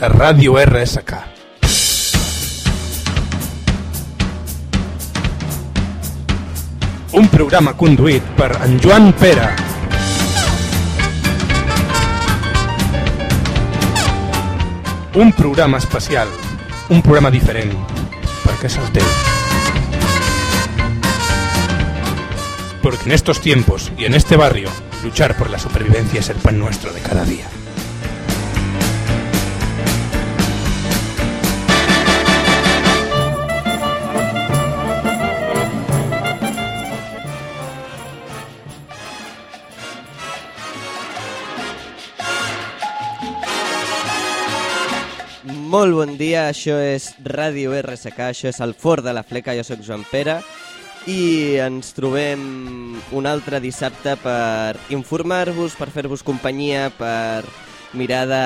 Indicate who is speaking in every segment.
Speaker 1: de Ràdio RSK. Un programa conduït per en Joan Pere. Un programa especial, un programa diferent, perquè és el. Porque en estos tiempos y en este barrio, luchar por la supervivencia es el pan nuestro de cada día.
Speaker 2: Molt bon dia, això és Ràdio RSK, això és el Fort de la Fleca, jo sóc Joan Pere i ens trobem un altre dissabte per informar-vos, per fer-vos companyia, per mirar de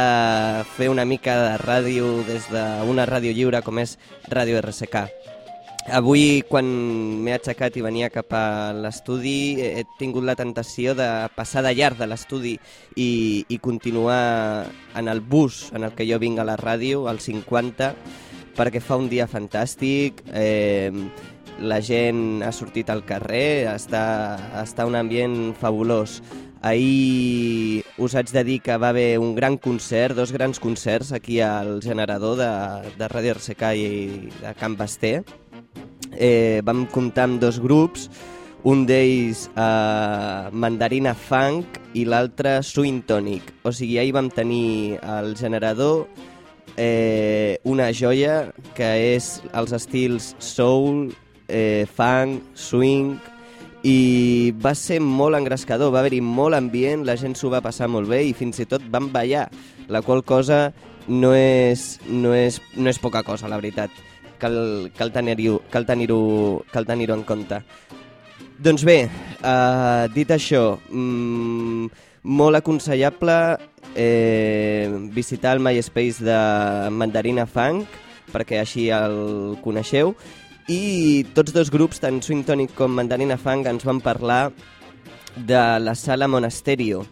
Speaker 2: fer una mica de ràdio des d'una ràdio lliure com és Ràdio RSK. Avui, quan m'he aixecat i venia cap a l'estudi, he tingut la tentació de passar de llarg de l'estudi i, i continuar en el bus en el que jo vinc a la ràdio, al 50, perquè fa un dia fantàstic, eh, la gent ha sortit al carrer, està, està un ambient fabulós. Ahir us haig de dir que va haver un gran concert, dos grans concerts aquí al generador de, de Ràdio RCK i de Can Basté. Eh, vam comptar amb dos grups, un d'ells eh, Mandarina Funk i l'altre Swing Tonic. O sigui, ahir vam tenir el generador eh, una joia que és els estils soul, eh, funk, swing i va ser molt engrescador, va haver-hi molt ambient, la gent s'ho va passar molt bé i fins i tot van ballar, la qual cosa no és, no és, no és poca cosa, la veritat. Cal, cal tenir-ho cal tenir cal tenir en compte. Doncs bé, eh, dit això, mmm, molt aconsellable eh, visitar el MySpace de Mandarina Funk, perquè així el coneixeu, i tots dos grups, tant Swing Tonic com Mandarina Funk, ens van parlar de la sala Monasterio.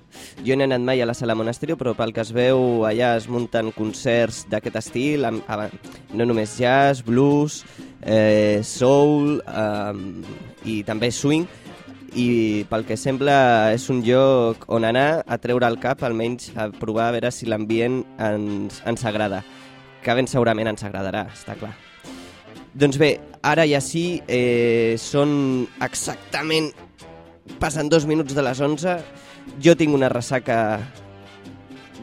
Speaker 2: Jo no he anat mai a la sala Monasterio, però pel que es veu allà es munten concerts d'aquest estil, amb, amb, no només jazz, blues, eh, soul eh, i també swing, i pel que sembla és un lloc on anar a treure el cap, almenys a provar a veure si l'ambient ens, ens agrada. Que ben segurament ens agradarà, està clar. Doncs bé, ara ja sí, eh, són exactament passen dos minuts de les 11. Jo tinc una ressaca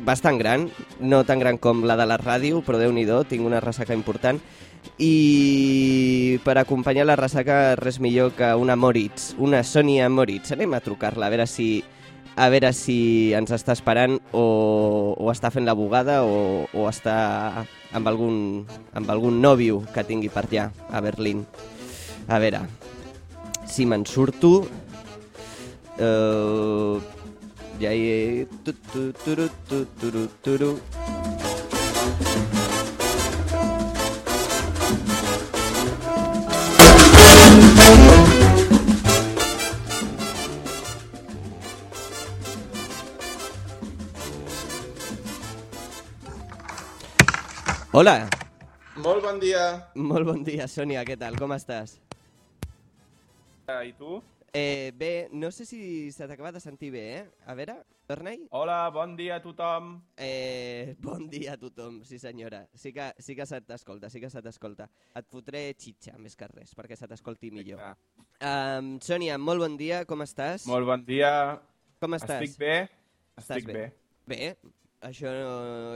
Speaker 2: bastant gran, no tan gran com la de la ràdio, però déu nhi tinc una ressaca important. I per acompanyar la ressaca res millor que una Moritz, una Sonia Moritz. Anem a trucar-la, a veure si a veure si ens està esperant o, o està fent la bugada o, o està amb algun, amb algun nòvio que tingui per allà, a Berlín. A veure, si me'n surto... Uh, ja hi... Tu, tu, turu, tu, turu, turu. Hola,
Speaker 3: Molt bon dia.
Speaker 2: molt bon dia, Sònia, què tal? Com estàs?
Speaker 3: I tu?
Speaker 2: Eh, bé, no sé si se t'acaba de sentir bé, eh? A veure, torna-hi.
Speaker 3: Hola, bon dia a tothom.
Speaker 2: Eh, bon dia a tothom, sí senyora. Sí que, sí que se t'escolta, sí que se t'escolta. Et fotré xitxa, més que res, perquè se t'escolti millor. Um, Sònia, molt bon dia, com estàs?
Speaker 3: Molt bon dia.
Speaker 2: Com estàs?
Speaker 3: Estic bé.
Speaker 2: Estàs
Speaker 3: Estic bé.
Speaker 2: Bé, això...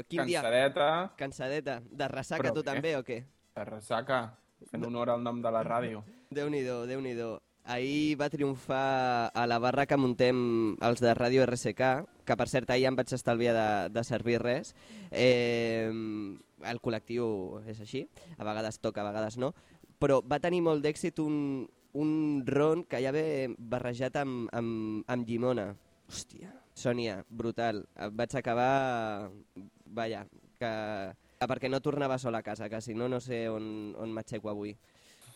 Speaker 2: Quin dia?
Speaker 3: Cansadeta,
Speaker 2: Cansadeta. De ressaca
Speaker 3: Però
Speaker 2: tu
Speaker 3: bé.
Speaker 2: també o què?
Speaker 3: de ressaca, fent honor al nom de la ràdio.
Speaker 2: Déu-n'hi-do, déu nhi déu Ahir va triomfar a la barra que muntem els de Ràdio RSK, que per cert ahir em vaig estalviar de, de servir res. Eh, el col·lectiu és així, a vegades toca, a vegades no, però va tenir molt d'èxit un, un ron que ja ve barrejat amb, amb, amb llimona. Hòstia, Sònia, brutal. Vaig acabar... Vaja, que, que perquè no tornava sol a casa, que si no, no sé on, on m'aixeco avui.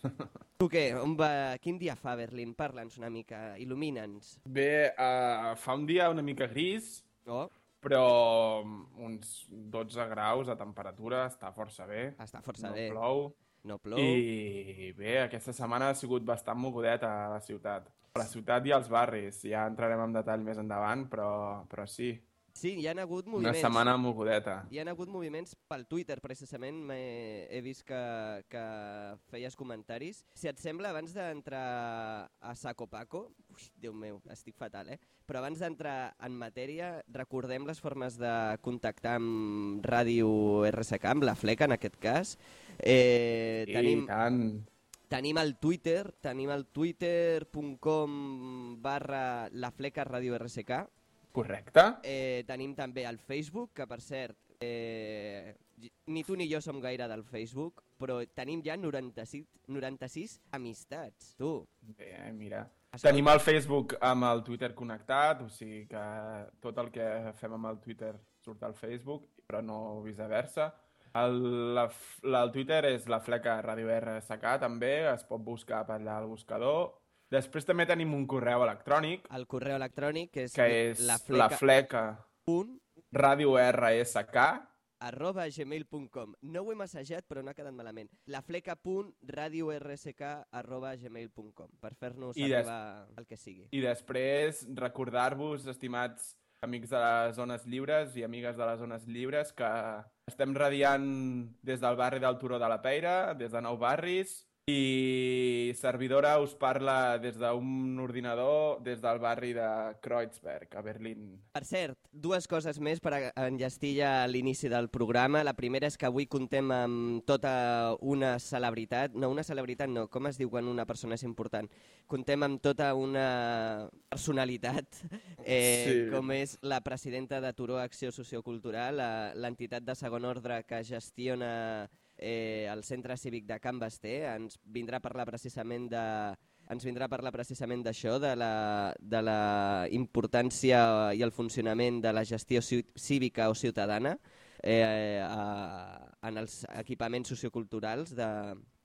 Speaker 2: Tu què? On va... Quin dia fa a Berlín? Parla'ns una mica, il·lumina'ns.
Speaker 3: Bé, uh, fa un dia una mica gris,
Speaker 2: Oh,
Speaker 3: però uns 12 graus de temperatura, està força bé.
Speaker 2: Està força
Speaker 3: no
Speaker 2: bé.
Speaker 3: plou.
Speaker 2: No plou.
Speaker 3: I bé, aquesta setmana ha sigut bastant mogudeta a la ciutat. A la ciutat i als barris, ja entrarem en detall més endavant, però, però sí,
Speaker 2: Sí, hi ha hagut
Speaker 3: una
Speaker 2: moviments.
Speaker 3: setmana mogudeta.
Speaker 2: Hi ha hagut moviments pel Twitter, precisament. m'he- He vist que, que feies comentaris. Si et sembla, abans d'entrar a Saco Paco... Ui, Déu meu, estic fatal, eh? Però abans d'entrar en matèria, recordem les formes de contactar amb Ràdio RSK, amb la Fleca, en aquest cas. Eh,
Speaker 3: I
Speaker 2: tenim,
Speaker 3: tant.
Speaker 2: tenim el Twitter, tenim el twitter.com barra la Fleca Ràdio RSK.
Speaker 3: Correcte.
Speaker 2: Eh, tenim també el Facebook, que per cert, eh, ni tu ni jo som gaire del Facebook, però tenim ja 96, 96 amistats, tu.
Speaker 3: Bé, mira.
Speaker 2: Escolta.
Speaker 3: Tenim el Facebook amb el Twitter connectat, o sigui que tot el que fem amb el Twitter surt al Facebook, però no viceversa. El, la, el Twitter és la fleca Ràdio RSK, també, es pot buscar per allà al buscador. Després també tenim un correu electrònic,
Speaker 2: El correu electrònic que és,
Speaker 3: que és
Speaker 2: la
Speaker 3: la
Speaker 2: fleca,
Speaker 3: fleca
Speaker 2: punt,
Speaker 3: Ràdio RSK,
Speaker 2: arroba gmail.com. No ho he massejat, però no ha quedat malament. La fleca.radiorsk arroba gmail.com per fer-nos arribar el que sigui.
Speaker 3: I després recordar-vos, estimats amics de les zones lliures i amigues de les zones lliures, que estem radiant des del barri del Turó de la Peira, des de Nou Barris, i servidora us parla des d'un ordinador des del barri de Kreuzberg, a Berlín.
Speaker 2: Per cert, dues coses més per enllestir ja l'inici del programa. La primera és que avui contem amb tota una celebritat, no, una celebritat no, com es diu quan una persona és important? Contem amb tota una personalitat, eh,
Speaker 3: Sí.
Speaker 2: com és la presidenta de Turó Acció Sociocultural, la- l'entitat de segon ordre que gestiona eh, el Centre Cívic de Can Basté. Ens vindrà a parlar precisament de, ens vindrà a parlar precisament d'això, de la, de la importància i el funcionament de la gestió cívica o ciutadana eh, a, en els equipaments socioculturals de,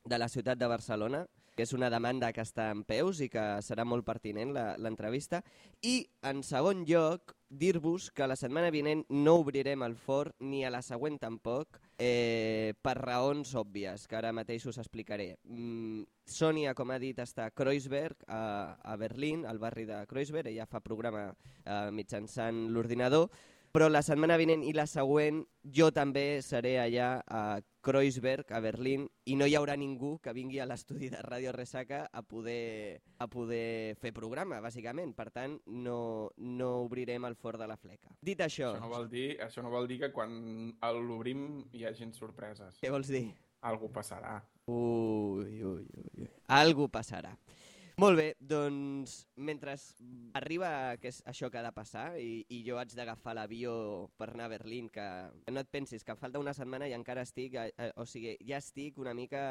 Speaker 2: de la ciutat de Barcelona que és una demanda que està en peus i que serà molt pertinent l'entrevista. I, en segon lloc, dir-vos que la setmana vinent no obrirem el forn, ni a la següent tampoc, eh, per raons òbvies, que ara mateix us explicaré. Mm, Sònia, com ha dit, està a Kreuzberg, a, a Berlín, al barri de Kreuzberg, ella fa programa eh, mitjançant l'ordinador, però la setmana vinent i la següent jo també seré allà a Kreuzberg, a Berlín, i no hi haurà ningú que vingui a l'estudi de Ràdio Resaca a poder, a poder fer programa, bàsicament. Per tant, no, no obrirem el fort de la fleca. Dit això,
Speaker 3: Això no vol dir, això no vol dir que quan l'obrim hi hagin sorpreses.
Speaker 2: què vols dir?
Speaker 3: Algú passarà.
Speaker 2: Ui, ui, ui, ui. Algú passarà. Molt bé, doncs mentre arriba que és això que ha de passar i, i jo haig d'agafar l'avió per anar a Berlín, que no et pensis que falta una setmana i encara estic, eh, eh, o sigui, ja estic una mica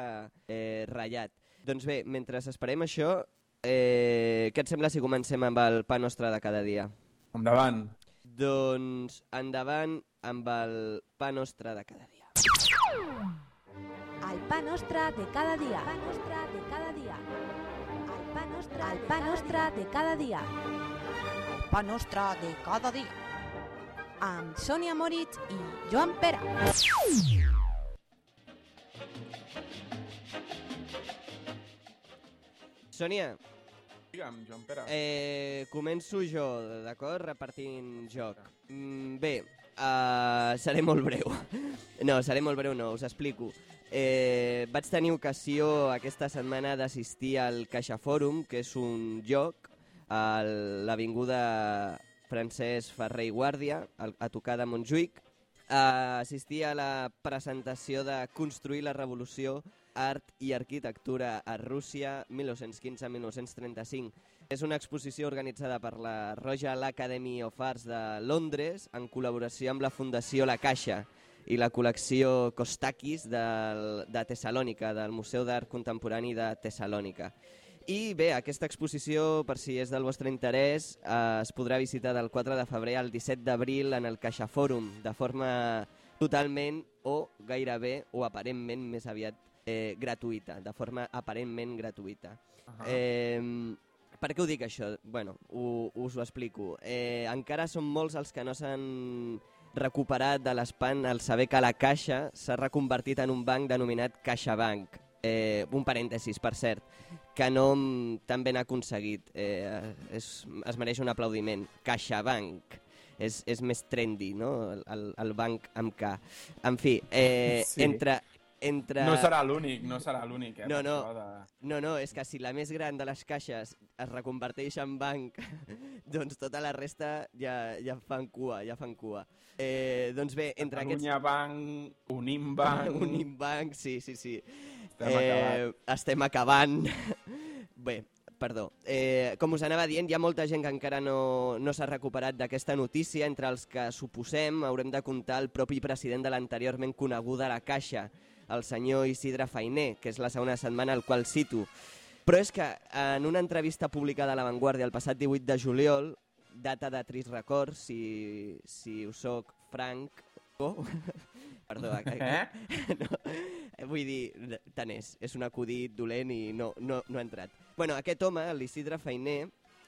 Speaker 2: eh, ratllat. Doncs bé, mentre esperem això, eh, què et sembla si comencem amb el pa nostre de cada dia?
Speaker 3: Endavant.
Speaker 2: Doncs endavant amb el pa nostre de cada dia.
Speaker 4: El pa nostre de cada dia. El pa nostre de cada dia. El pa nostre, el pa nostre de cada dia.
Speaker 5: El pa nostre de cada dia.
Speaker 4: Amb Sònia Moritz i Joan Pera.
Speaker 2: Sònia,
Speaker 3: Digue'm, Joan Pere.
Speaker 2: Eh, començo jo, d'acord? Repartint joc. Mm, bé, uh, seré molt breu. No, seré molt breu, no, us explico. Eh, vaig tenir ocasió aquesta setmana d'assistir al Caixa Fòrum, que és un lloc a l'Avinguda Francesc Ferrer i Guàrdia, a tocar de Montjuïc, a assistir a la presentació de Construir la Revolució, Art i Arquitectura a Rússia, 1915-1935. És una exposició organitzada per la Royal Academy of Arts de Londres en col·laboració amb la Fundació La Caixa i la col·lecció Kostakis del, de Tessalònica, del Museu d'Art Contemporani de Tessalònica. I bé, aquesta exposició, per si és del vostre interès, eh, es podrà visitar del 4 de febrer al 17 d'abril en el Caixa Fòrum, de forma totalment o gairebé o aparentment més aviat eh, gratuïta, de forma aparentment gratuïta.
Speaker 3: Ahà.
Speaker 2: Eh, per què ho dic això? Bueno, ho, us ho explico. Eh, encara són molts els que no s'han recuperat de l'espant al saber que la Caixa s'ha reconvertit en un banc denominat CaixaBank. Eh, un parèntesis, per cert, que no tan ben aconseguit. Eh, és, es mereix un aplaudiment. CaixaBank. És, és més trendy, no? El, el, el banc amb K. En fi, eh,
Speaker 3: Sí.
Speaker 2: entre, entre...
Speaker 3: No serà l'únic, no serà l'únic, eh?
Speaker 2: No, no.
Speaker 3: De...
Speaker 2: No, no, és que si la més gran de les caixes es reconverteix en banc, doncs tota la resta ja, ja fan cua, ja fan cua. Eh, doncs bé, entre aquests...
Speaker 3: Catalunya Bank, Unim Bank...
Speaker 2: Unim Bank, sí, sí, sí.
Speaker 3: Estem acabant.
Speaker 2: estem acabant. bé, perdó. Eh, com us anava dient, hi ha molta gent que encara no, no s'ha recuperat d'aquesta notícia, entre els que suposem haurem de comptar el propi president de l'anteriorment coneguda la Caixa, el senyor Isidre Fainé, que és la segona setmana al qual cito. Però és que en una entrevista publicada a La Vanguardia el passat 18 de juliol, data de trist record, si, si us soc franc... Oh. Perdó,
Speaker 3: Eh?
Speaker 2: no, eh, vull dir, tant és, és un acudit dolent i no, no, no ha entrat. Bueno, aquest home, l'Isidre Fainé,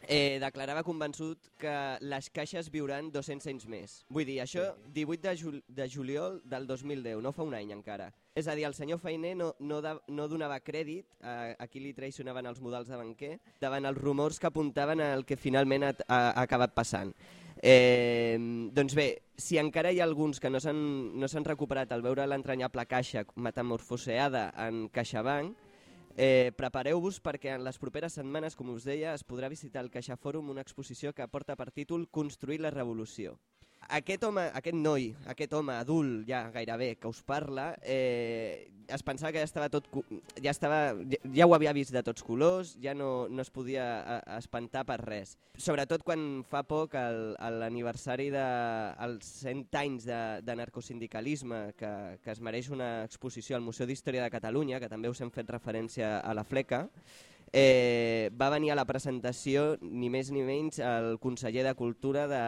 Speaker 2: eh, declarava convençut que les caixes viuran 200 anys més. Vull dir, això 18 de, jul de juliol del 2010, no fa un any encara. És a dir, el senyor Fainé no, no, da, no donava crèdit a, a qui li traicionaven els modals de banquer davant els rumors que apuntaven al que finalment ha, ha, ha acabat passant. Eh, doncs bé, si encara hi ha alguns que no s'han no recuperat al veure l'entranyable caixa metamorfoseada en CaixaBank, eh, prepareu-vos perquè en les properes setmanes, com us deia, es podrà visitar al Caixa Fòrum una exposició que porta per títol Construir la revolució. Aquest home, aquest noi, aquest home adult ja gairebé que us parla, eh, es pensava que ja estava tot... Ja, estava, ja, ja ho havia vist de tots colors, ja no, no es podia eh, espantar per res. Sobretot quan fa poc l'aniversari de, 100 anys de, de narcosindicalisme que, que es mereix una exposició al Museu d'Història de Catalunya, que també us hem fet referència a la fleca, eh, va venir a la presentació ni més ni menys el conseller de Cultura de,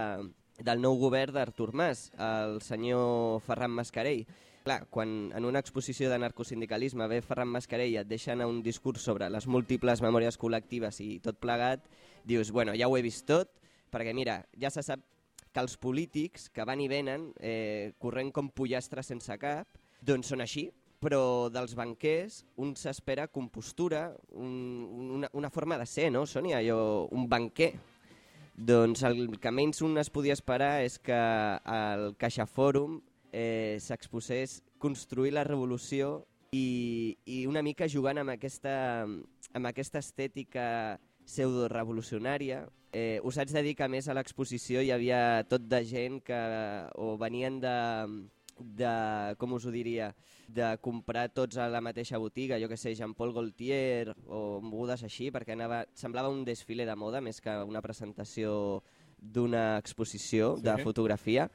Speaker 2: del nou govern d'Artur Mas, el senyor Ferran Mascarell. Clar, quan en una exposició de narcosindicalisme ve Ferran Mascarell i et deixen un discurs sobre les múltiples memòries col·lectives i tot plegat, dius, bueno, ja ho he vist tot, perquè mira, ja se sap que els polítics que van i venen, eh, corrent com pollastres sense cap, doncs són així, però dels banquers un s'espera compostura, un, una, una forma de ser, no, Sònia? Allò, un banquer. Doncs el que menys un es podia esperar és que al Caixa Fòrum eh, s'exposés construir la revolució i, i una mica jugant amb aquesta, amb aquesta estètica pseudo-revolucionària. Eh, us haig de dir que a més a l'exposició hi havia tot de gent que o venien de, de, com us ho diria, de comprar tots a la mateixa botiga, jo que sé, Jean-Paul Gaultier o mogudes així, perquè anava, semblava un desfile de moda més que una presentació d'una exposició
Speaker 3: Sí.
Speaker 2: de fotografia.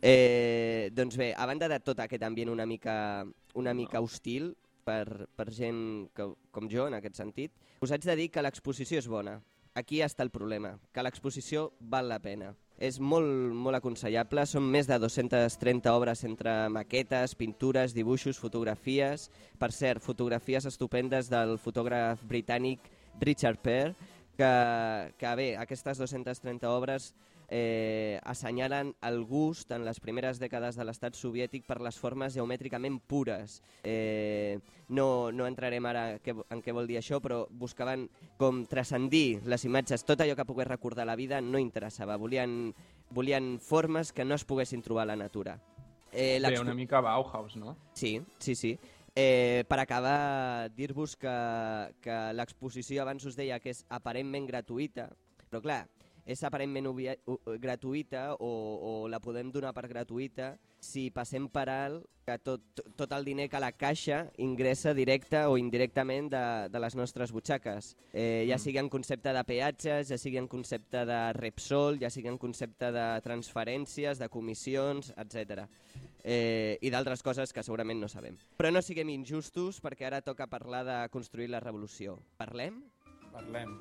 Speaker 2: Eh, doncs bé, a banda de tot aquest ambient una mica, una mica hostil per, per gent que, com jo, en aquest sentit, us haig de dir que l'exposició és bona. Aquí està el problema, que l'exposició val la pena. És molt, molt aconsellable, són més de 230 obres entre maquetes, pintures, dibuixos, fotografies. Per cert, fotografies estupendes del fotògraf britànic Richard Pear, que, que bé, aquestes 230 obres eh, assenyalen el gust en les primeres dècades de l'estat soviètic per les formes geomètricament pures. Eh, no, no entrarem ara en què vol dir això, però buscaven com transcendir les imatges. Tot allò que pogués recordar la vida no interessava. Volien, volien formes que no es poguessin trobar a la natura. Eh,
Speaker 3: Bé, una mica Bauhaus, no?
Speaker 2: Sí, sí, sí. Eh, per acabar, dir-vos que, que l'exposició abans us deia que és aparentment gratuïta, però clar, és aparentment obvia- u- gratuïta o, o la podem donar per gratuïta si passem per alt que tot, tot el diner que la caixa ingressa directe o indirectament de, de les nostres butxaques. Eh, ja sigui en concepte de peatges, ja sigui en concepte de Repsol, ja sigui en concepte de transferències, de comissions, etc. Eh, I d'altres coses que segurament no sabem. Però no siguem injustos perquè ara toca parlar de construir la revolució. Parlem?
Speaker 3: Parlem.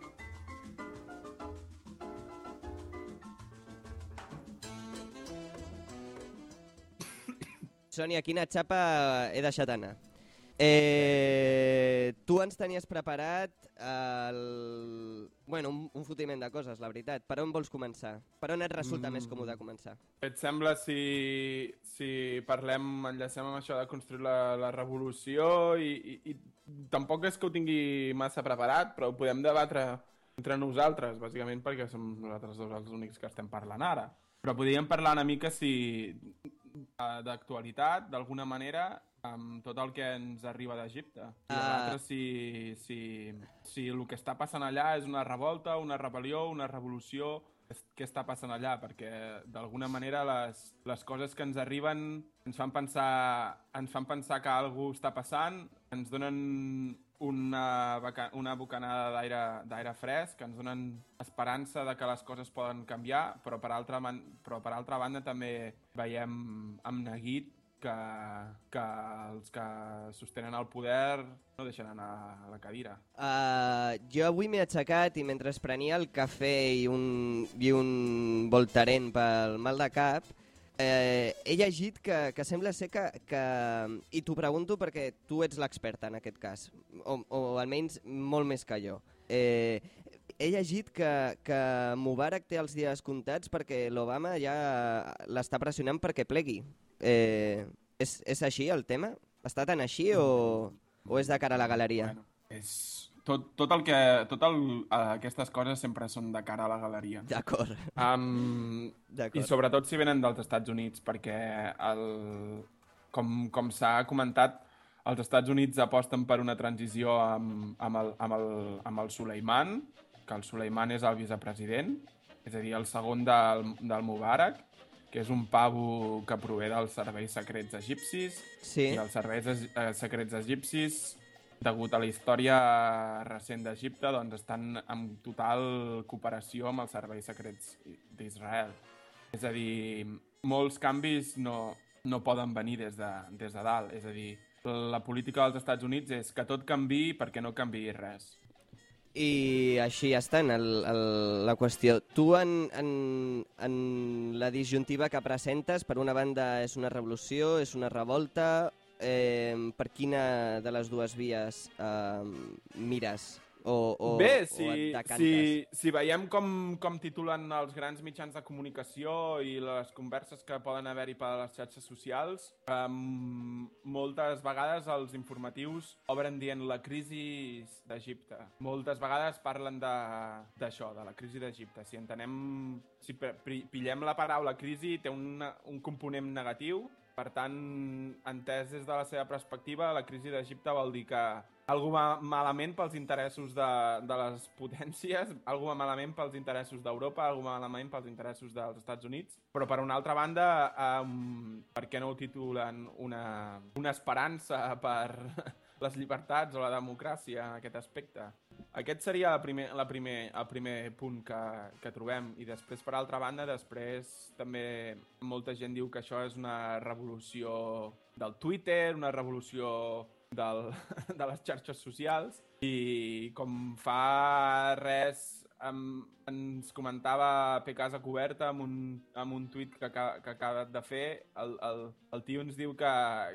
Speaker 2: Sònia, quina xapa he deixat anar? Eh, tu ens tenies preparat el... bueno, un, un fotiment de coses, la veritat. Per on vols començar? Per on et resulta mm. més còmode començar?
Speaker 3: Et sembla si, si parlem, enllacem amb això de construir la, la revolució i, i, i tampoc és que ho tingui massa preparat, però ho podem debatre entre nosaltres, bàsicament perquè som nosaltres dos els únics que estem parlant ara. Però podríem parlar una mica si d'actualitat, d'alguna manera, amb tot el que ens arriba d'Egipte. I debatre si, si, si el que està passant allà és una revolta, una rebel·lió, una revolució, què està passant allà, perquè d'alguna manera les, les coses que ens arriben ens fan pensar, ens fan pensar que alguna està passant, ens donen una, una bocanada d'aire- fresc, que ens donen esperança de que les coses poden canviar, però per altra, man, però per altra banda també veiem amb neguit que, que els que sostenen el poder no deixen anar la cadira.
Speaker 2: Uh, jo avui m'he aixecat i mentre prenia el cafè i un, i un voltaren pel mal de cap, eh, he llegit que, que sembla ser que, que... I t'ho pregunto perquè tu ets l'experta en aquest cas, o, o almenys molt més que jo. Eh, he llegit que, que Mubarak té els dies comptats perquè l'Obama ja l'està pressionant perquè plegui. Eh, és, és així el tema? Està tan així o, o és de cara a la galeria?
Speaker 3: Bueno, és... Tot, tot el que... Tot el, aquestes coses sempre són de cara a la galeria.
Speaker 2: D'acord.
Speaker 3: Um, I sobretot si venen dels Estats Units, perquè el, com, com s'ha comentat, els Estats Units aposten per una transició amb, amb, el, amb, el, amb el Suleiman, que el Suleiman és el vicepresident, és a dir, el segon del, del Mubarak, que és un pavo que prové dels serveis secrets egipcis,
Speaker 2: Sí.
Speaker 3: i els serveis eh, secrets egipcis, degut a la història recent d'Egipte, doncs estan en total cooperació amb els serveis secrets d'Israel. És a dir, molts canvis no, no poden venir des de, des de dalt. És a dir, la política dels Estats Units és que tot canvi perquè no canviï res.
Speaker 2: I així està en el, el, la qüestió. Tu en, en, en la disjuntiva que presentes, per una banda és una revolució, és una revolta, eh, per quina de les dues vies eh, mires? O, o,
Speaker 3: Bé,
Speaker 2: o
Speaker 3: si,
Speaker 2: et decantes?
Speaker 3: si, si veiem com, com titulen els grans mitjans de comunicació i les converses que poden haver-hi per a les xarxes socials, um, moltes vegades els informatius obren dient la crisi d'Egipte. Moltes vegades parlen de- d'això, de, de la crisi d'Egipte. Si entenem, si pillem la paraula crisi, té una, un component negatiu, per tant, entès des de la seva perspectiva, la crisi d'Egipte vol dir que algú va malament pels interessos de, de les potències, algú va malament pels interessos d'Europa, algú va malament pels interessos dels Estats Units, però per una altra banda, um, per què no ho titulen una, una esperança per les llibertats o la democràcia en aquest aspecte? Aquest seria la primer, la primer, el primer punt que, que trobem. I després, per altra banda, després també molta gent diu que això és una revolució del Twitter, una revolució del, de les xarxes socials i com fa res em, ens comentava Pecasa Coberta amb un, amb un tuit que, que ha acabat de fer el, el, el tio ens diu que,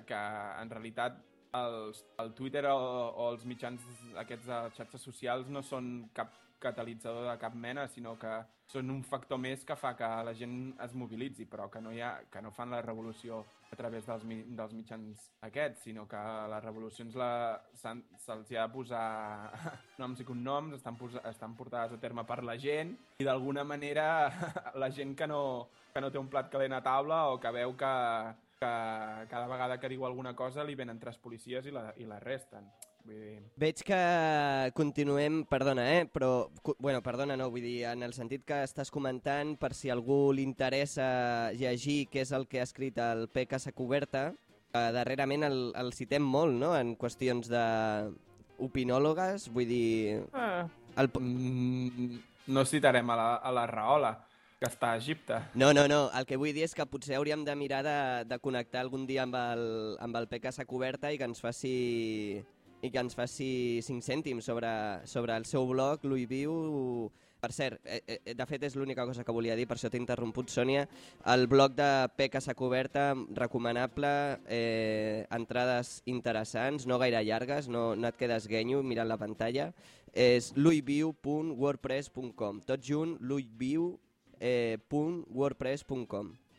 Speaker 3: que en realitat els, el Twitter o, o els mitjans aquests de xarxes socials no són cap catalitzador de cap mena, sinó que són un factor més que fa que la gent es mobilitzi, però que no, hi ha, que no fan la revolució a través dels, mi, dels mitjans aquests, sinó que les revolucions la- se'ls ha de posar noms i cognoms, estan, posa, estan portades a terme per la gent i d'alguna manera la gent que no, que no té un plat calent a taula o que veu que, que cada vegada que diu alguna cosa li venen tres policies i la, i la resten. Vull dir,
Speaker 2: Veig que continuem, perdona, eh? però, bueno, perdona, no, vull dir, en el sentit que estàs comentant, per si algú li interessa llegir què és el que ha escrit el P. Casacoberta, eh, darrerament el, el citem molt, no?, en qüestions de opinòlogues, vull dir...
Speaker 3: eh,
Speaker 2: El...
Speaker 3: mm, no citarem a la, a la Rahola, que està a Egipte.
Speaker 2: No, no, no, el que vull dir és que potser hauríem de mirar de, de connectar algun dia amb el, amb el P. Casacoberta i que ens faci i que ens faci 5 cèntims sobre, sobre el seu blog, Louis Viu, per cert, eh, eh, de fet és l'única cosa que volia dir, per això t'he interromput, Sònia. El blog de Peca s'ha coberta, recomanable, eh, entrades interessants, no gaire llargues, no, no et quedes guenyo mirant la pantalla. És luiviu.wordpress.com, tot junt, luiviu.wordpress.com.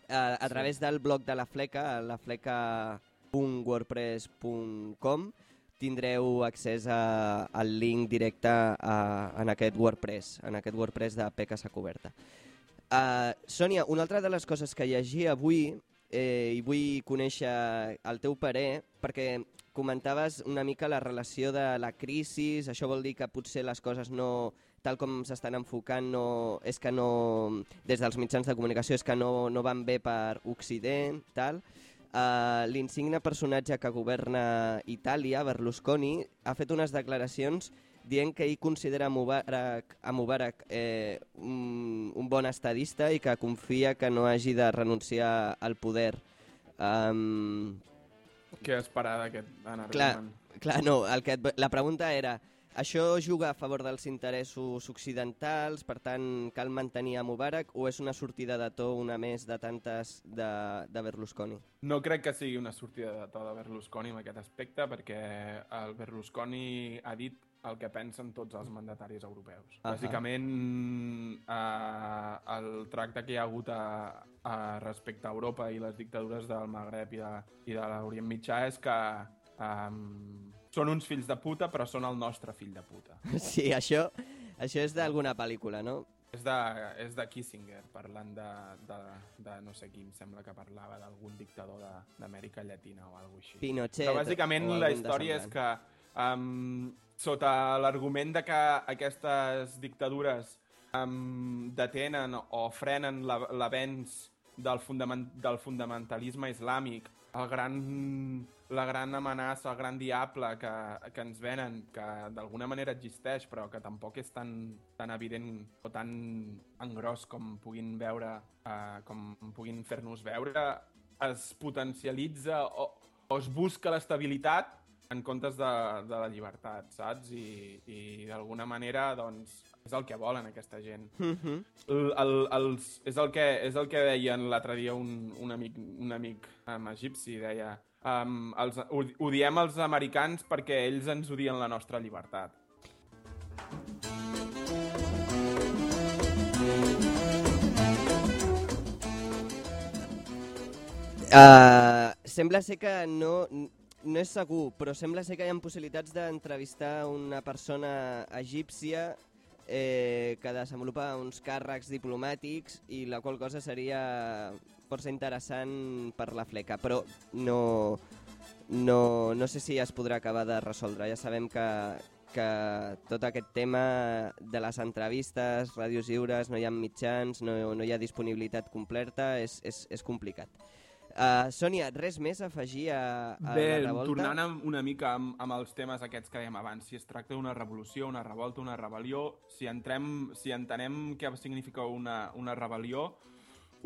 Speaker 2: A, a través del blog de la Fleca, la fleca.wordpress.com, tindreu accés a, al link directe a, en aquest WordPress, en aquest WordPress de Peca s'ha coberta. Uh, Sònia, una altra de les coses que llegia avui eh, i vull conèixer el teu parer, perquè comentaves una mica la relació de la crisi, això vol dir que potser les coses no, tal com s'estan enfocant, no, és que no, des dels mitjans de comunicació, és que no, no van bé per Occident, tal. Uh, L'insigne personatge que governa Itàlia, Berlusconi, ha fet unes declaracions dient que ell considera Mubarak, a Mubarak eh, un, un bon estadista i que confia que no hagi de renunciar al poder. Um,
Speaker 3: Què esperar d'aquest argument?
Speaker 2: clar, clar, no, el que et, la pregunta era, això juga a favor dels interessos occidentals, per tant cal mantenir a Mubarak o és una sortida de to una més de tantes de, de Berlusconi?
Speaker 3: No crec que sigui una sortida de to de Berlusconi en aquest aspecte, perquè el Berlusconi ha dit el que pensen tots els mandataris europeus.
Speaker 2: Ahà.
Speaker 3: Bàsicament, eh, el tracte que hi ha hagut a, a respecte a Europa i les dictadures del Magreb i de, i de l'Orient Mitjà és que um, són uns fills de puta, però són el nostre fill de puta.
Speaker 2: Sí, això, això és d'alguna pel·lícula, no?
Speaker 3: És de, és de Kissinger, parlant de, de, de no sé qui, em sembla que parlava d'algun dictador d'Amèrica Llatina o alguna cosa així.
Speaker 2: Pinochet
Speaker 3: Però bàsicament la història és que um, sota l'argument de que aquestes dictadures um, detenen o frenen la- l'avenç del, fundament, del fundamentalisme islàmic, el gran, la gran amenaça, el gran diable que, que ens venen, que d'alguna manera existeix, però que tampoc és tan, tan evident o tan engròs com puguin veure, uh, com puguin fer-nos veure, es potencialitza o, o es busca l'estabilitat en comptes de, de la llibertat, saps? I, i d'alguna manera, doncs, és el que volen aquesta gent.
Speaker 2: Mhm.
Speaker 3: El, el, els, és, el que, és el que deien l'altre dia un, un amic, un amic um, egipci, deia um, els, ho, ho diem als americans perquè ells ens odien la nostra llibertat.
Speaker 2: Uh, sembla ser que no, no és segur, però sembla ser que hi ha possibilitats d'entrevistar una persona egípcia eh, que desenvolupa uns càrrecs diplomàtics i la qual cosa seria força interessant per la fleca, però no, no, no sé si es podrà acabar de resoldre. Ja sabem que, que tot aquest tema de les entrevistes, ràdios lliures, no hi ha mitjans, no, no hi ha disponibilitat completa, és, és, és complicat. Uh, Sònia, res més a afegir a, a
Speaker 3: Bé,
Speaker 2: la revolta?
Speaker 3: tornant amb, una mica amb, amb els temes aquests que dèiem abans, si es tracta d'una revolució, una revolta, una rebel·lió, si, entrem, si entenem què significa una, una rebel·lió,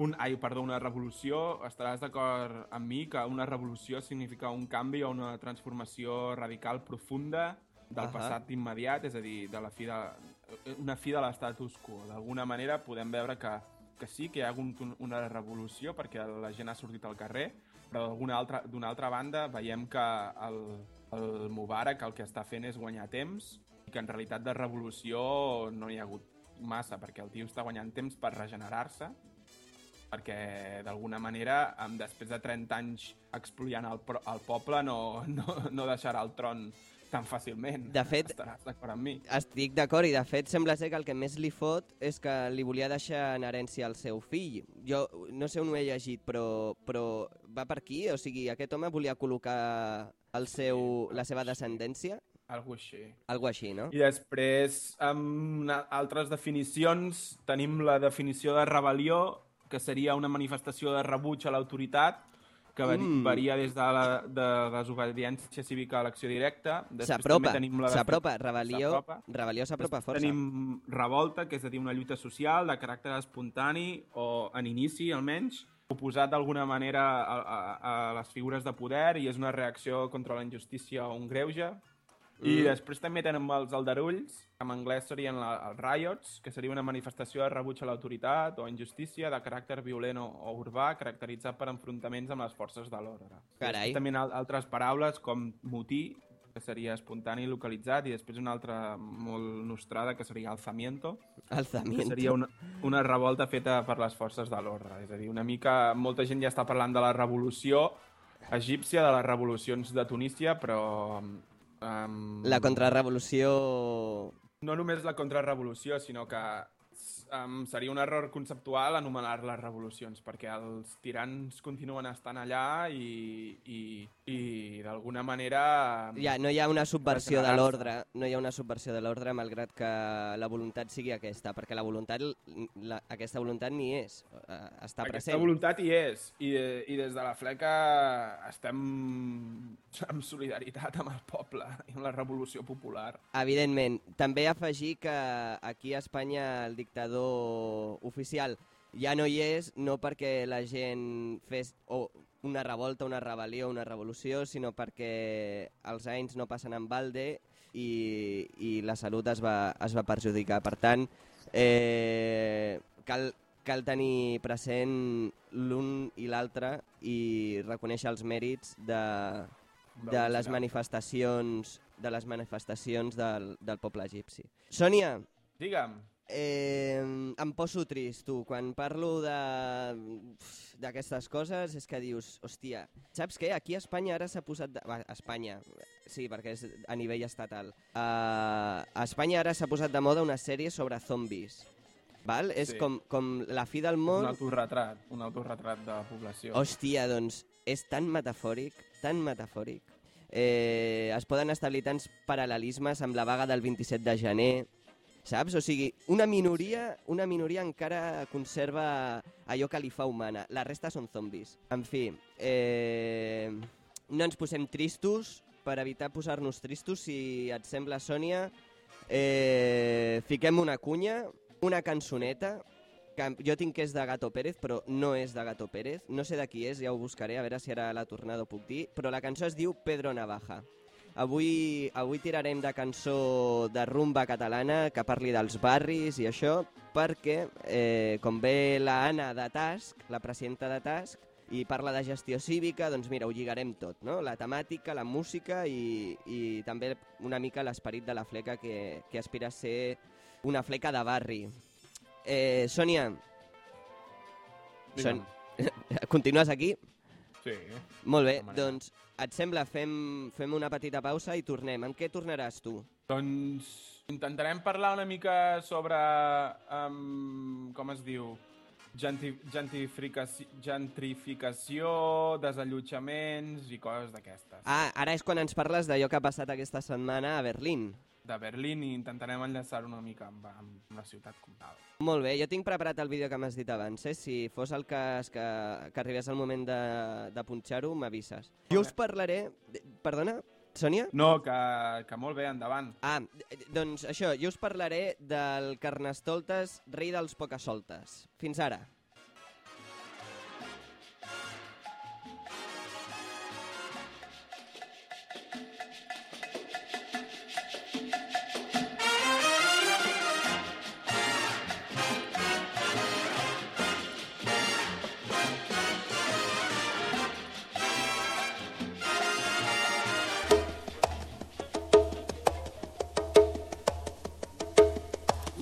Speaker 3: un, ai, perdó, una revolució, estaràs d'acord amb mi que una revolució significa un canvi o una transformació radical profunda del
Speaker 2: Ahà.
Speaker 3: passat immediat, és a dir, de la fi de, una fi de l'estatus quo. D'alguna manera podem veure que, que sí que hi ha hagut un, una revolució perquè la gent ha sortit al carrer, però d'alguna altra, d'una altra banda veiem que el, el Mubarak el que està fent és guanyar temps i que en realitat de revolució no hi ha hagut massa, perquè el tio està guanyant temps per regenerar-se, perquè d'alguna manera, amb, després de 30 anys expoliant el, el poble, no, no, no deixarà el tron tan fàcilment.
Speaker 2: De fet-
Speaker 3: Estaràs d'acord amb mi.
Speaker 2: Estic d'acord i de fet sembla ser que el que més li fot és que li volia deixar en herència al seu fill. Jo no sé on ho he llegit, però, però va per aquí? O sigui, aquest home volia col·locar el seu, la seva descendència?
Speaker 3: Algo així.
Speaker 2: Algo així, no?
Speaker 3: I després, amb una- altres definicions, tenim la definició de rebel·lió, que seria una manifestació de rebuig a l'autoritat, que
Speaker 2: Mm.
Speaker 3: varia des de la de desobediència cívica a l'acció directa.
Speaker 2: S'apropa, s'apropa, rebel·lió, rebel·lió s'apropa força.
Speaker 3: Tenim revolta, que és a dir, una lluita social de caràcter espontani, o en inici almenys, oposat d'alguna manera a, a, a les figures de poder i és una reacció contra la injustícia o un greuge. I
Speaker 2: Mm.
Speaker 3: després també tenen els aldarulls, que en anglès serien la, els riots, que seria una manifestació de rebuig a l'autoritat o injustícia de caràcter violent o, o urbà caracteritzat per enfrontaments amb les forces de l'ordre.
Speaker 2: Carai.
Speaker 3: Després també altres paraules com motí, que seria espontani i localitzat, i després una altra molt nostrada, que seria alzamiento, que
Speaker 2: Alzamiento.
Speaker 3: seria una, una revolta feta per les forces de l'ordre. És a dir, una mica... Molta gent ja està parlant de la revolució egípcia, de les revolucions de Tunísia, però... Um,
Speaker 2: La contrarrevolució...
Speaker 3: No només la contrarrevolució, sinó que um, seria un error conceptual anomenar-les revolucions, perquè els tirans continuen estant allà i, i, i d'alguna manera...
Speaker 2: Ja, no hi ha una subversió de l'ordre, no hi ha una subversió de l'ordre malgrat que la voluntat sigui aquesta, perquè la voluntat, la, aquesta voluntat ni és, eh, està
Speaker 3: Aquesta
Speaker 2: present.
Speaker 3: voluntat hi és, i, i des de la fleca estem en solidaritat amb el poble i amb la revolució popular.
Speaker 2: Evidentment. També afegir que aquí a Espanya el dictador oficial ja no hi és, no perquè la gent fes o una revolta, una rebel·lió, una revolució, sinó perquè els anys no passen en balde i, i la salut es va, es va perjudicar. Per tant, eh, cal, cal tenir present l'un i l'altre i reconèixer els mèrits de, de les manifestacions de les manifestacions del, del poble egipci. Sònia,
Speaker 3: Digue'm,
Speaker 2: eh, em poso trist, tu. Quan parlo d'aquestes coses és que dius, hòstia, saps què? Aquí a Espanya ara s'ha posat... De... Va, a Espanya, sí, perquè és a nivell estatal. Uh, a Espanya ara s'ha posat de moda una sèrie sobre zombis. Val? És
Speaker 3: Sí.
Speaker 2: com, com la fi del
Speaker 3: un
Speaker 2: món...
Speaker 3: autorretrat, un autorretrat de la població.
Speaker 2: Hòstia, doncs és tan metafòric, tan metafòric. Eh, es poden establir tants paral·lelismes amb la vaga del 27 de gener, saps? O sigui, una minoria, una minoria encara conserva allò que li fa humana. La resta són zombis. En fi, eh, no ens posem tristos. Per evitar posar-nos tristos, si et sembla, Sònia, eh, fiquem una cunya, una cançoneta, que jo tinc que és de Gato Pérez, però no és de Gato Pérez. No sé de qui és, ja ho buscaré, a veure si ara la tornada ho puc dir. Però la cançó es diu Pedro Navaja. Avui, avui tirarem de cançó de rumba catalana que parli dels barris i això, perquè, eh, com ve la Anna de Task, la presidenta de Task, i parla de gestió cívica, doncs mira, ho lligarem tot, no? La temàtica, la música i, i també una mica l'esperit de la fleca que, que aspira a ser una fleca de barri. Eh, Sònia,
Speaker 3: Digue'm.
Speaker 2: continues aquí?
Speaker 3: Sí.
Speaker 2: Molt bé, doncs et sembla, fem, fem una petita pausa i tornem. Amb què tornaràs tu?
Speaker 3: Doncs intentarem parlar una mica sobre, um, com es diu, genti gentrificació, gentrificació, desallotjaments i coses d'aquestes.
Speaker 2: Ah, ara és quan ens parles d'allò que ha passat aquesta setmana a Berlín.
Speaker 3: De Berlín i intentarem enllaçar una mica amb, amb la ciutat comtal.
Speaker 2: Molt bé, jo tinc preparat el vídeo que m'has dit abans, eh? Si fos el cas que, que arribés el moment de, de punxar-ho, m'avises. Jo us parlaré... Perdona, Sònia?
Speaker 3: No, que, que molt bé, endavant.
Speaker 2: Ah, doncs això, jo us parlaré del Carnestoltes, rei dels pocasoltes. Fins ara.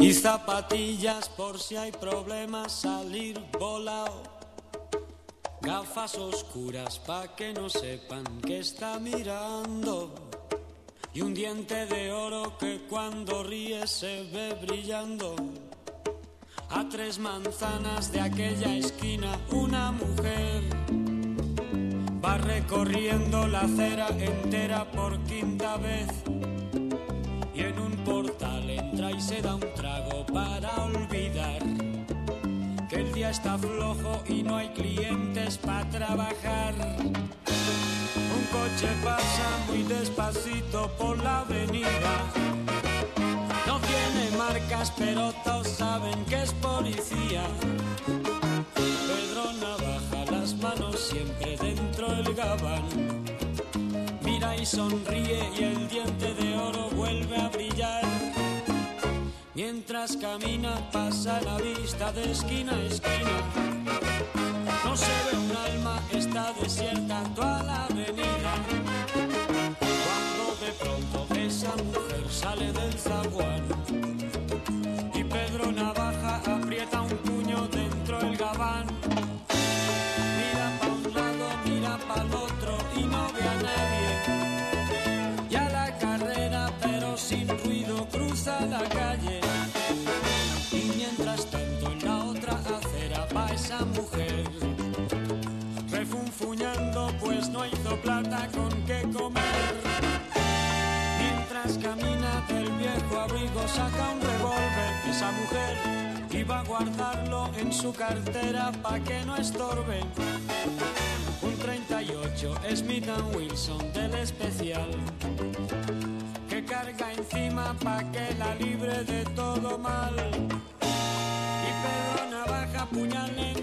Speaker 6: y zapatillas por si hay problemas salir volado. Gafas oscuras pa' que no sepan que está mirando. Y un diente de oro que cuando ríe se ve brillando. A tres manzanas de aquella esquina una mujer va recorriendo la acera entera por quinta vez y en un portal da un trago para olvidar que el día está flojo y no hay clientes para trabajar. Un coche pasa muy despacito por la avenida. No tiene marcas, pero todos saben que es policía. Pedro Navaja, las manos siempre dentro del gabán. Mira y sonríe y el diente de oro vuelve a. Mientras camina pasa la vista de esquina a esquina. No se ve un alma, está desierta toda la avenida. Cuando de pronto esa mujer sale del zaguán refunfuñando pues no hizo plata con qué comer. Mientras camina del viejo abrigo saca un revólver esa mujer iba a guardarlo en su cartera pa' que no estorbe. Un 38 Smith Wilson del especial que carga encima pa' que la libre de todo mal. Y Pedro Navaja, puñal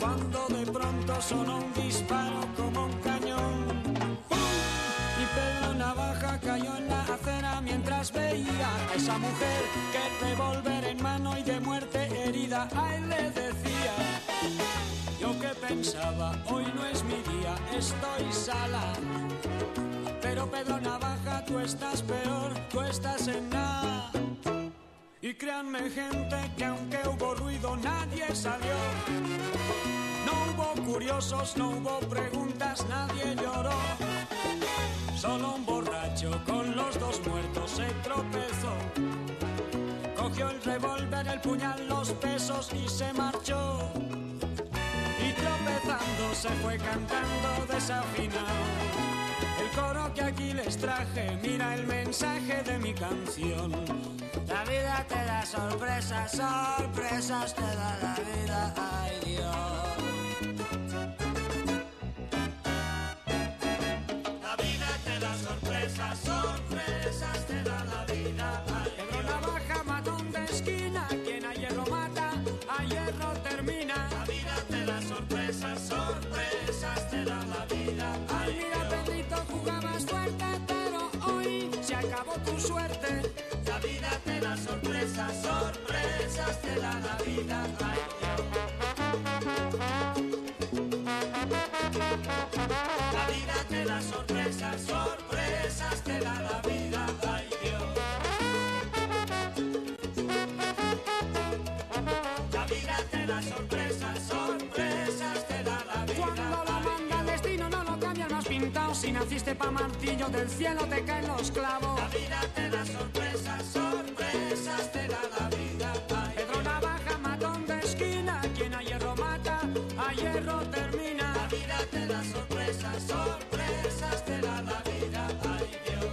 Speaker 6: Cuando de pronto sonó un disparo como un cañón. ¡Pum! Y Pedro Navaja cayó en la acera mientras veía a esa mujer que revólver en mano y de muerte herida a él le decía. Yo que pensaba, hoy no es mi día, estoy sala. Pero Pedro Navaja, tú estás peor, tú estás en nada. Y créanme gente que aunque hubo ruido nadie salió. No hubo curiosos, no hubo preguntas, nadie lloró. Solo un borracho con los dos muertos se tropezó. Cogió el revólver, el puñal, los pesos y se marchó. Y tropezando se fue cantando desafinado. Coro que aquí les traje, mira el mensaje de mi canción. La vida te da sorpresas, sorpresas te da la vida, ay Dios. Pa' martillo del cielo te caen los clavos. La vida te da sorpresas, sorpresas te da la vida. Ay, Pedro Navaja, matón de esquina, quien a hierro mata, a hierro termina. La vida te da sorpresas, sorpresas te da la vida. Ay Dios.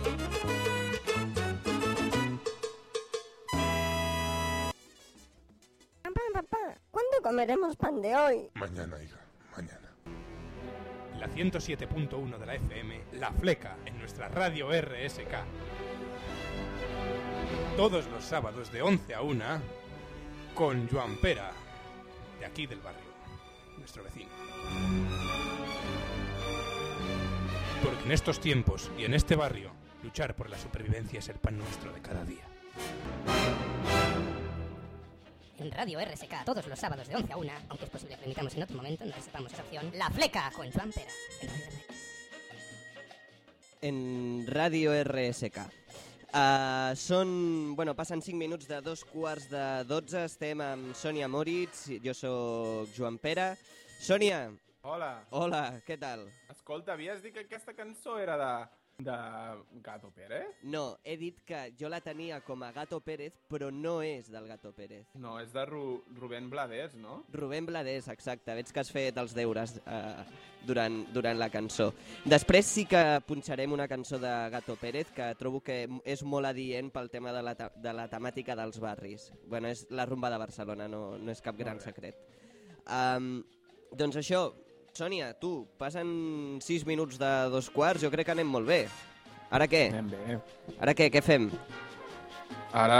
Speaker 7: Papá, papá, ¿cuándo comeremos pan de hoy?
Speaker 1: Mañana, hija. La 107.1 de la FM, La Fleca, en nuestra radio RSK. Todos los sábados de 11 a 1, con Joan Pera, de aquí del barrio, nuestro vecino. Porque en estos tiempos y en este barrio, luchar por la supervivencia es el pan nuestro de cada día.
Speaker 8: En Radio RSK, todos los sábados de 11 a 1, aunque es posible que lo emitamos en otro momento, no sepamos esa opción, La Fleca con Joan Pera. En Radio RSK.
Speaker 2: en Ràdio RSK. Uh, són... Bueno, passen 5 minuts de dos quarts de 12. Estem amb Sònia Moritz, jo sóc Joan Pera. Sònia,
Speaker 3: Hola.
Speaker 2: hola, què tal?
Speaker 3: Escolta, havies dit que aquesta cançó era de De Gato Pérez?
Speaker 2: No, he dit que jo la tenia com a Gato Pérez, però no és del Gato Pérez.
Speaker 3: No, és de Ru Rubén Blades, no?
Speaker 2: Rubén Blades, exacte. Veig que has fet els deures eh, durant, durant la cançó. Després sí que punxarem una cançó de Gato Pérez que trobo que és molt adient pel tema de la, de la temàtica dels barris. Bueno, és la rumba de Barcelona, no, no és cap gran secret. Um, doncs això, Sònia, tu, passen 6 minuts de dos quarts, jo crec que anem molt bé. Ara què?
Speaker 3: Anem bé.
Speaker 2: Ara què? Què fem?
Speaker 3: Ara...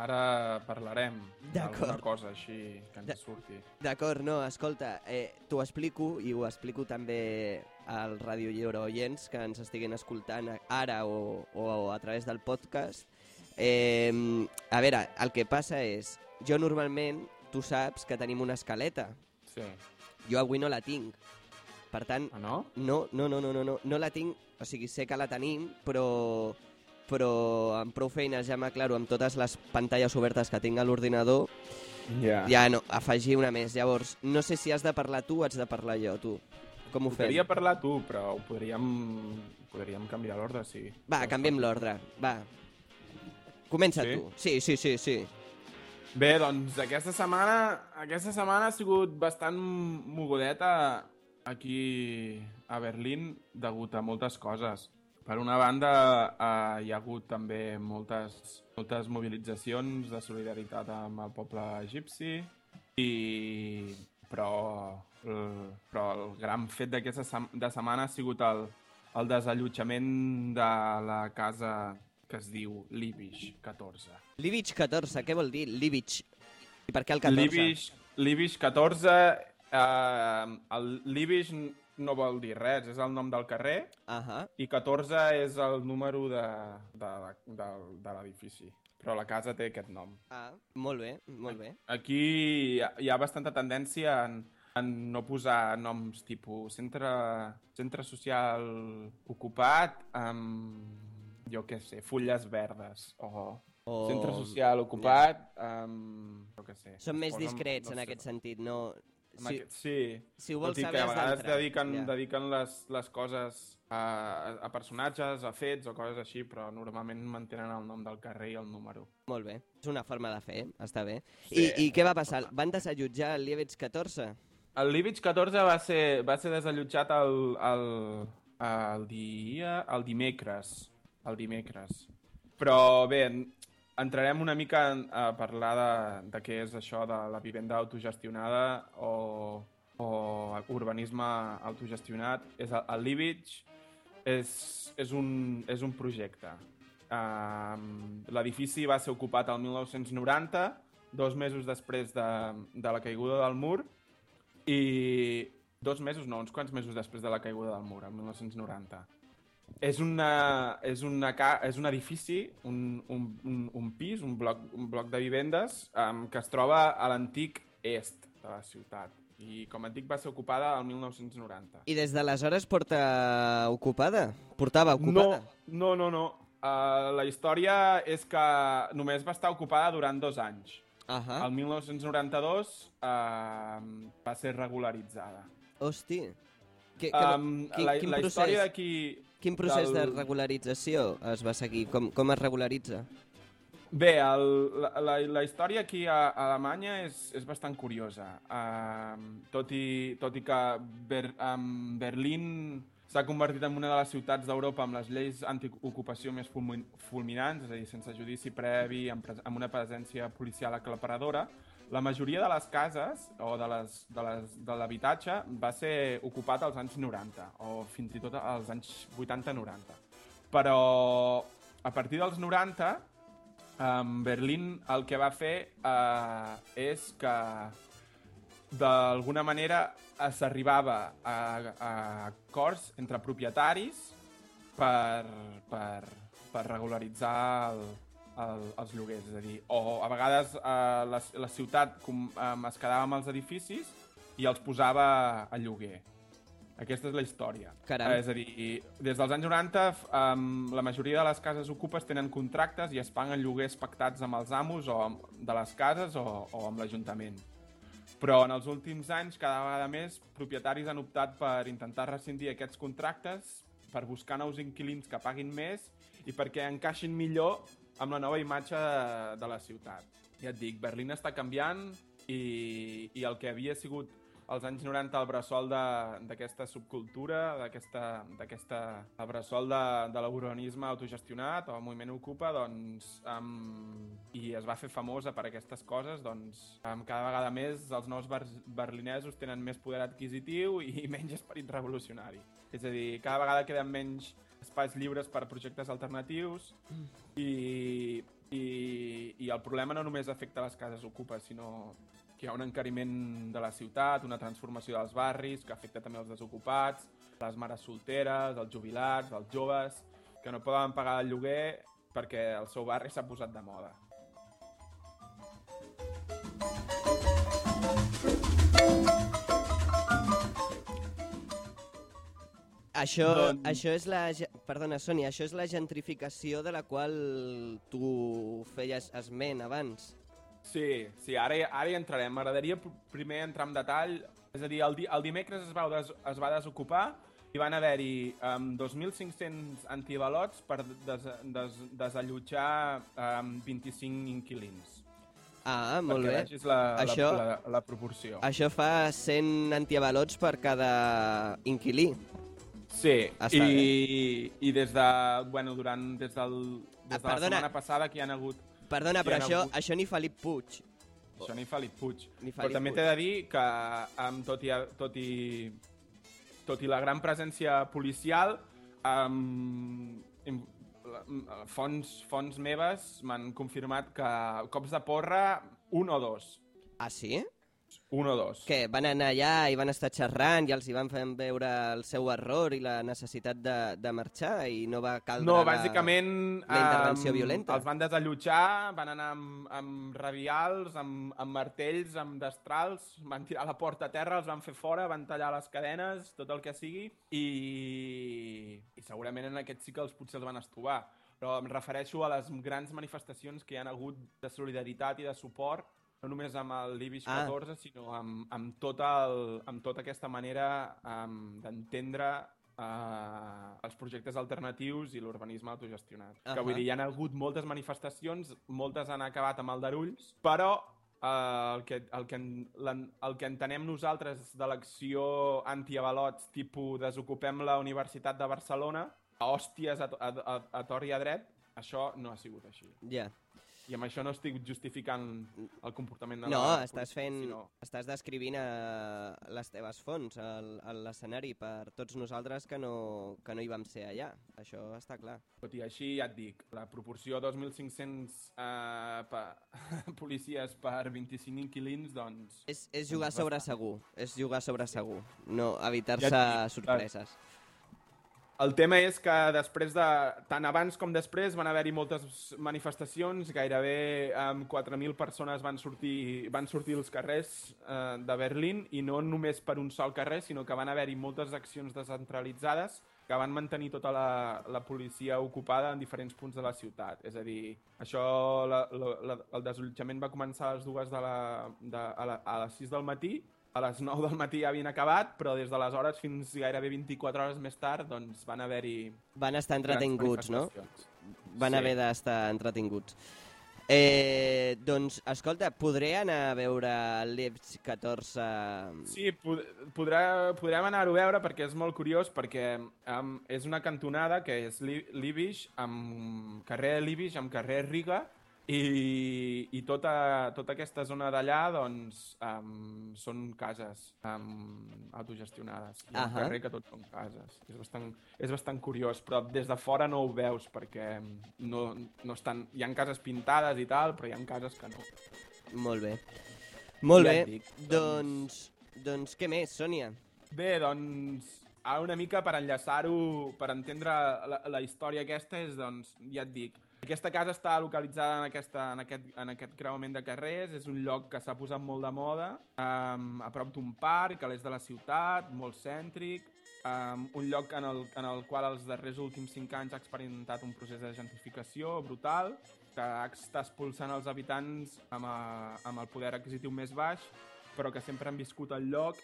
Speaker 3: Ara parlarem d'alguna cosa així que ens
Speaker 2: De-
Speaker 3: surti.
Speaker 2: D'acord, no, escolta, eh, t'ho explico i ho explico també al Ràdio Lliure oients que ens estiguin escoltant ara o, o a través del podcast. Eh, a veure, el que passa és, jo normalment, tu saps que tenim una escaleta.
Speaker 3: Sí.
Speaker 2: Jo avui no la tinc. Per tant,
Speaker 3: Ah, no?
Speaker 2: no, no, no, no, no, no, no la tinc, o sigui, sé que la tenim, però, però amb prou feines ja m'aclaro amb totes les pantalles obertes que tinc a l'ordinador,
Speaker 3: Ja.
Speaker 2: ja no, afegir una més. Llavors, no sé si has de parlar tu o haig de parlar jo, tu. Com ho fem?
Speaker 3: Podria parlar tu, però ho podríem, podríem canviar l'ordre, sí.
Speaker 2: Va, canviem l'ordre, va. Comença
Speaker 3: Sí?
Speaker 2: tu. Sí, sí, sí, sí.
Speaker 3: Bé, doncs aquesta setmana, aquesta setmana ha sigut bastant mogudeta aquí a Berlín degut a moltes coses. Per una banda, eh, hi ha hagut també moltes, moltes mobilitzacions de solidaritat amb el poble egipci, i... però, el, però el gran fet d'aquesta de setmana ha sigut el, el desallotjament de la casa que es diu Libish 14.
Speaker 2: Libich 14, què vol dir? Libich. I per què el 14?
Speaker 3: Libish, Libish 14, eh, el Libish no vol dir res, és el nom del carrer,
Speaker 2: Ahà.
Speaker 3: i 14 és el número de, de, de, de l'edifici. Però la casa té aquest nom.
Speaker 2: Ah, molt bé, molt bé.
Speaker 3: Aquí hi ha, hi ha bastanta tendència en, en no posar noms tipus centre, centre social ocupat amb, jo què sé, fulles verdes o
Speaker 2: O...
Speaker 3: centre social ocupat amb, jo què sé.
Speaker 2: Són més discrets
Speaker 3: no
Speaker 2: en
Speaker 3: sé,
Speaker 2: aquest sentit, no...
Speaker 3: en
Speaker 2: Si,
Speaker 3: aquest, sí.
Speaker 2: si ho vols
Speaker 3: Tot i
Speaker 2: saber
Speaker 3: que a vegades dediquen,
Speaker 2: Ja.
Speaker 3: dediquen les, les coses a, a personatges, a fets o coses així, però normalment mantenen el nom del carrer i el número.
Speaker 2: Molt bé, és una forma de fer, està bé.
Speaker 3: Sí.
Speaker 2: I, I què va passar? Van desallotjar el Liebig 14?
Speaker 3: El Libich 14 va ser, va ser desallotjat el, el, el, dia, el dimecres. El dimecres. Però bé, entrarem una mica a parlar de, de què és això de la vivenda autogestionada o, o urbanisme autogestionat. És el, el Libich és, és, un, és un projecte. Um, L'edifici va ser ocupat el 1990, dos mesos després de, de la caiguda del mur, i dos mesos, no, uns quants mesos després de la caiguda del mur, el 1990. És, una, és, una, és un edifici, un, un, un, un pis, un bloc, un bloc de vivendes um, que es troba a l'antic est de la ciutat. I com et dic, va ser ocupada el 1990.
Speaker 2: I des d'aleshores porta ocupada? Portava ocupada?
Speaker 3: No, no, no. no. Uh, la història és que només va estar ocupada durant dos anys.
Speaker 2: Ahà.
Speaker 3: El 1992 uh, va ser regularitzada.
Speaker 2: Hosti. Que, que,
Speaker 3: Um,
Speaker 2: quin,
Speaker 3: la,
Speaker 2: quin
Speaker 3: la
Speaker 2: procés,
Speaker 3: història d'aquí...
Speaker 2: quin procés de
Speaker 3: del-
Speaker 2: regularització es va seguir? Com, com es regularitza?
Speaker 3: Bé, el, la, la, la història aquí a, a Alemanya és, és bastant curiosa. Um, tot, i, tot i que Ber, um, Berlín s'ha convertit en una de les ciutats d'Europa amb les lleis antiocupació més fulmin- fulminants, és a dir, sense judici previ, amb, amb una presència policial aclaparadora, la majoria de les cases o de les- de les- de l'habitatge va ser ocupat als anys 90 o fins i tot als anys 80-90. Però a partir dels 90 um, Berlín el que va fer uh, és que d'alguna manera eh, s'arribava a, a acords entre propietaris per, per, per regularitzar el, el, els lloguers. És a dir, o a vegades eh, la, la ciutat com, um, es quedava amb els edificis i els posava a lloguer. Aquesta és la història.
Speaker 2: Caram.
Speaker 3: És a dir, des dels anys 90 f- um, la majoria de les cases ocupes tenen contractes i es paguen lloguers pactats amb els amos o amb, de les cases o, o amb l'Ajuntament. Però en els últims anys, cada vegada més, propietaris han optat per intentar rescindir aquests contractes per buscar nous inquilins que paguin més i perquè encaixin millor amb la nova imatge de, la ciutat. Ja et dic, Berlín està canviant i, i el que havia sigut als anys 90 el bressol d'aquesta subcultura, d'aquesta bressol de, de l'urbanisme autogestionat o el moviment Ocupa, doncs, um, i es va fer famosa per aquestes coses, doncs, um, cada vegada més els nous ber berlinesos tenen més poder adquisitiu i menys esperit revolucionari. És a dir, cada vegada queden menys espais lliures per projectes alternatius i, i, i el problema no només afecta les cases ocupes, sinó que hi ha un encariment de la ciutat, una transformació dels barris, que afecta també els desocupats, les mares solteres, els jubilats, els joves, que no poden pagar el lloguer perquè el seu barri s'ha posat de moda.
Speaker 2: Això,
Speaker 3: Doncs-
Speaker 2: això és la... Perdona, Sònia, això és la gentrificació de la qual tu feies esment abans.
Speaker 3: Sí, sí, ara, ara hi entrarem. M'agradaria pr- primer entrar en detall. És a dir, el, di el dimecres es va, des es va desocupar i van haver-hi um, 2.500 antibalots per des des desallotjar um, 25 inquilins.
Speaker 2: Ah, molt
Speaker 3: perquè
Speaker 2: bé.
Speaker 3: vegis la,
Speaker 2: Això-
Speaker 3: la, la, la proporció.
Speaker 2: Això fa 100 antiavalots per cada inquilí.
Speaker 3: Sí,
Speaker 2: Està
Speaker 3: i, i des de, bueno, durant, des, del, des de
Speaker 2: Ah,
Speaker 3: la
Speaker 2: perdona.
Speaker 3: setmana passada que hi ha hagut
Speaker 2: Perdona, però
Speaker 3: han
Speaker 2: això,
Speaker 3: hagut-
Speaker 2: això ni Felip Puig.
Speaker 3: Això ni Felip Puig.
Speaker 2: Ni
Speaker 3: Però
Speaker 2: Felip
Speaker 3: també
Speaker 2: Puig.
Speaker 3: t'he de dir que, amb, tot, i, tot, i, tot i la gran presència policial, um, fonts, fonts meves m'han confirmat que cops de porra, un o dos.
Speaker 2: Ah, sí?
Speaker 3: Un o dos.
Speaker 2: Què, van anar allà i van estar xerrant i els hi van fer veure el seu error i la necessitat de, de marxar i no va caldre
Speaker 3: No,
Speaker 2: la-
Speaker 3: bàsicament...
Speaker 2: la intervenció
Speaker 3: em,
Speaker 2: violenta?
Speaker 3: Els van desallotjar, van anar amb, amb rabials, amb, amb martells, amb destrals, van tirar la porta a terra, els van fer fora, van tallar les cadenes, tot el que sigui, i, i segurament en aquest sí que els potser els van estovar. Però em refereixo a les grans manifestacions que hi han hagut de solidaritat i de suport, no només amb el Libis
Speaker 2: Ah.
Speaker 3: 14, sinó amb, amb, tot el, amb tota aquesta manera um, d'entendre uh, els projectes alternatius i l'urbanisme autogestionat. Uh -huh. Que vull dir, hi ha hagut moltes manifestacions, moltes han acabat amb aldarulls, però uh, el, que, el, que, en- el que entenem nosaltres de l'acció antiavalots tipus desocupem la Universitat de Barcelona, a hòsties a, a, a, a tor i a dret, això no ha sigut així.
Speaker 2: Ja.
Speaker 3: I amb això no estic justificant el comportament de
Speaker 2: No,
Speaker 3: la
Speaker 2: estàs fent...
Speaker 3: sinó-
Speaker 2: Estàs descrivint eh, les teves fonts a l'escenari per tots nosaltres que no, que no hi vam ser allà. Això està clar.
Speaker 3: Tot i així, ja et dic, la proporció 2.500 eh, pa, policies per 25 inquilins, doncs...
Speaker 2: És, és jugar
Speaker 3: Doncs
Speaker 2: sobre segur. És jugar sobre segur. No evitar-se
Speaker 3: Ja
Speaker 2: sorpreses.
Speaker 3: El tema és que després de... tant abans com després van haver-hi moltes manifestacions, gairebé um, 4.000 persones van sortir, van sortir als carrers uh, de Berlín i no només per un sol carrer, sinó que van haver-hi moltes accions descentralitzades que van mantenir tota la, la policia ocupada en diferents punts de la ciutat. És a dir, això, la, la, la, el desallotjament va començar a les dues de la, de, a, la, a les 6 del matí, a les 9 del matí ja havien acabat, però des d'aleshores fins gairebé 24 hores més tard doncs, van haver-hi
Speaker 2: Van estar entretinguts, no? Van
Speaker 3: Sí.
Speaker 2: haver d'estar entretinguts. Eh, doncs, escolta, podré anar a veure Lips 14...
Speaker 3: Sí, pod podrà, podrem anar-ho a veure perquè és molt curiós, perquè um, és una cantonada que és Li Libish, amb carrer Libish, amb carrer Riga, i, i tota, tota aquesta zona d'allà doncs, um, són cases um, autogestionades. Ha un
Speaker 2: Ahà.
Speaker 3: carrer que tot són cases. És bastant, és bastant curiós, però des de fora no ho veus perquè no, no estan... Hi ha cases pintades i tal, però hi ha cases que no.
Speaker 2: Molt bé. Molt
Speaker 3: Ja
Speaker 2: bé.
Speaker 3: dic,
Speaker 2: doncs... doncs què més, Sònia?
Speaker 3: Bé, doncs, ara una mica per enllaçar-ho, per entendre la, la història aquesta, és, doncs, ja et dic, aquesta casa està localitzada en, aquesta, en, aquest, en aquest creuament de carrers, és un lloc que s'ha posat molt de moda, um, a prop d'un parc, a l'est de la ciutat, molt cèntric, um, un lloc en el, en el qual els darrers últims cinc anys ha experimentat un procés de gentrificació brutal, que està expulsant els habitants amb, a, amb el poder adquisitiu més baix, però que sempre han viscut al lloc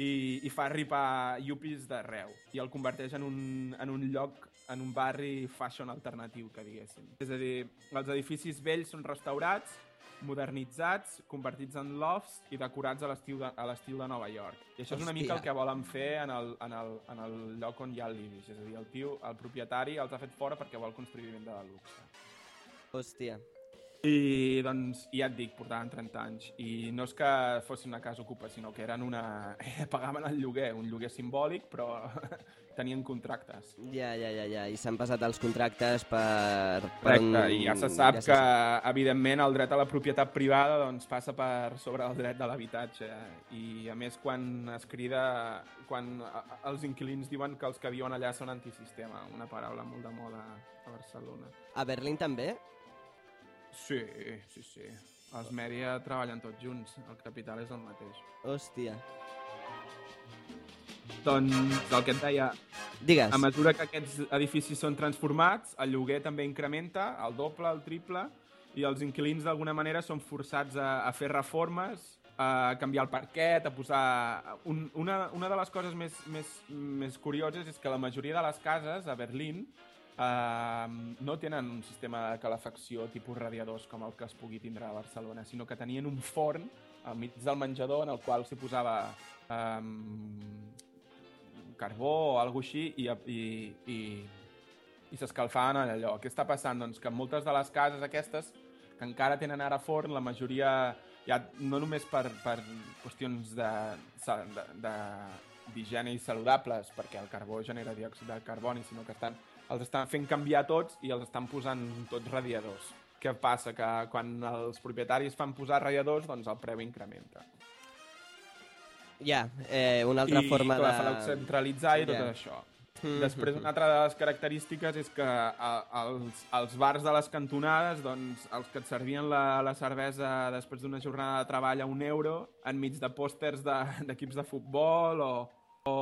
Speaker 3: i, i fa ripar yuppies d'arreu i el converteix en un, en un lloc, en un barri fashion alternatiu, que diguéssim. És a dir, els edificis vells són restaurats, modernitzats, convertits en lofts i decorats a l'estil de, a l'estil de Nova York. I això és una
Speaker 2: Hòstia.
Speaker 3: mica el que volen fer en el, en, el, en el lloc on hi ha el Libis. És a dir, el tio, el propietari, els ha fet fora perquè vol construir vivenda de luxe.
Speaker 2: Hòstia.
Speaker 3: I doncs, ja et dic, portaven 30 anys. I no és que fossin una casa ocupa, sinó que eren una... pagaven el lloguer, un lloguer simbòlic, però tenien contractes.
Speaker 2: Ja, ja, ja, ja. I s'han passat els contractes per... per
Speaker 3: Correcte, i ja se sap
Speaker 2: ja
Speaker 3: que, evidentment, el dret a la propietat privada doncs, passa per sobre el dret de l'habitatge. I, a més, quan es crida... Quan els inquilins diuen que els que viuen allà són antisistema, una paraula molt de moda a Barcelona.
Speaker 2: A Berlín també?
Speaker 3: Sí, sí, sí. Els mèdia treballen tots junts, el capital és el mateix.
Speaker 2: Hòstia.
Speaker 3: Doncs el que et deia,
Speaker 2: Digues.
Speaker 3: a mesura que aquests edificis són transformats, el lloguer també incrementa, el doble, el triple, i els inquilins d'alguna manera són forçats a, a fer reformes, a canviar el parquet, a posar... Un, una, una de les coses més, més, més curioses és que la majoria de les cases a Berlín eh, no tenen un sistema de calefacció tipus radiadors com el que es pugui tindre a Barcelona, sinó que tenien un forn al mig del menjador en el qual s'hi posava eh, carbó o alguna així i, i, i, i s'escalfaven en allò. Què està passant? Doncs que moltes de les cases aquestes que encara tenen ara forn, la majoria, ja, no només per, per qüestions de, de, de, d'higiene i saludables, perquè el carbó genera diòxid de carboni, sinó que estan, els estan fent canviar tots i els estan posant tots radiadors. Què passa? Que quan els propietaris fan posar radiadors, doncs el preu incrementa.
Speaker 2: Ja, eh, una altra
Speaker 3: I,
Speaker 2: forma
Speaker 3: clar,
Speaker 2: de...
Speaker 3: fa centralitzar i tot això.
Speaker 2: Mm.
Speaker 3: Després, una altra de les característiques és que a, als, als bars de les cantonades, doncs, els que et servien la, la cervesa després d'una jornada de treball a un euro, enmig de pòsters de- d'equips de, de futbol o, o,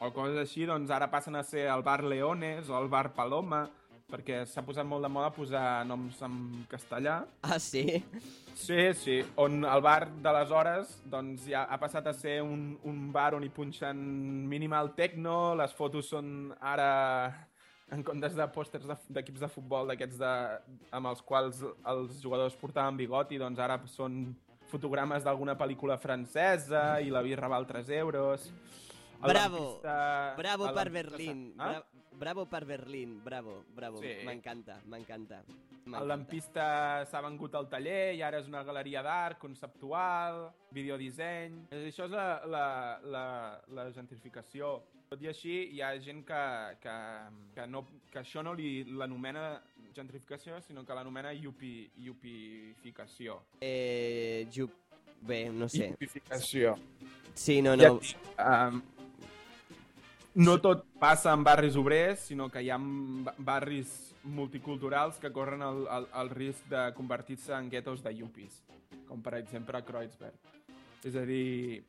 Speaker 3: o coses així, doncs ara passen a ser el bar Leones o el bar Paloma, perquè s'ha posat molt de moda posar noms en castellà.
Speaker 2: Ah, sí?
Speaker 3: Sí, sí, on el bar d'aleshores doncs, ja ha passat a ser un, un bar on hi punxen minimal techno, les fotos són ara en comptes de pòsters de- d'equips de, futbol d'aquests de, amb els quals els jugadors portaven bigoti, doncs ara són fotogrames d'alguna pel·lícula francesa i la birra val 3 euros.
Speaker 2: Bravo, bravo per Berlín.
Speaker 3: Ah?
Speaker 2: Bra bravo per Berlín, bravo, bravo.
Speaker 3: Sí.
Speaker 2: M'encanta, m'encanta.
Speaker 3: El lampista s'ha vengut al taller i ara és una galeria d'art conceptual, videodisseny... Això és la, la, la, la gentrificació. Tot i així, hi ha gent que, que, que, no, que això no li l'anomena gentrificació, sinó que l'anomena yupi, yupificació.
Speaker 2: Eh, ju... Bé, no sé.
Speaker 3: Yupificació.
Speaker 2: Sí, no,
Speaker 3: Ja
Speaker 2: no.
Speaker 3: dic, um, no tot passa en barris obrers, sinó que hi ha ba- barris multiculturals que corren el, el, el risc de convertir-se en guetos de yuppies, com per exemple Kreuzberg. És a dir,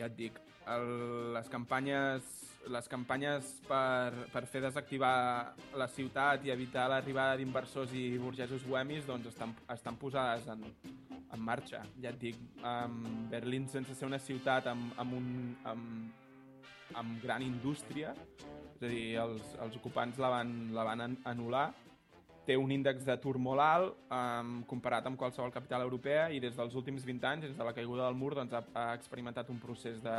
Speaker 3: ja et dic, el, les campanyes, les campanyes per, per fer desactivar la ciutat i evitar l'arribada d'inversors i burgesos bohemis doncs estan, estan posades en, en marxa. Ja et dic, um, Berlín, sense ser una ciutat amb, amb, un, amb, amb gran indústria, és a dir, els, els ocupants la van, la van an- anul·lar, té un índex d'atur molt alt um, comparat amb qualsevol capital europea i des dels últims 20 anys, des de la caiguda del mur, doncs, ha, ha experimentat un procés de,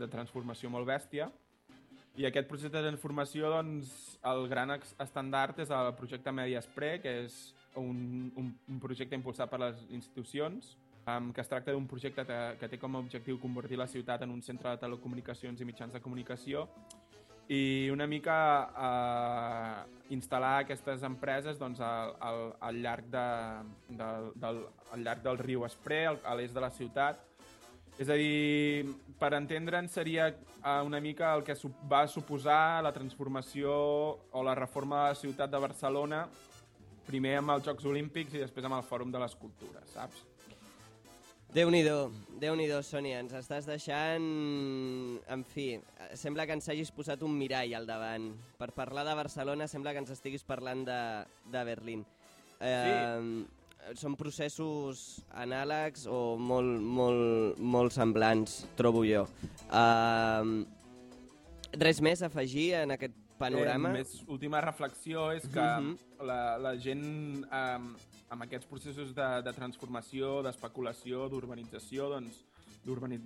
Speaker 3: de transformació molt bèstia. I aquest procés de transformació, doncs, el gran estandard és el projecte Mediaspre, que és un, un, un projecte impulsat per les institucions, um, que es tracta d'un projecte que, que té com a objectiu convertir la ciutat en un centre de telecomunicacions i mitjans de comunicació i una mica eh, instal·lar aquestes empreses doncs, al, al, al, llarg de, del, del, al llarg del riu Espré, al- a l'est de la ciutat. És a dir, per entendre'n seria eh, una mica el que va suposar la transformació o la reforma de la ciutat de Barcelona primer amb els Jocs Olímpics i després amb el Fòrum de les Cultures, saps?
Speaker 2: Déu-n'hi-do, déu nhi déu Sònia, ens estàs deixant... En fi, sembla que ens hagis posat un mirall al davant. Per parlar de Barcelona sembla que ens estiguis parlant de, de Berlín. Eh, són processos anàlegs o molt, molt, molt semblants, trobo jo. Uh, res més a afegir en aquest panorama?
Speaker 3: Eh, més última reflexió és que
Speaker 2: Mhm.
Speaker 3: la, la gent eh, amb aquests processos de, de transformació, d'especulació, d'urbanització, doncs,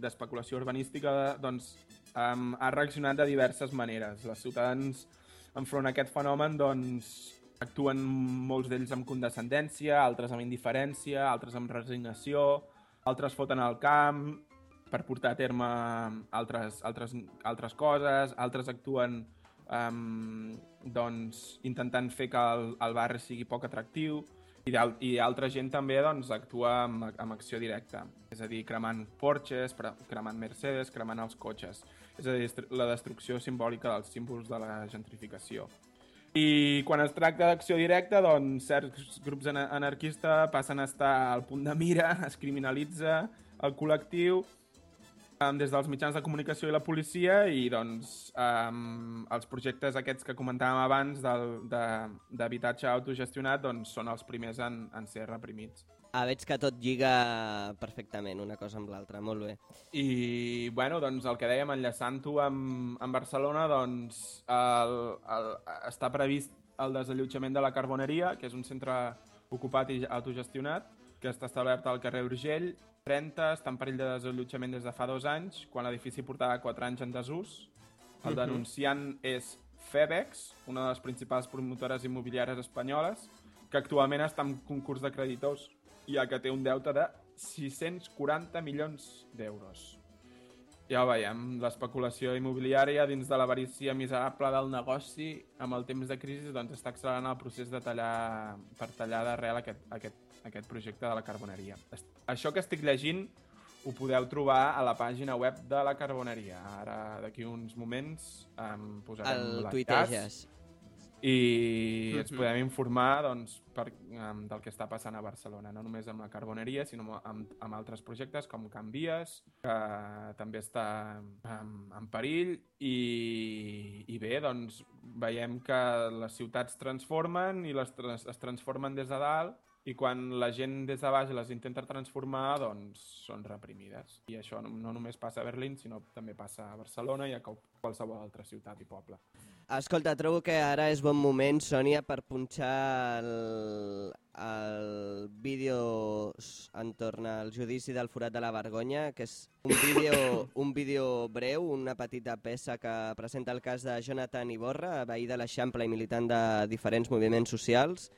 Speaker 3: d'especulació urbanística, doncs, um, ha reaccionat de diverses maneres. Els ciutadans enfront a aquest fenomen doncs, actuen molts d'ells amb condescendència, altres amb indiferència, altres amb resignació, altres foten al camp per portar a terme altres, altres, altres coses, altres actuen um, doncs, intentant fer que el, el barri sigui poc atractiu, i, i altra gent també doncs, actua amb, amb acció directa, és a dir, cremant Porsches, cremant Mercedes, cremant els cotxes. És a dir, la destrucció simbòlica dels símbols de la gentrificació. I quan es tracta d'acció directa, doncs certs grups ana- anarquistes passen a estar al punt de mira, es criminalitza el col·lectiu des dels mitjans de comunicació i la policia i doncs um, els projectes aquests que comentàvem abans d'habitatge autogestionat doncs són els primers en, en ser reprimits.
Speaker 2: Ah, veig que tot lliga perfectament una cosa amb l'altra, molt bé.
Speaker 3: I, bueno, doncs el que dèiem, enllaçant-ho amb, amb Barcelona, doncs el, el, està previst el desallotjament de la Carboneria, que és un centre ocupat i autogestionat, que està establert al carrer Urgell. 30 està en perill de desallotjament des de fa dos anys, quan l'edifici portava 4 anys en desús. El
Speaker 2: Mhm.
Speaker 3: denunciant és Febex, una de les principals promotores immobiliàries espanyoles, que actualment està en concurs de creditors, ja que té un deute de 640 milions d'euros. Ja ho veiem, l'especulació immobiliària dins de l'avarícia miserable del negoci amb el temps de crisi doncs està accelerant el procés de tallar, per tallar d'arrel aquest, aquest, aquest projecte de la carboneria. Est- Això que estic llegint ho podeu trobar a la pàgina web de la carboneria. Ara, d'aquí uns moments, em posarem
Speaker 2: El tuiteges.
Speaker 3: i ens
Speaker 2: Mhm.
Speaker 3: podem informar doncs, per, um, del que està passant a Barcelona, no només amb la carboneria, sinó amb, amb altres projectes com Can Vies, que també està en, en perill, i, i bé, doncs veiem que les ciutats transformen i les es transformen des de dalt, i quan la gent des de baix les intenta transformar, doncs són reprimides. I això no, no només passa a Berlín, sinó també passa a Barcelona i a qual- qualsevol altra ciutat i poble.
Speaker 2: Escolta, trobo que ara és bon moment, Sònia, per punxar el, el vídeo entorn al judici del forat de la vergonya, que és un vídeo, un vídeo breu, una petita peça que presenta el cas de Jonathan Iborra, veí de l'Eixample i militant de diferents moviments socials,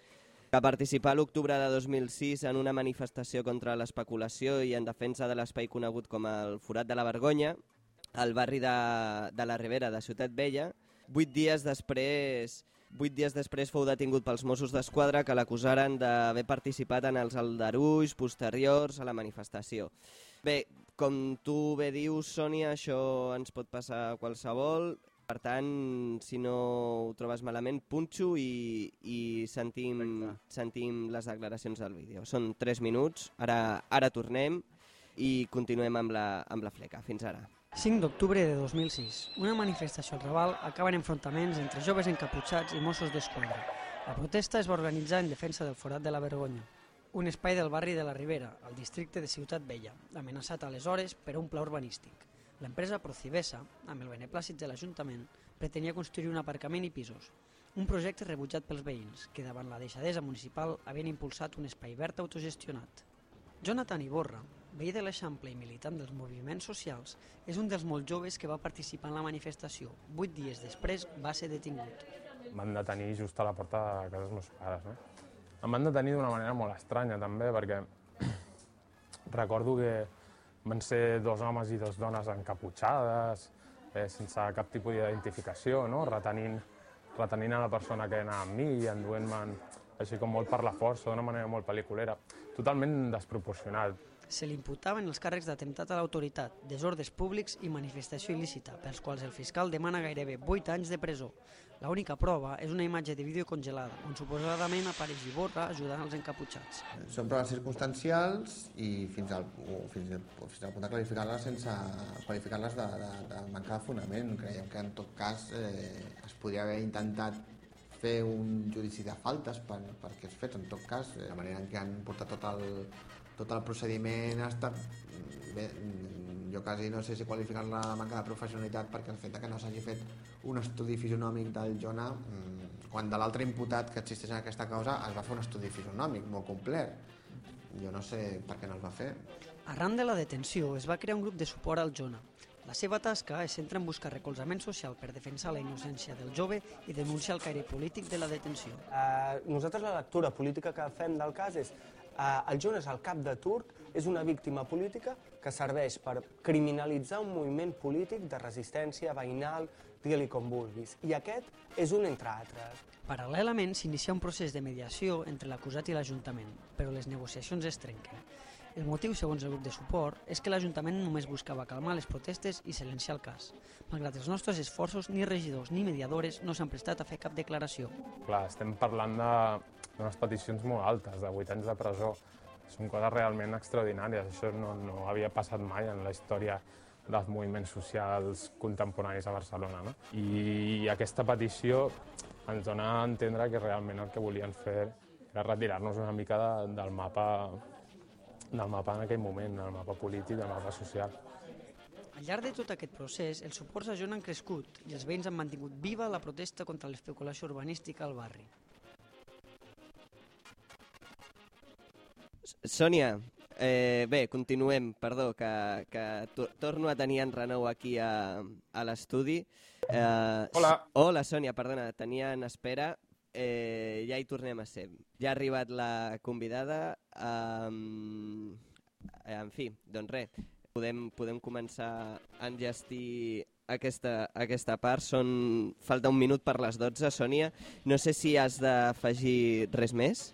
Speaker 2: que participà l'octubre de 2006 en una manifestació contra l'especulació i en defensa de l'espai conegut com el Forat de la Vergonya, al barri de, de la Ribera de Ciutat Vella. Vuit dies després Vuit dies després fou detingut pels Mossos d'Esquadra que l'acusaren d'haver participat en els aldarulls posteriors a la manifestació. Bé, com tu bé dius, Sònia, això ens pot passar a qualsevol. Per tant, si no ho trobes malament, punxo i, i sentim, sentim les declaracions del vídeo. Són 3 minuts, ara, ara tornem i continuem amb la, amb la fleca. Fins ara.
Speaker 9: 5 d'octubre de 2006. Una manifestació al Raval acaba en enfrontaments entre joves encaputxats i Mossos d'Esquadra. La protesta es va organitzar en defensa del Forat de la Vergonya, un espai del barri de la Ribera, al districte de Ciutat Vella, amenaçat aleshores per un pla urbanístic. L'empresa Procivesa, amb el beneplàcit de l'Ajuntament, pretenia construir un aparcament i pisos, un projecte rebutjat pels veïns, que davant la deixadesa municipal havien impulsat un espai verd autogestionat. Jonathan Iborra, veí de l'Eixample i militant dels moviments socials, és un dels molt joves que va participar en la manifestació. Vuit dies després va ser detingut.
Speaker 10: Em van detenir just a la porta de casa dels meus pares. No? Em van detenir d'una manera molt estranya també, perquè recordo que van ser dos homes i dues dones encaputxades, eh, sense cap tipus d'identificació, no? retenint, retenint a la persona que anava amb mi i enduent-me'n així com molt per la força, d'una manera molt pel·liculera, totalment desproporcionat.
Speaker 9: Se li imputaven els càrrecs d'atemptat a l'autoritat, desordres públics i manifestació il·lícita, pels quals el fiscal demana gairebé 8 anys de presó. La única prova és una imatge de vídeo congelada, on suposadament apareix Iborra ajudant els encaputxats.
Speaker 11: Són proves circumstancials i fins al, o fins, fins al punt de qualificar-les sense qualificar-les de, de, de manca de fonament. Creiem que en tot cas eh, es podria haver intentat fer un judici de faltes per, per aquests fets. En tot cas, la manera en què han portat tot el, tot el procediment ha estat... Bé, jo quasi no sé si qualificar la manca de professionalitat perquè el fet que no s'hagi fet un estudi fisionòmic del Jona mm, quan de l'altre imputat que existeix en aquesta causa es va fer un estudi fisionòmic molt complet. Jo no sé per què no es va fer.
Speaker 9: Arran de la detenció es va crear un grup de suport al Jona. La seva tasca es centra en buscar recolzament social per defensar la innocència del jove i denunciar el caire polític de la detenció.
Speaker 12: Uh, nosaltres la lectura política que fem del cas és uh, el Jonas, el cap de turc, és una víctima política que serveix per criminalitzar un moviment polític de resistència veïnal, digue-li com vulguis. I aquest és un entre altres.
Speaker 9: Paral·lelament s'inicia un procés de mediació entre l'acusat i l'Ajuntament, però les negociacions es trenquen. El motiu, segons el grup de suport, és que l'Ajuntament només buscava calmar les protestes i silenciar el cas. Malgrat els nostres esforços, ni regidors ni mediadores no s'han prestat a fer cap declaració.
Speaker 10: Clar, estem parlant d'unes peticions molt altes, de 8 anys de presó. Són coses realment extraordinàries. Això no, no havia passat mai en la història dels moviments socials contemporanis a Barcelona. No? I aquesta petició ens dona a entendre que realment el que volien fer era retirar-nos una mica de, del mapa del mapa en aquell moment, del mapa polític, del mapa social.
Speaker 9: Al llarg de tot aquest procés, els suports a Jona han crescut i els veïns han mantingut viva la protesta contra l'especulació urbanística al barri.
Speaker 2: Sònia, eh, bé, continuem, perdó, que, que to torno a tenir en Renou aquí a, a l'estudi. Eh,
Speaker 3: Hola.
Speaker 2: Hola, Sònia, perdona, tenia en espera eh, ja hi tornem a ser. Ja ha arribat la convidada. Um, en fi, doncs res, podem, podem començar a engestir aquesta, aquesta part. Són, falta un minut per les 12, Sònia. No sé si has d'afegir res més.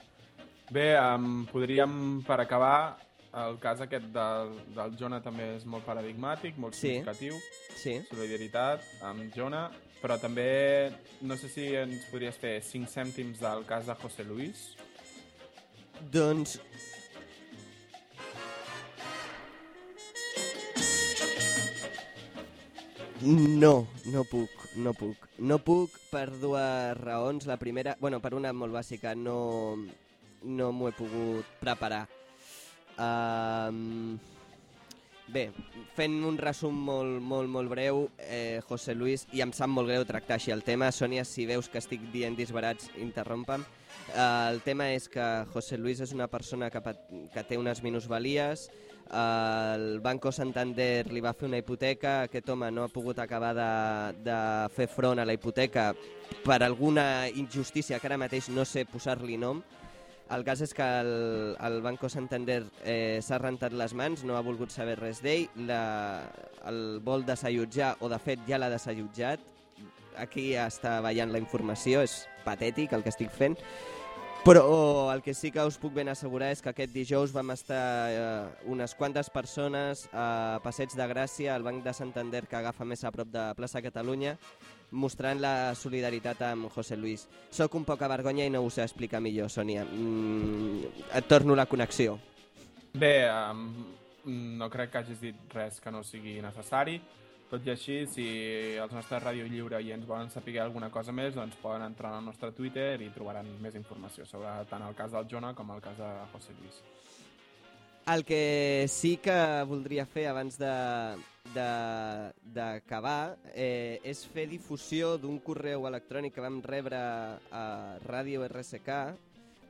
Speaker 3: Bé, um, podríem, per acabar, el cas aquest del, del Jona també és molt paradigmàtic, molt
Speaker 2: Sí.
Speaker 3: significatiu.
Speaker 2: Sí.
Speaker 3: Solidaritat amb Jona, però també no sé si ens podries fer 5 cèntims del cas de José Luis.
Speaker 2: Doncs... No, no puc, no puc. No puc per dues raons. La primera, bueno, per una molt bàsica, no, no m'ho he pogut preparar. Um, bé, fent un resum molt, molt, molt breu, eh, José Luis, i em sap molt greu tractar així el tema, Sònia, si veus que estic dient disbarats, interrompa'm. Uh, el tema és que José Luis és una persona que, que té unes minusvalies, uh, el Banco Santander li va fer una hipoteca, aquest home no ha pogut acabar de, de fer front a la hipoteca per alguna injustícia que ara mateix no sé posar-li nom, el cas és que el, el Banco Santander eh, s'ha rentat les mans, no ha volgut saber res d'ell, el vol desallotjar, o de fet ja l'ha desallotjat, aquí està veient la informació, és patètic el que estic fent, però el que sí que us puc ben assegurar és que aquest dijous vam estar eh, unes quantes persones a Passeig de Gràcia, al Banc de Santander que agafa més a prop de plaça Catalunya, mostrant la solidaritat amb José Luis. Soc un poc a vergonya i no ho sé explicar millor, Sònia. Mm, et torno la connexió.
Speaker 3: Bé, um, no crec que hagis dit res que no sigui necessari. Tot i així, si els nostres Ràdio Lliure i ens volen saber alguna cosa més, doncs poden entrar al nostre Twitter i trobaran més informació sobre tant el cas del Jona com el cas de José Luis.
Speaker 2: El que sí que voldria fer abans d'acabar eh, és fer difusió d'un correu electrònic que vam rebre a Ràdio RSK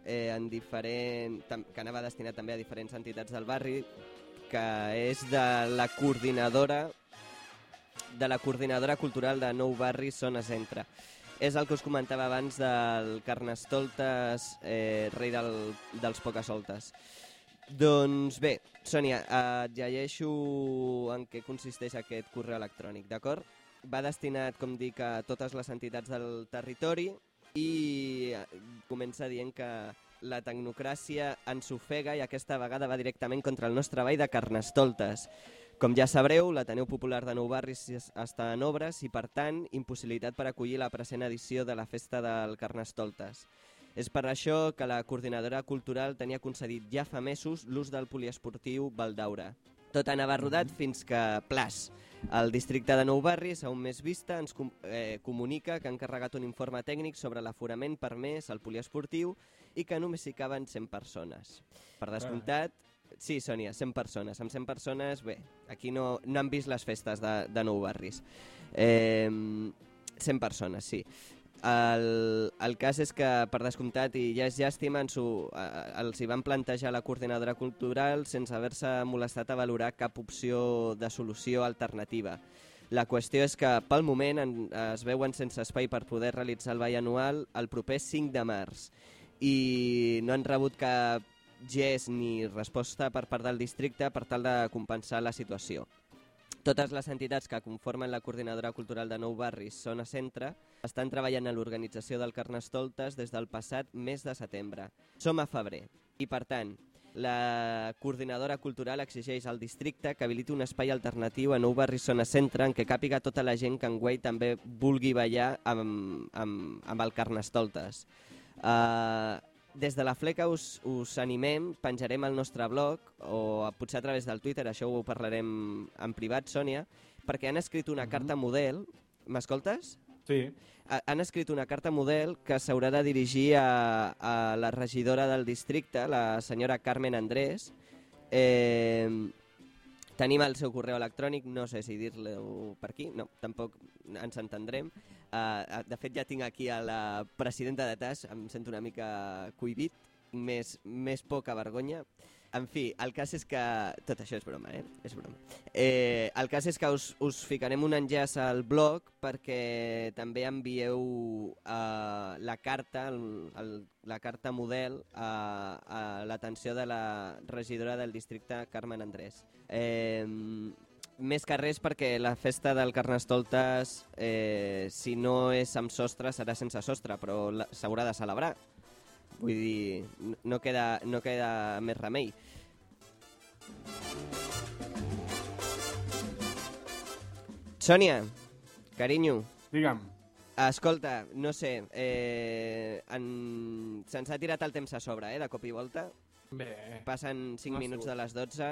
Speaker 2: eh, en diferent, que anava destinat també a diferents entitats del barri, que és de la coordinadora de la coordinadora cultural de Nou Barri Zones Entra. És el que us comentava abans del Carnestoltes, eh, rei del, dels Pocasoltes. Doncs bé, Sònia, et llegeixo en què consisteix aquest correu electrònic, d'acord? Va destinat, com dic, a totes les entitats del territori i comença dient que la tecnocràcia ens ofega i aquesta vegada va directament contra el nostre ball de Carnestoltes. Com ja sabreu, l'Ateneu Popular de Nou Barris es- està en obres i, per tant, impossibilitat per acollir la present edició de la Festa del Carnestoltes. És per això que la coordinadora cultural tenia concedit ja fa mesos l'ús del poliesportiu Valdaura. Tot anava rodat fins que, plas, el districte de Nou Barris, a un mes vista, ens com eh, comunica que han carregat un informe tècnic sobre l'aforament permès al poliesportiu i que només hi caben 100 persones. Per descomptat, sí, Sònia, 100 persones. Amb 100 persones, bé, aquí no, no han vist les festes de, de Nou Barris. Eh, 100 persones, sí. El, el cas és que, per descomptat, i ja és llàstima, ens ho, eh, els hi van plantejar la coordinadora cultural sense haver-se molestat a valorar cap opció de solució alternativa. La qüestió és que, pel moment, en, es veuen sense espai per poder realitzar el ball anual el proper 5 de març i no han rebut cap gest ni resposta per part del districte per tal de compensar la situació. Totes les entitats que conformen la Coordinadora Cultural de Nou Barris Zona Centre estan treballant en l'organització del Carnestoltes des del passat mes de setembre. Som a febrer i, per tant, la coordinadora cultural exigeix al districte que habiliti un espai alternatiu a Nou Barris Zona Centre en què càpiga tota la gent que enguany també vulgui ballar amb, amb, amb el Carnestoltes. Uh, des de la fleca us, us animem, penjarem al nostre blog o potser a través del Twitter, això ho parlarem en privat, Sònia, perquè han escrit una carta model. M'escoltes?
Speaker 3: Sí.
Speaker 2: Ha- Han escrit una carta model que s'haurà de dirigir a, a la regidora del districte, la senyora Carmen Andrés. Eh, tenim el seu correu electrònic, no sé si dir-lo per aquí, no, tampoc ens entendrem. Uh, de fet, ja tinc aquí a la presidenta de TAS, em sento una mica cohibit, més, més poca vergonya. En fi, el cas és que... Tot això és broma, eh? És broma. Eh, el cas és que us, us ficarem un enllaç al blog perquè també envieu uh, la carta, el, el, la carta model a, a l'atenció de la regidora del districte, Carmen Andrés. Eh, més que res perquè la festa del Carnestoltes, eh, si no és amb sostre, serà sense sostre, però s'haurà de celebrar. Vull dir, no- queda, no queda més remei. Sònia, carinyo.
Speaker 3: Digue'm.
Speaker 2: Escolta, no sé, eh, en... se'ns ha tirat el temps a sobre, eh, de cop i volta.
Speaker 3: Bé.
Speaker 2: Passen 5
Speaker 3: no ha
Speaker 2: minuts de les 12.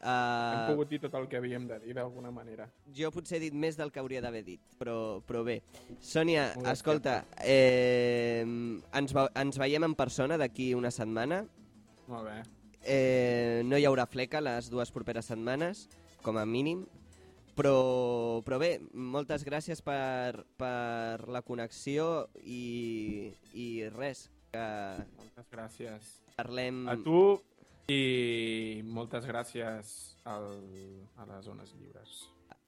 Speaker 3: Hem
Speaker 2: Uh,
Speaker 3: pogut dir tot el que havíem de dir, d'alguna manera.
Speaker 2: jo potser he dit més del que hauria d'haver dit, però, però bé. Sònia,
Speaker 3: Molt
Speaker 2: escolta, eh, ens, ens veiem en persona d'aquí una setmana.
Speaker 3: Molt bé.
Speaker 2: Eh, no hi haurà fleca les dues properes setmanes, com a mínim. Però, però bé, moltes gràcies per, per la connexió i, i res, que
Speaker 3: Moltes gràcies.
Speaker 2: parlem...
Speaker 3: A tu i moltes gràcies al, a les zones lliures.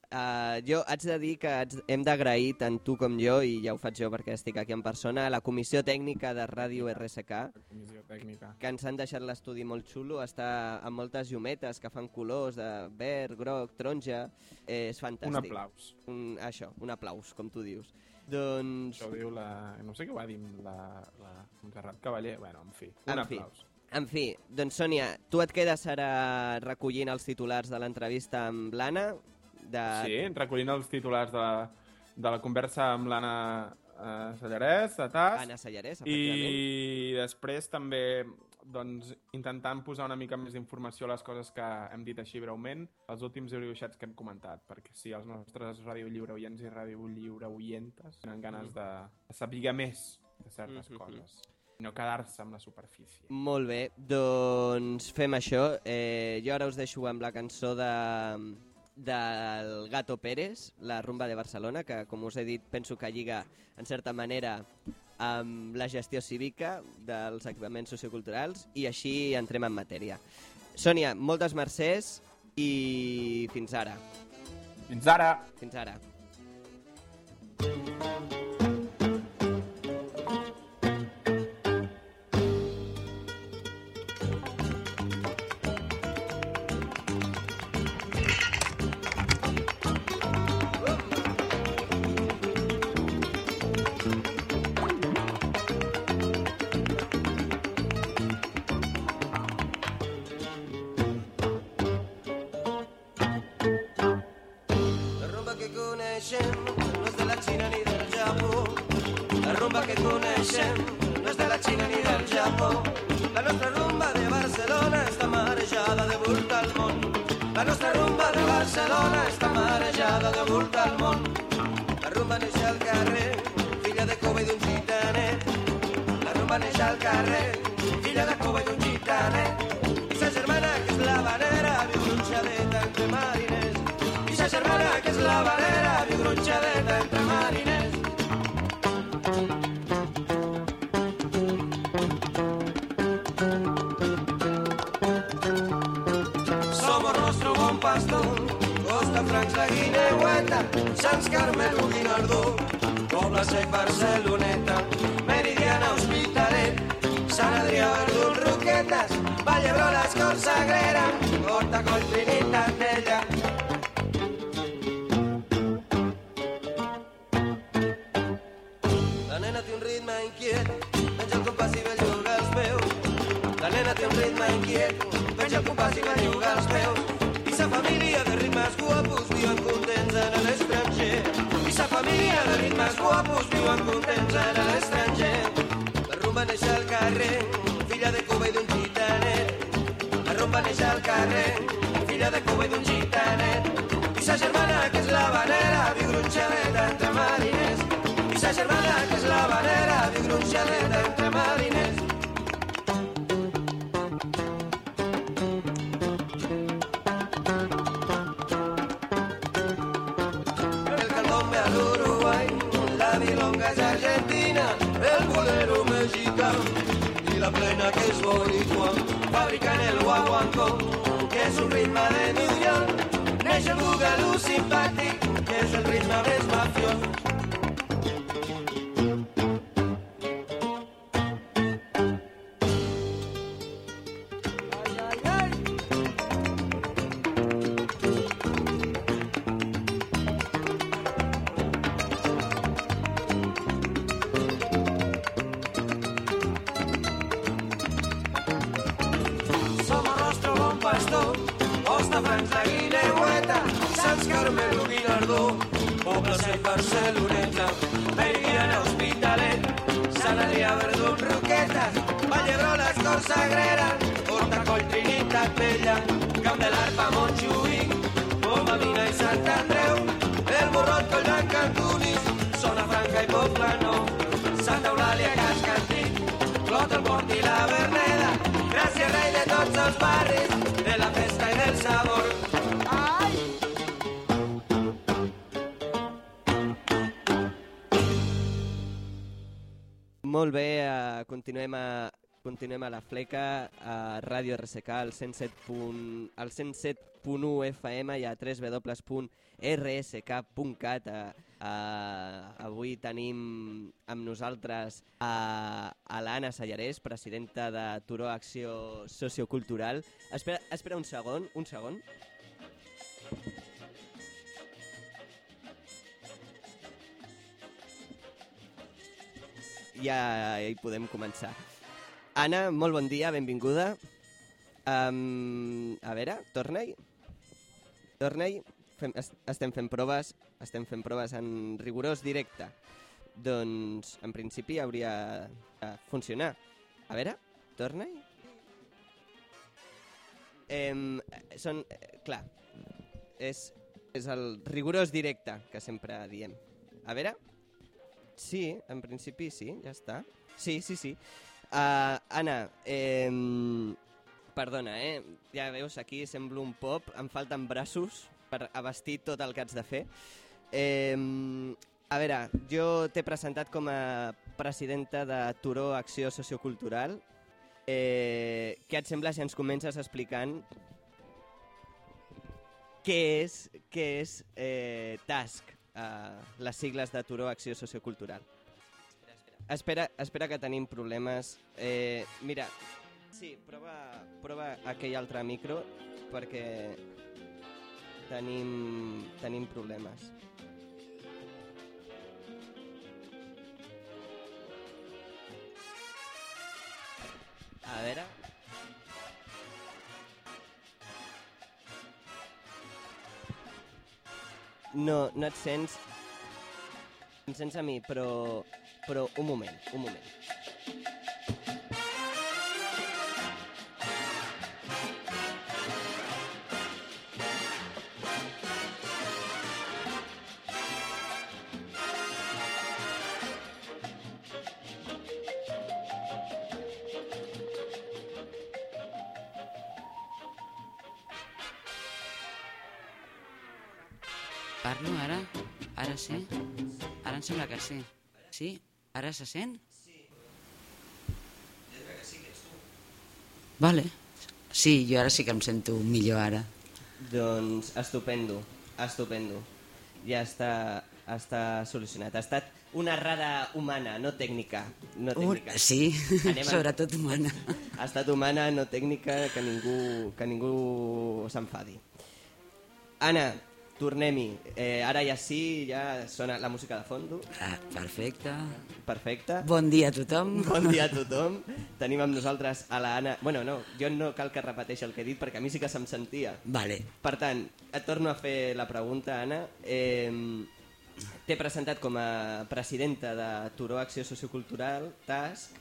Speaker 2: Uh, jo haig de dir que hem d'agrair tant tu com jo, i ja ho faig jo perquè estic aquí en persona, a la comissió tècnica de Ràdio RSK, que ens han deixat l'estudi molt xulo, està amb moltes llumetes que fan colors de verd, groc, taronja, eh, és fantàstic.
Speaker 3: Un aplaus.
Speaker 2: Un, això, un aplaus, com tu dius. Doncs...
Speaker 3: Això ho diu la... No sé què va dir la, la Montserrat Cavaller. Bueno, en fi, un
Speaker 2: En fi. En fi, doncs Sònia, tu et quedes ara recollint els titulars de l'entrevista amb l'Anna. De...
Speaker 3: Sí, recollint els titulars de la, de la conversa amb l'Anna eh, Sallarès, de TAS.
Speaker 2: Anna Sallarès, efectivament.
Speaker 3: I després també doncs, intentant posar una mica més d'informació a les coses que hem dit així breument, els últims dibuixats que hem comentat, perquè si els nostres Ràdio Lliure oients i Ràdio Lliure oientes tenen ganes de, de saber més de certes
Speaker 2: Mhm.
Speaker 3: coses, i no quedar-se amb la superfície.
Speaker 2: Molt bé, doncs fem això. Eh, jo ara us deixo amb la cançó de del Gato Pérez, la rumba de Barcelona, que com us he dit penso que lliga en certa manera amb la gestió cívica dels equipaments socioculturals i així entrem en matèria. Sònia, moltes mercès i fins ara.
Speaker 3: Fins ara!
Speaker 2: Fins ara.
Speaker 13: La la vanera, viu gronxadeta entre mariners. Somos nostre bon pastor, Costa Francs, la Guineueta, Sants Carmel, Guinardó, Poble Sec, Barceloneta, Meridiana, Hospitalet, Sant Adrià, Verdun, Roquetes, Vallebroles, Cor Sagrera, Horta, Coll, Trinitat, menja el compàs i belluga els peus. I sa família de ritmes guapos viuen contents en l'estranger. I sa família de ritmes guapos viuen contents en l'estranger. La rumba neix al carrer, filla de Cuba i d'un gitanet. La rumba neix al carrer, filla de Cuba i d'un gitanet. I sa germana, que és la vanera, viu gronxadeta entre mariners. I sa germana, que és la vanera, viu gronxadeta entre mariners. Argentina, el bolero mexicano y la plena que es boricua, fabrican el guaguancó, que es un ritmo de New York, el bugalú simpàtic, que és el ritme més mafiós.
Speaker 2: Molt bé, uh, continuem a, continuem a la fleca, a Ràdio RSK, al 107 punt- al 107.1 FM i a www.rsk.cat. Uh, uh, avui tenim amb nosaltres a, a l'Anna Sallarès, presidenta de Turó Acció Sociocultural. Espera, espera un segon, un segon. Ja hi podem començar. Anna, molt bon dia, benvinguda. Um, a veure, torna-hi. Torna-hi. Fem, es, estem fent proves, estem fent proves en rigorós directe. Doncs, en principi, hauria de funcionar. A veure, torna-hi. Em, són, clar, és, és el rigorós directe que sempre diem. A veure, sí, en principi sí, ja està. Sí, sí, sí. Uh, Anna, eh, perdona, eh? Ja veus, aquí semblo un pop, em falten braços per abastir tot el que haig de fer. Eh, a veure, jo t'he presentat com a presidenta de Turó Acció Sociocultural. Eh, què et sembla si ens comences explicant què és, què és eh, TASC, eh, les sigles de Turó Acció Sociocultural? Espera, espera que tenim problemes. Eh, mira, sí, prova, prova aquell altre micro perquè tenim, tenim problemes. A veure... No, no et sents... Em sents a mi, però... Però un moment, un moment.
Speaker 14: Que sí. Sí? Ara se sent? Vale. Sí, jo ara sí que em sento millor ara.
Speaker 2: Doncs estupendo, estupendo. Ja està, està solucionat. Ha estat una errada humana, no tècnica. No tècnica.
Speaker 14: sí,
Speaker 2: Anem a-
Speaker 14: sobretot humana.
Speaker 2: Ha estat humana, no tècnica, que ningú, que ningú s'enfadi. Anna, tornem-hi. Eh, ara ja sí, ja sona la música de fondo.
Speaker 14: Ah, perfecte.
Speaker 2: Perfecte.
Speaker 14: Bon dia a tothom.
Speaker 2: Bon dia a tothom. Tenim amb nosaltres a la Anna... Bueno, no, jo no cal que repeteixi el que he dit perquè a mi sí que se'm sentia.
Speaker 14: Vale.
Speaker 2: Per tant, et torno a fer la pregunta, Anna. Eh, T'he presentat com a presidenta de Turó Acció Sociocultural, TASC.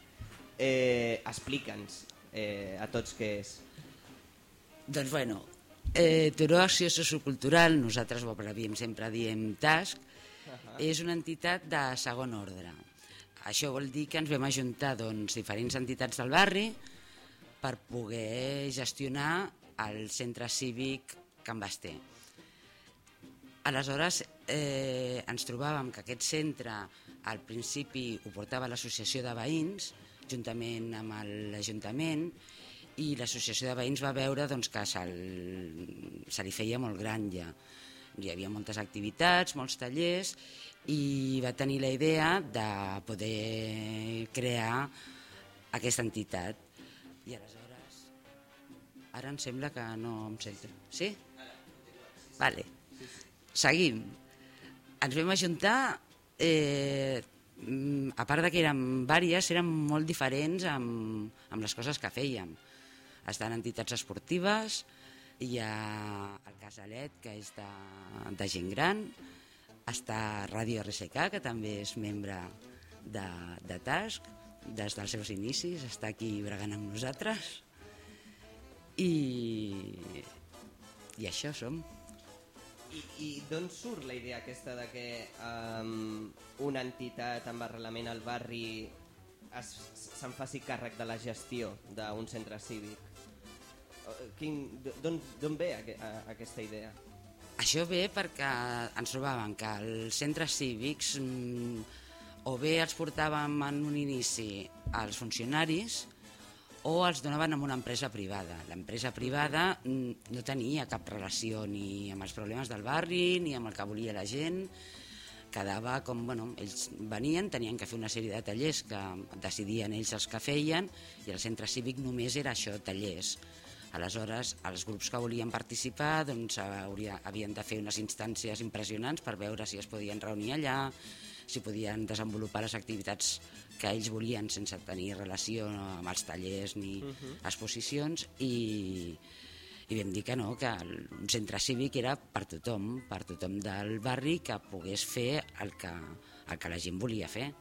Speaker 2: Eh, Explica'ns eh, a tots què és.
Speaker 14: Doncs bueno, eh, Turó Acció Sociocultural, nosaltres ho abrevíem sempre diem TASC, és una entitat de segon ordre. Això vol dir que ens vam ajuntar doncs, diferents entitats del barri per poder gestionar el centre cívic Can Basté. Aleshores, eh, ens trobàvem que aquest centre al principi ho portava l'associació de veïns, juntament amb el- l'Ajuntament, i l'associació de veïns va veure doncs, que se, se li feia molt gran ja. Hi havia moltes activitats, molts tallers, i va tenir la idea de poder crear aquesta entitat. I aleshores, ara em sembla que no em sento. Sí? Vale. Seguim. Ens vam ajuntar, eh, a part de que érem vàries, érem molt diferents amb, amb les coses que fèiem. Estan entitats esportives, hi ha el Casalet, que és de, de gent gran, està Ràdio RSK, que també és membre de, de TASC, des dels seus inicis, està aquí bregant amb nosaltres. I, i això som.
Speaker 2: I, i d'on surt la idea aquesta de que um, una entitat amb arrelament al barri se'n faci càrrec de la gestió d'un centre cívic? D'on ve aquesta idea?
Speaker 14: Això ve perquè ens trobàvem que els centres cívics mm, o bé els portàvem en un inici als funcionaris o els donaven a una empresa privada. L'empresa privada mm, no tenia cap relació ni amb els problemes del barri ni amb el que volia la gent. Quedava com, bueno, ells venien, tenien que fer una sèrie de tallers que decidien ells els que feien i el centre cívic només era això, tallers. Aleshores, els grups que volien participar doncs, hauria, havien de fer unes instàncies impressionants per veure si es podien reunir allà, si podien desenvolupar les activitats que ells volien sense tenir relació amb els tallers ni
Speaker 15: Mhm.
Speaker 14: exposicions i, i vam dir que no, que el- un centre cívic era per tothom, per tothom del barri que pogués fer el que, el que la gent volia fer.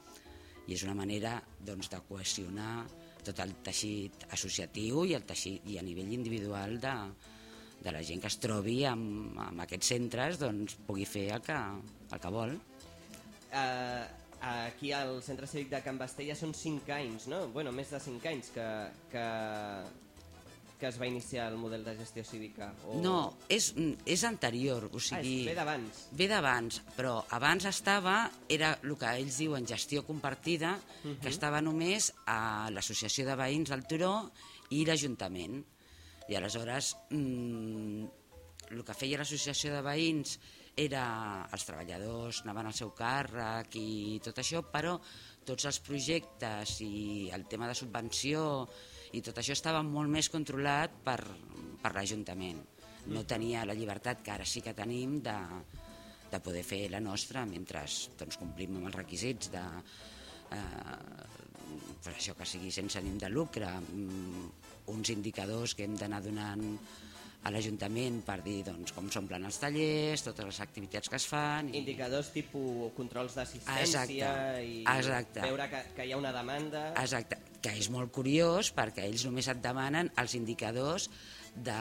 Speaker 14: I és una manera doncs, de cohesionar tot el teixit associatiu i, el teixit, i a nivell individual de, de la gent que es trobi amb, amb aquests centres doncs, pugui fer el que, el que vol.
Speaker 2: Uh, aquí al centre cívic de Can Bastella són 5 anys, no? Bueno, més de 5 anys que, que, que es va iniciar el model de gestió cívica. O...
Speaker 14: No, és, és anterior, o sigui...
Speaker 2: Ah, és- ve d'abans.
Speaker 14: Ve d'abans, però abans estava, era el que ells diuen gestió compartida,
Speaker 2: Mhm.
Speaker 14: que estava només a l'Associació de Veïns del Turó i l'Ajuntament. I aleshores, mm, el que feia l'Associació de Veïns era els treballadors anaven al seu càrrec i tot això, però tots els projectes i el tema de subvenció i tot això estava molt més controlat per, per l'Ajuntament. No tenia la llibertat que ara sí que tenim de, de poder fer la nostra mentre doncs, complim amb els requisits de eh, per això que sigui sense ànim de lucre, mm, uns indicadors que hem d'anar donant a l'Ajuntament per dir doncs, com s'omplen els tallers, totes les activitats que es fan... I...
Speaker 2: Indicadors tipus controls d'assistència i
Speaker 14: exacte.
Speaker 2: veure que, que hi ha una demanda...
Speaker 14: Exacte, que és molt curiós perquè ells només et demanen els indicadors de,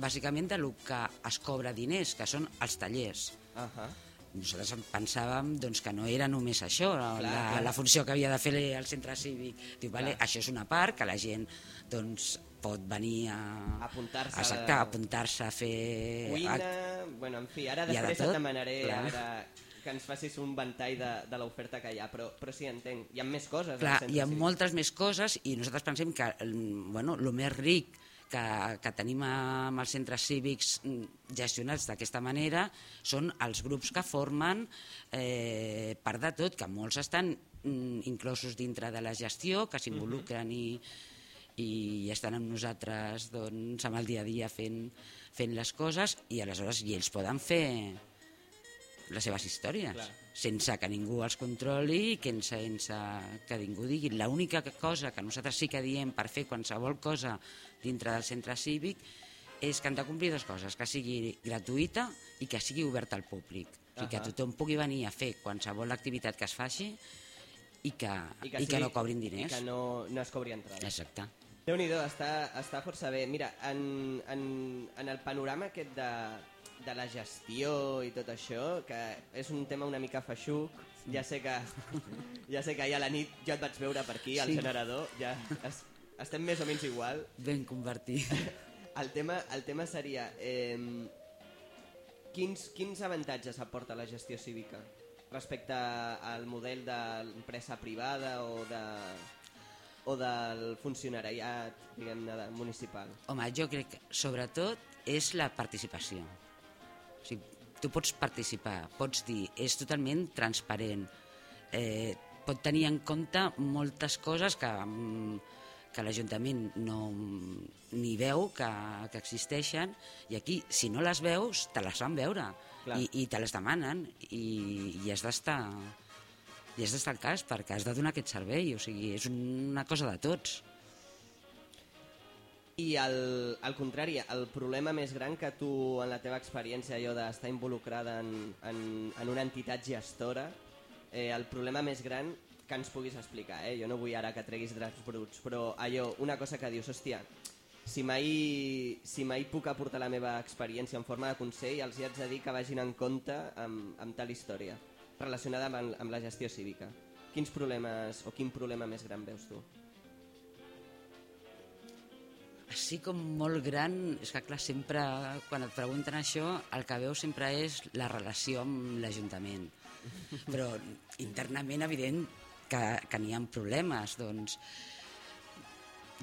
Speaker 14: bàsicament de lo que es cobra diners, que són els tallers.
Speaker 2: Uh -huh.
Speaker 14: Nosaltres en pensàvem doncs, que no era només això, la,
Speaker 2: clar.
Speaker 14: la funció que havia de fer el centre cívic. Diu, vale,
Speaker 2: Clar.
Speaker 14: això és una part, que la gent doncs, pot venir a...
Speaker 2: Apuntar-se a-
Speaker 14: a apuntar-se a fer...
Speaker 2: Cuina,
Speaker 14: a-
Speaker 2: bueno, en fi, ara
Speaker 14: ha de
Speaker 2: després
Speaker 14: tot,
Speaker 2: et demanaré
Speaker 14: clar.
Speaker 2: ara que ens facis un ventall de, de l'oferta que hi ha, però, però sí, entenc, hi ha més coses.
Speaker 14: Clar, hi ha moltes més coses i nosaltres pensem que mm, bueno, el més ric que, que tenim amb els centres cívics mm, gestionats d'aquesta manera són els grups que formen eh, part de tot, que molts estan mm, inclosos dintre de la gestió, que s'involucren i, i estan amb nosaltres doncs, amb el dia a dia fent, fent les coses i aleshores i ells poden fer les seves històries,
Speaker 2: Clar.
Speaker 14: sense que ningú els controli i que sense que ningú digui. L'única cosa que nosaltres sí que diem per fer qualsevol cosa dintre del centre cívic és que han de complir dues coses, que sigui gratuïta i que sigui oberta al públic. O sigui, que
Speaker 2: Ahà.
Speaker 14: tothom pugui venir a fer qualsevol activitat que es faci i que, i que, i que
Speaker 2: sigui-
Speaker 14: no cobrin diners.
Speaker 2: I que no, no es cobri entrada.
Speaker 14: Exacte.
Speaker 2: Déu-n'hi-do, està, està força bé. Mira, en, en, en el panorama aquest de, de la gestió i tot això, que és un tema una mica feixuc, ja sé que ja sé que ahir a la nit jo et vaig veure per aquí, al
Speaker 14: Sí.
Speaker 2: generador, ja es, estem més o menys igual.
Speaker 14: Ben convertit.
Speaker 2: El tema, el tema seria... Eh, quins, quins avantatges aporta la gestió cívica respecte al model de l'empresa privada o de o del funcionariat, diguem-ne, municipal?
Speaker 14: Home, jo crec que sobretot és la participació. O sigui, tu pots participar, pots dir, és totalment transparent, eh, pot tenir en compte moltes coses que, mm, que l'Ajuntament no ni veu que, que existeixen i aquí, si no les veus, te les fan veure
Speaker 2: Clar.
Speaker 14: i, i te les demanen i, i has d'estar i has d'estar al cas perquè has de donar aquest servei, o sigui, és una cosa de tots.
Speaker 2: I al, al contrari, el problema més gran que tu, en la teva experiència, allò d'estar involucrada en, en, en una entitat gestora, eh, el problema més gran que ens puguis explicar, eh? jo no vull ara que treguis draps bruts, però allò, una cosa que dius, hòstia, si mai, si mai puc aportar la meva experiència en forma de consell, els hi haig de dir que vagin en compte amb, amb tal història, relacionada amb, amb la gestió cívica. Quins problemes, o quin problema més gran veus tu?
Speaker 14: Així com molt gran, és que clar, sempre quan et pregunten això, el que veus sempre és la relació amb l'Ajuntament. Però internament, evident, que, que n'hi ha problemes, doncs...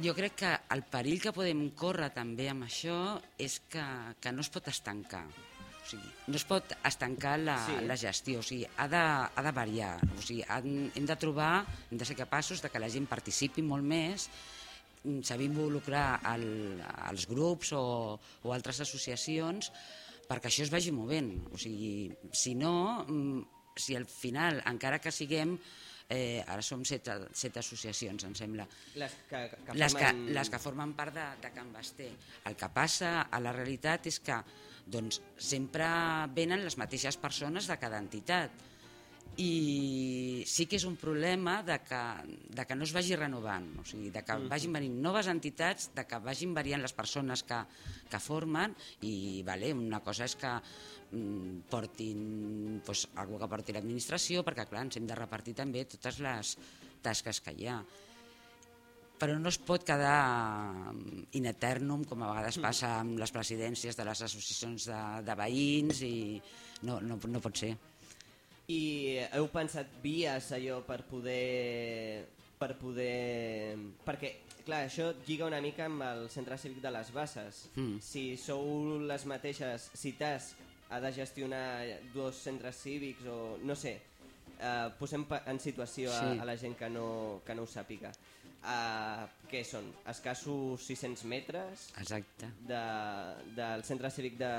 Speaker 14: Jo crec que el perill que podem córrer també amb això és que, que no es pot estancar. O sigui, no es pot estancar la,
Speaker 2: Sí.
Speaker 14: la gestió, o sigui, ha de, ha de variar. O sigui, han, hem de trobar, hem de ser capaços de que la gent participi molt més, mm, saber involucrar el, els grups o, o altres associacions perquè això es vagi movent. O sigui, si no, mm, si al final, encara que siguem eh, ara som set, set associacions, em sembla,
Speaker 2: Les que, que
Speaker 14: les, que,
Speaker 2: formen-
Speaker 14: les que formen part de, de Can Basté. El que passa a la realitat és que doncs, sempre venen les mateixes persones de cada entitat. I sí que és un problema de que, de que no es vagi renovant, o sigui, de que vagin venint noves entitats, de que vagin variant les persones que, que formen i vale, una cosa és que mm, portin doncs, algú que porti l'administració, perquè clar, ens hem de repartir també totes les tasques que hi ha però no es pot quedar in eternum, com a vegades passa amb les presidències de les associacions de, de veïns, i no, no, no pot ser.
Speaker 2: I heu pensat vies allò per poder... per poder... Perquè, clar, això lliga una mica amb el centre cívic de les Basses.
Speaker 14: Mm.
Speaker 2: Si sou les mateixes, si TAS ha de gestionar dos centres cívics o no sé, eh, posem en situació a,
Speaker 14: Sí.
Speaker 2: a la gent que no, que no ho sàpiga. Uh, què són? Escassos 600 metres
Speaker 14: Exacte.
Speaker 2: de, del centre cívic de,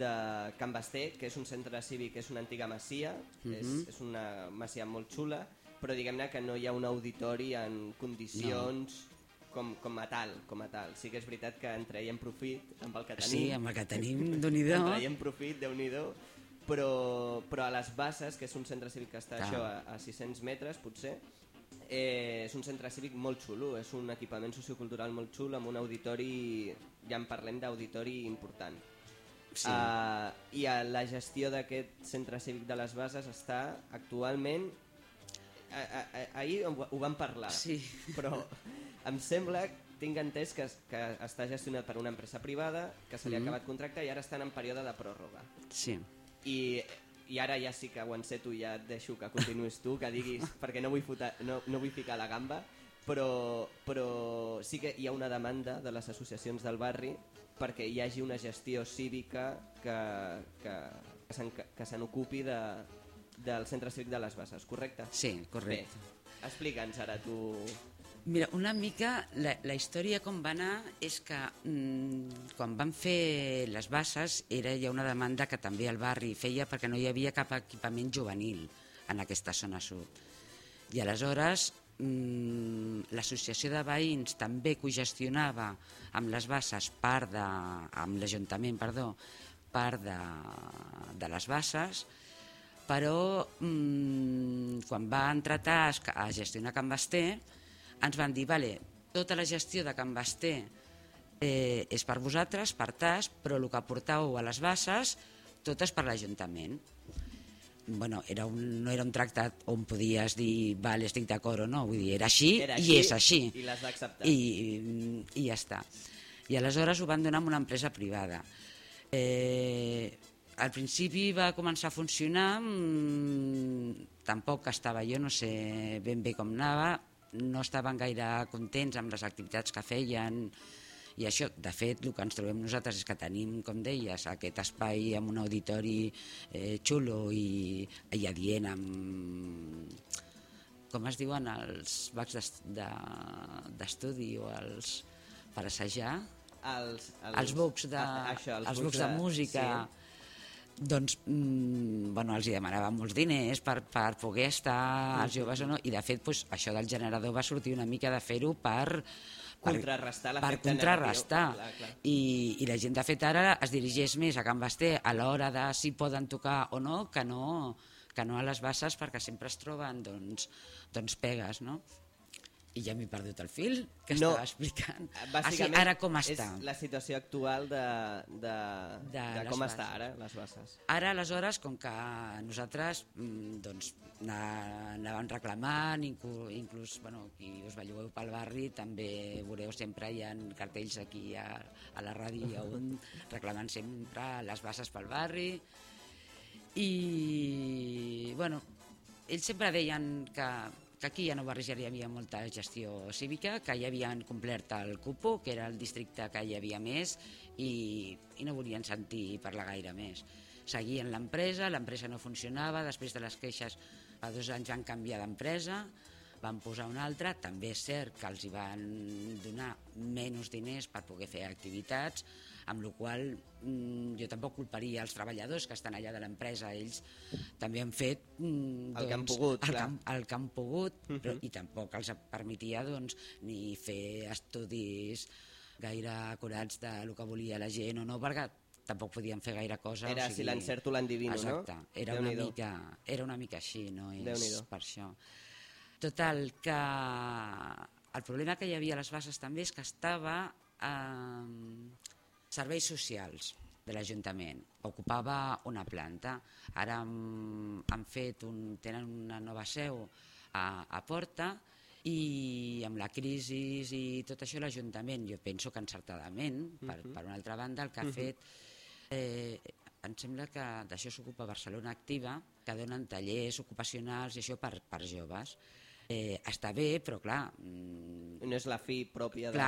Speaker 2: de Can Basté, que és un centre cívic, és una antiga masia,
Speaker 14: Mhm.
Speaker 2: és, és una masia molt xula, però diguem-ne que no hi ha un auditori en condicions com, com a tal, com a tal. Sí que és veritat que en traiem profit amb el que tenim.
Speaker 14: Sí, amb el que tenim, Déu-n'hi-do.
Speaker 2: En traiem profit, déu nhi però, però a les Basses, que és un centre cívic que està
Speaker 14: Clar.
Speaker 2: això a, a 600 metres, potser, eh, és un centre cívic molt xulo, és un equipament sociocultural molt xulo, amb un auditori, ja en parlem d'auditori important.
Speaker 14: Sí.
Speaker 2: Uh, I a la gestió d'aquest centre cívic de les Bases està actualment... A, a, a, ahir ho, ho vam parlar,
Speaker 14: Sí.
Speaker 2: però em sembla tinc entès que, que està gestionat per una empresa privada, que se li ha
Speaker 14: Mhm.
Speaker 2: acabat contracte i ara estan en període de pròrroga.
Speaker 14: Sí.
Speaker 2: I, I ara ja sí que ho enceto i ja et deixo que continuïs tu, que diguis, perquè no vull, fotar, no, no vull ficar la gamba, però, però sí que hi ha una demanda de les associacions del barri perquè hi hagi una gestió cívica que, que, que se n'ocupi de, del centre cívic de les Bases, correcte?
Speaker 14: Sí, correcte.
Speaker 2: Explica'ns ara tu...
Speaker 14: Mira, una mica la, la història com va anar és que mm, quan van fer les bases era ja una demanda que també el barri feia perquè no hi havia cap equipament juvenil en aquesta zona sud. I aleshores mm, l'associació de veïns també cogestionava amb les bases part de, amb l'Ajuntament, perdó, part de, de les bases, però mm, quan va entrar a gestionar Can Basté, ens van dir, vale, tota la gestió de Can Basté eh, és per vosaltres, per Task, però el que portau a les bases, tot és per l'Ajuntament. Bueno, era un, no era un tractat on podies dir, vale, estic d'acord o no, vull dir, era així,
Speaker 2: Era
Speaker 14: i
Speaker 2: així
Speaker 14: és així.
Speaker 2: i l'has d'acceptar.
Speaker 14: I, I ja està. I aleshores ho van donar a una empresa privada. Eh, al principi va començar a funcionar, mmm, tampoc estava jo, no sé ben bé com anava, no estaven gaire contents amb les activitats que feien. I això, de fet, el que ens trobem nosaltres és que tenim, com deies, aquest espai amb un auditori eh, xulo i, i adient amb com es diuen els bacs d'est- de- d'estudi o els per assajar?
Speaker 2: Els,
Speaker 14: els bucs de,
Speaker 2: ah, això, els
Speaker 14: els
Speaker 2: bucs
Speaker 14: bucs de,
Speaker 2: de-
Speaker 14: música.
Speaker 2: sí.
Speaker 14: Doncs mm, bueno, els hi demanava molts diners per, per poder estar els joves o no i de fet pues, això del generador va sortir una mica de fer-ho per per-
Speaker 2: Contrarrestar
Speaker 14: per contrarrestar
Speaker 2: negatiu. Clar, clar.
Speaker 14: I, i la gent de fet ara es dirigeix més a Can Basté a l'hora de si poden tocar o no que no, que no a les bases perquè sempre es troben doncs, doncs pegues no? I ja m'he perdut el fil que
Speaker 2: No,
Speaker 14: estava explicant ah, sí,
Speaker 2: Bàsicament,
Speaker 14: ara com està
Speaker 2: és la situació actual de, de, de,
Speaker 14: De
Speaker 2: com
Speaker 14: bases.
Speaker 2: està ara, les bases.
Speaker 14: Ara, aleshores, com que nosaltres mm, doncs, anàvem reclamant, inclús, inclús bueno, qui us bellugueu pel barri, també veureu sempre hi ha cartells aquí a, a la ràdio on reclamant sempre les bases pel barri i bueno, ells sempre deien que, que aquí a Nou Barris ja hi havia molta gestió cívica, que ja havien complert el cupo, que era el districte que hi havia més, i, i no volien sentir parlar gaire més. Seguien l'empresa, l'empresa no funcionava, després de les queixes fa dos anys van canviar d'empresa, van posar una altra, també és cert que els hi van donar menys diners per poder fer activitats, amb la qual mm, jo tampoc culparia els treballadors que estan allà de l'empresa, ells també han fet mm,
Speaker 2: El que han
Speaker 14: doncs,
Speaker 2: pogut,
Speaker 14: el,
Speaker 2: clar.
Speaker 14: que, el que han pogut, però,
Speaker 2: Mhm.
Speaker 14: i tampoc els permetia doncs, ni fer estudis gaire acurats de lo que volia la gent o no, perquè tampoc podien fer gaire cosa.
Speaker 2: Era si l'encerto l'endivino, no?
Speaker 14: Exacte, era una, mica, era una mica així, no és per això. Total, que el problema que hi havia a les bases també és que estava eh, serveis socials de l'Ajuntament. Ocupava una planta. Ara han, han fet un, tenen una nova seu a, a Porta i amb la crisi i tot això l'Ajuntament, jo penso que encertadament, per,
Speaker 2: Mhm.
Speaker 14: per una altra banda, el que ha
Speaker 2: Mhm.
Speaker 14: fet eh, em sembla que d'això s'ocupa Barcelona Activa, que donen tallers ocupacionals i això per, per joves. Eh, està bé, però clar... Mm,
Speaker 2: No és la fi pròpia de...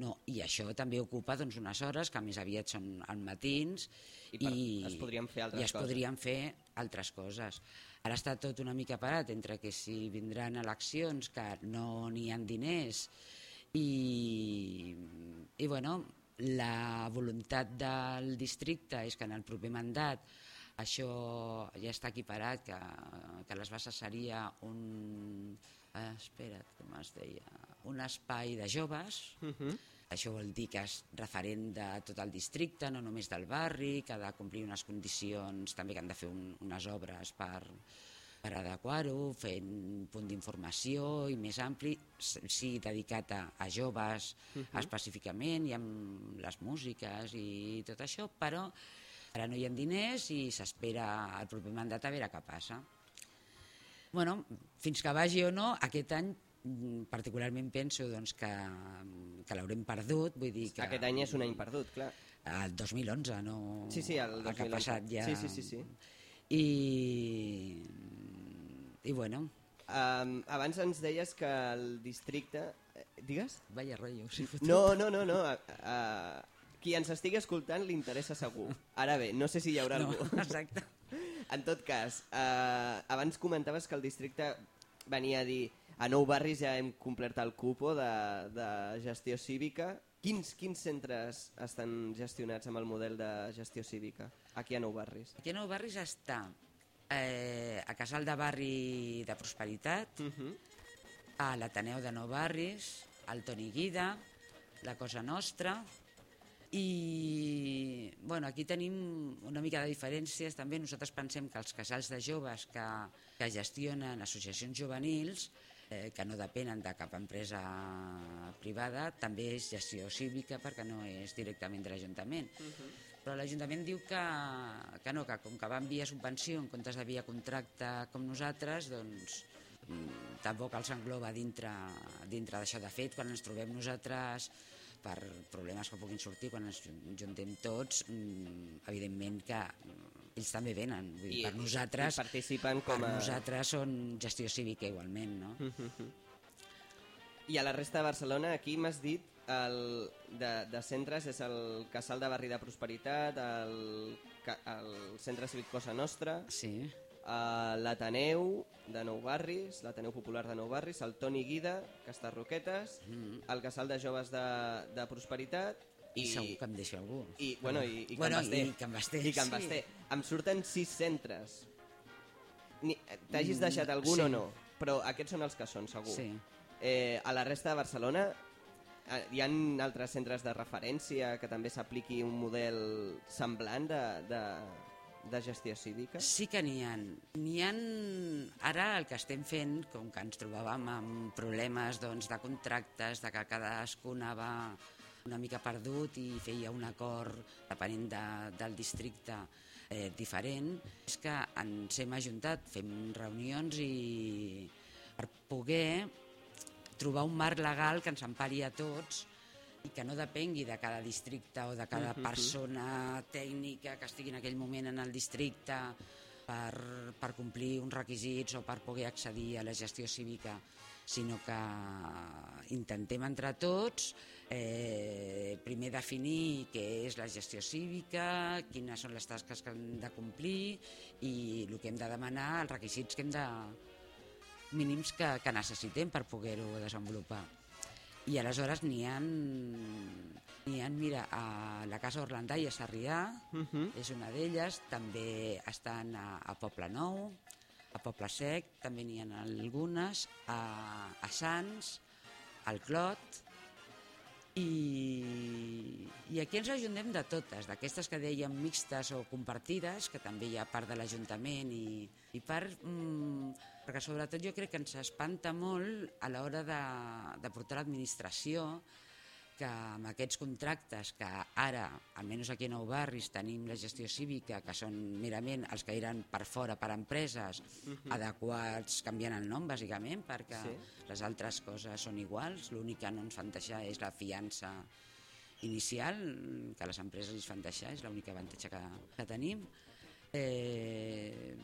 Speaker 14: no, i això també ocupa doncs, unes hores que més aviat són al matins
Speaker 2: I per- es podrien fer altres
Speaker 14: i es
Speaker 2: coses.
Speaker 14: podrien fer altres coses. Ara està tot una mica parat entre que si vindran eleccions que no n'hi ha diners i, i bueno, la voluntat del districte és que en el proper mandat això ja està equiparat, que, que les bases seria un... Eh, espera't, com es deia? Un espai de joves,
Speaker 2: Mhm.
Speaker 14: Això vol dir que és referent de tot el districte, no només del barri, que ha de complir unes condicions, també que han de fer un, unes obres per, per adequar-ho, fent un punt d'informació i més ampli, sí, dedicat a, a joves
Speaker 2: Mhm.
Speaker 14: específicament i amb les músiques i tot això, però ara no hi ha diners i s'espera el proper mandat a veure què passa. Bueno, fins que vagi o no, aquest any particularment penso doncs, que, que l'haurem perdut, vull dir que...
Speaker 2: Aquest any és un any perdut, clar.
Speaker 14: El 2011, no...
Speaker 2: Sí, sí, el
Speaker 14: que ha
Speaker 2: 2011.
Speaker 14: passat ja...
Speaker 2: Sí, sí, sí, sí.
Speaker 14: I... I bueno...
Speaker 2: Um, abans ens deies que el districte... eh, Digues?
Speaker 14: Vaya rotllo, sí, fotut.
Speaker 2: No, no, no, no. Uh, qui ens estigui escoltant li interessa segur. Ara bé, no sé si hi haurà
Speaker 14: No,
Speaker 2: algú.
Speaker 14: exacte.
Speaker 2: En tot cas, uh, abans comentaves que el districte venia a dir a Nou Barris ja hem complert el cupo de, de gestió cívica. Quins, quins centres estan gestionats amb el model de gestió cívica aquí a Nou Barris?
Speaker 14: Aquí a Nou Barris està eh, a Casal de Barri de Prosperitat,
Speaker 2: uh -huh.
Speaker 14: a l'Ateneu de Nou Barris, al Toni Guida, la Cosa Nostra, i bueno, aquí tenim una mica de diferències també. Nosaltres pensem que els casals de joves que, que gestionen associacions juvenils eh, que no depenen de cap empresa privada també és gestió cívica perquè no és directament de l'Ajuntament. Però l'Ajuntament diu que, que no, que com que van via subvenció en comptes de via contracte com nosaltres, doncs mm, tampoc els engloba dintre, dintre d'això. De fet, quan ens trobem nosaltres per problemes que puguin sortir, quan ens juntem tots, mm, evidentment que mm, ells també venen. Vull dir,
Speaker 2: I-
Speaker 14: per nosaltres,
Speaker 2: i participen com
Speaker 14: per
Speaker 2: a-
Speaker 14: nosaltres són gestió cívica igualment, no?
Speaker 2: I a la resta de Barcelona, aquí m'has dit el, de, de centres és el Casal de Barri de Prosperitat, el, el Centre Cívic Cosa Nostra,
Speaker 14: sí.
Speaker 2: l'Ateneu de Nou Barris, l'Ateneu Popular de Nou Barris, el Toni Guida, que està a Roquetes,
Speaker 14: Mm.
Speaker 2: el Casal de Joves de, de Prosperitat,
Speaker 14: I segur que em deixa algú.
Speaker 2: I, bueno, i, i
Speaker 14: Bueno,
Speaker 2: Can Basté.
Speaker 14: i Can Basté,
Speaker 2: I Can
Speaker 14: sí.
Speaker 2: Basté. Em surten sis centres. T'hagis
Speaker 14: Mm,
Speaker 2: deixat algun
Speaker 14: sí.
Speaker 2: o no, però aquests són els que són, segur.
Speaker 14: Sí.
Speaker 2: Eh, a la resta de Barcelona eh, hi ha altres centres de referència que també s'apliqui un model semblant de, de, de gestió cívica?
Speaker 14: Sí que n'hi ha. N'hi ha... Ara el que estem fent, com que ens trobàvem amb problemes doncs, de contractes, de que cadascú anava una mica perdut i feia un acord depenent de, del districte eh, diferent, és que ens hem ajuntat, fem reunions i per poder trobar un marc legal que ens empari a tots i que no depengui de cada districte o de cada
Speaker 2: Mhm.
Speaker 14: persona tècnica que estigui en aquell moment en el districte per, per complir uns requisits o per poder accedir a la gestió cívica, sinó que intentem entre tots eh, primer definir què és la gestió cívica, quines són les tasques que hem de complir i el que hem de demanar, els requisits que hem de, mínims que, que necessitem per poder-ho desenvolupar. I aleshores n'hi ha, n'hi ha, mira, a la Casa Orlandà i a Sarrià,
Speaker 2: Uh -huh.
Speaker 14: és una d'elles, també estan a, a Poble Nou, a Poble Sec, també n'hi ha algunes, a, a Sants, al Clot, i, i aquí ens ajuntem de totes, d'aquestes que dèiem mixtes o compartides, que també hi ha part de l'Ajuntament i, i part... Mm, perquè sobretot jo crec que ens espanta molt a l'hora de, de portar l'administració que amb aquests contractes que ara, almenys aquí a Nou Barris, tenim la gestió cívica, que són merament els que eren per fora, per empreses,
Speaker 2: Mhm.
Speaker 14: adequats, canviant el nom, bàsicament, perquè
Speaker 2: Sí.
Speaker 14: les altres coses són iguals, l'únic que no ens fan deixar és la fiança inicial, que les empreses ens fan deixar, és l'únic avantatge que, que tenim. Eh,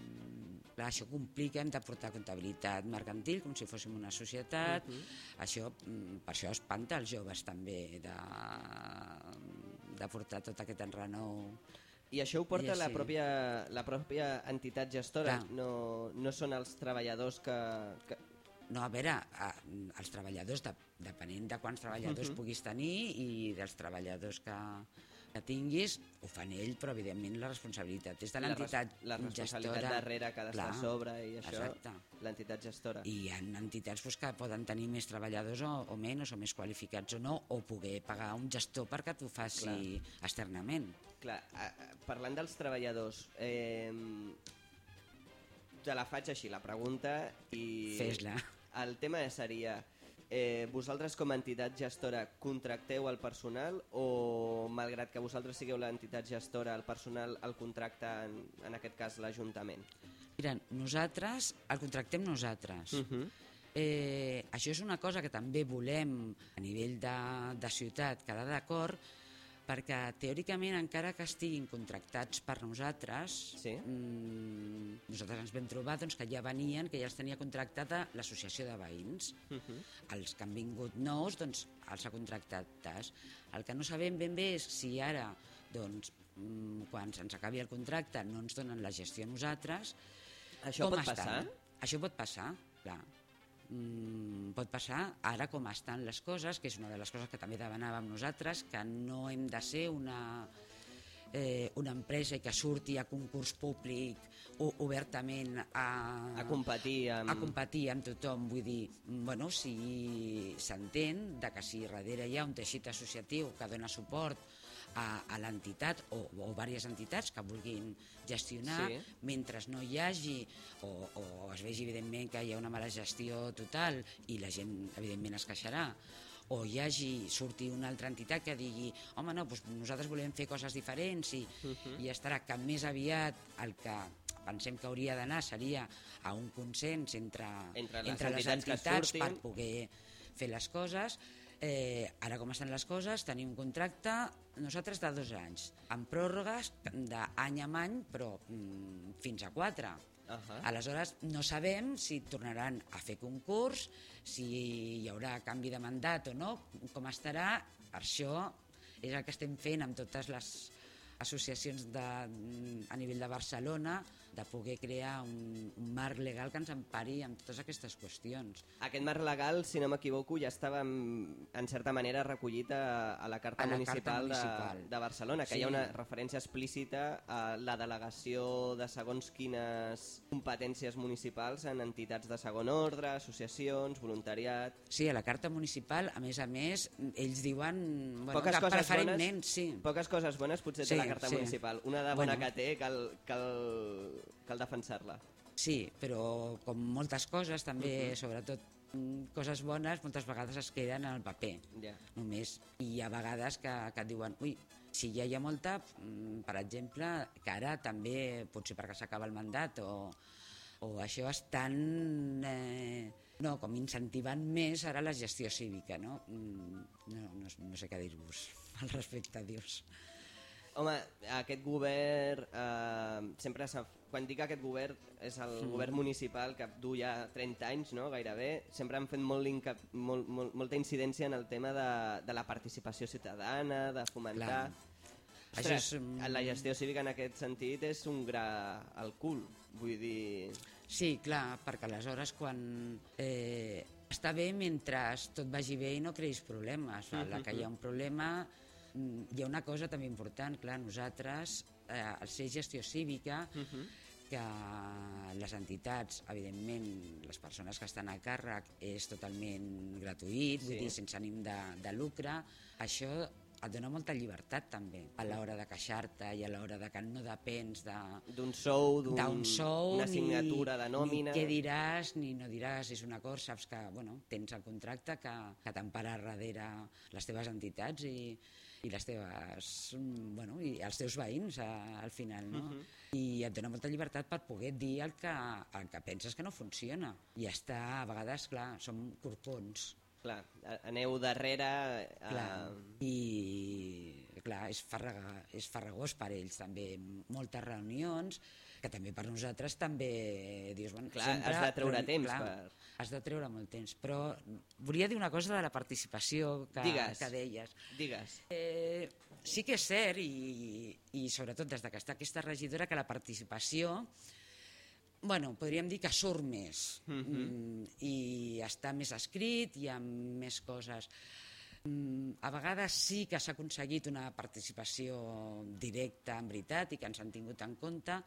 Speaker 14: això complica, hem de portar comptabilitat mercantil com si fóssim una societat,
Speaker 2: Mhm.
Speaker 14: això, mm, per això espanta els joves també de, de portar tot aquest enrenou.
Speaker 2: I això ho porta
Speaker 14: I
Speaker 2: la,
Speaker 14: així.
Speaker 2: pròpia, la pròpia entitat gestora,
Speaker 14: Clar.
Speaker 2: no, no són els treballadors que... que...
Speaker 14: No, a veure, a, els treballadors, de, depenent de quants treballadors
Speaker 2: Mhm.
Speaker 14: puguis tenir i dels treballadors que, que tinguis, ho fan ell, però evidentment la responsabilitat és de l'entitat
Speaker 2: la responsabilitat
Speaker 14: gestora.
Speaker 2: darrere que ha d'estar a sobre i això, l'entitat gestora.
Speaker 14: I hi ha entitats doncs, que poden tenir més treballadors o, o menys, o més qualificats o no, o poder pagar un gestor perquè t'ho faci
Speaker 2: Clar.
Speaker 14: externament.
Speaker 2: Clar, a- a- parlant dels treballadors, eh, te la faig així, la pregunta, i...
Speaker 14: Fes-la.
Speaker 2: El tema seria, eh, vosaltres com a entitat gestora contracteu el personal o malgrat que vosaltres sigueu l'entitat gestora, el personal el contracta, en, en aquest cas, l'Ajuntament?
Speaker 14: Mira, nosaltres el contractem nosaltres.
Speaker 2: Mhm.
Speaker 14: Eh, això és una cosa que també volem a nivell de, de ciutat quedar d'acord perquè teòricament encara que estiguin contractats per nosaltres
Speaker 2: sí.
Speaker 14: mmm, nosaltres ens vam trobar doncs, que ja venien, que ja els tenia contractada l'associació de veïns
Speaker 2: Uh -huh.
Speaker 14: els que han vingut nous doncs, els ha contractat TAS. El que no sabem ben bé és si ara, doncs, mm, quan se'ns acabi el contracte, no ens donen la gestió a nosaltres.
Speaker 2: Això pot
Speaker 14: estan?
Speaker 2: passar?
Speaker 14: Això pot passar, clar. Mm, pot passar ara com estan les coses, que és una de les coses que també demanàvem nosaltres, que no hem de ser una, eh, una empresa que surti a concurs públic o, obertament a,
Speaker 2: A competir amb...
Speaker 14: a competir amb tothom, vull dir, bueno, si s'entén de que si darrere hi ha un teixit associatiu que dona suport a, a l'entitat o, o diverses entitats que vulguin gestionar,
Speaker 2: Sí.
Speaker 14: mentre no hi hagi o, o es vegi evidentment que hi ha una mala gestió total i la gent evidentment es queixarà, o hi hagi, surti una altra entitat que digui home no, doncs nosaltres volem fer coses diferents i,
Speaker 2: Mhm.
Speaker 14: i estarà que més aviat el que pensem que hauria d'anar seria a un consens entre,
Speaker 2: Entre les
Speaker 14: entre les
Speaker 2: entitats que
Speaker 14: entitats per poder fer les coses. Eh, ara com estan les coses, tenim un contracte nosaltres de dos anys, amb pròrrogues d'any en any, però mm, fins a quatre.
Speaker 2: Uh -huh.
Speaker 14: Aleshores, no sabem si tornaran a fer concurs, si hi haurà canvi de mandat o no, com estarà. Per això és el que estem fent amb totes les associacions de, a nivell de Barcelona de poder crear un, un marc legal que ens empari amb totes aquestes qüestions.
Speaker 2: Aquest marc legal, si no m'equivoco, ja estava en, en certa manera recollit a, a la Carta
Speaker 14: A la
Speaker 2: Municipal,
Speaker 14: Carta Municipal.
Speaker 2: De, de Barcelona, que
Speaker 14: Sí.
Speaker 2: hi ha una referència explícita a la delegació de segons quines competències municipals en entitats de segon ordre, associacions, voluntariat...
Speaker 14: Sí, a la carta municipal, a més a més, ells diuen bueno,
Speaker 2: poques
Speaker 14: que
Speaker 2: coses bones,
Speaker 14: sí.
Speaker 2: Poques coses bones potser té
Speaker 14: Sí,
Speaker 2: la Carta
Speaker 14: sí.
Speaker 2: Municipal. Una de bona
Speaker 14: Bueno.
Speaker 2: que té, cal, cal, cal defensar-la.
Speaker 14: Sí, però com moltes coses, també,
Speaker 2: Mhm.
Speaker 14: sobretot mm, coses bones, moltes vegades es queden en el paper,
Speaker 2: Ja.
Speaker 14: només. I hi ha vegades que, que et diuen, ui, si ja hi ha molta, mm, per exemple, que ara també, potser perquè s'acaba el mandat o, o això estan eh, no, com incentivant més ara la gestió cívica, no? Mm, No, no, no sé què dir-vos al respecte, Dios.
Speaker 2: Home, aquest govern, eh, sempre s'ha... Quan dic aquest govern, és el
Speaker 14: Mm.
Speaker 2: govern municipal que du ja 30 anys, no?, gairebé, sempre han fet molt, molt, molt, molta incidència en el tema de, de la participació ciutadana, de fomentar...
Speaker 14: Clar.
Speaker 2: Ostres,
Speaker 14: Això és un-
Speaker 2: La gestió cívica en aquest sentit és un gra al cul, vull dir...
Speaker 14: Sí, clar, perquè aleshores quan eh, està bé mentre tot vagi bé i no creïs problemes. A la que hi ha un problema mm, hi ha una cosa també important, clar, nosaltres, eh, al ser gestió cívica, que les entitats, evidentment, les persones que estan a càrrec és totalment gratuït, vull
Speaker 2: Sí.
Speaker 14: dir, sense ànim de, de lucre, això et dona molta llibertat també a l'hora de queixar-te i a l'hora de que no depens de
Speaker 2: D'un sou, d'un-
Speaker 14: sou
Speaker 2: una
Speaker 14: ni-
Speaker 2: assignatura de nòmina.
Speaker 14: ni què diràs ni no diràs, és un acord, saps que bueno, tens el contracte que, que t'empara darrere les teves entitats i, i les teves, mm, bueno, i els teus veïns a, al final, no?
Speaker 2: Mhm.
Speaker 14: I et dona molta llibertat per poder dir el que, el que penses que no funciona. I està, a vegades, clar, som corpons.
Speaker 2: Clar, a- aneu darrere... eh,
Speaker 14: Clar, i clar, és, farraga, és farragós per ells també, moltes reunions, que també per nosaltres també dius, bueno,
Speaker 2: Clar, has de treure
Speaker 14: reuni-
Speaker 2: temps
Speaker 14: clar,
Speaker 2: per-
Speaker 14: Has de treure molt temps, però volia dir una cosa de la participació que,
Speaker 2: Digues.
Speaker 14: que deies.
Speaker 2: Digues.
Speaker 14: Eh, sí que és cert, i, i sobretot des de que està aquesta regidora, que la participació bueno, podríem dir que surt més
Speaker 2: Mhm.
Speaker 14: mm, i està més escrit, hi ha més coses. Mm, a vegades sí que s'ha aconseguit una participació directa, en veritat, i que ens han tingut en compte,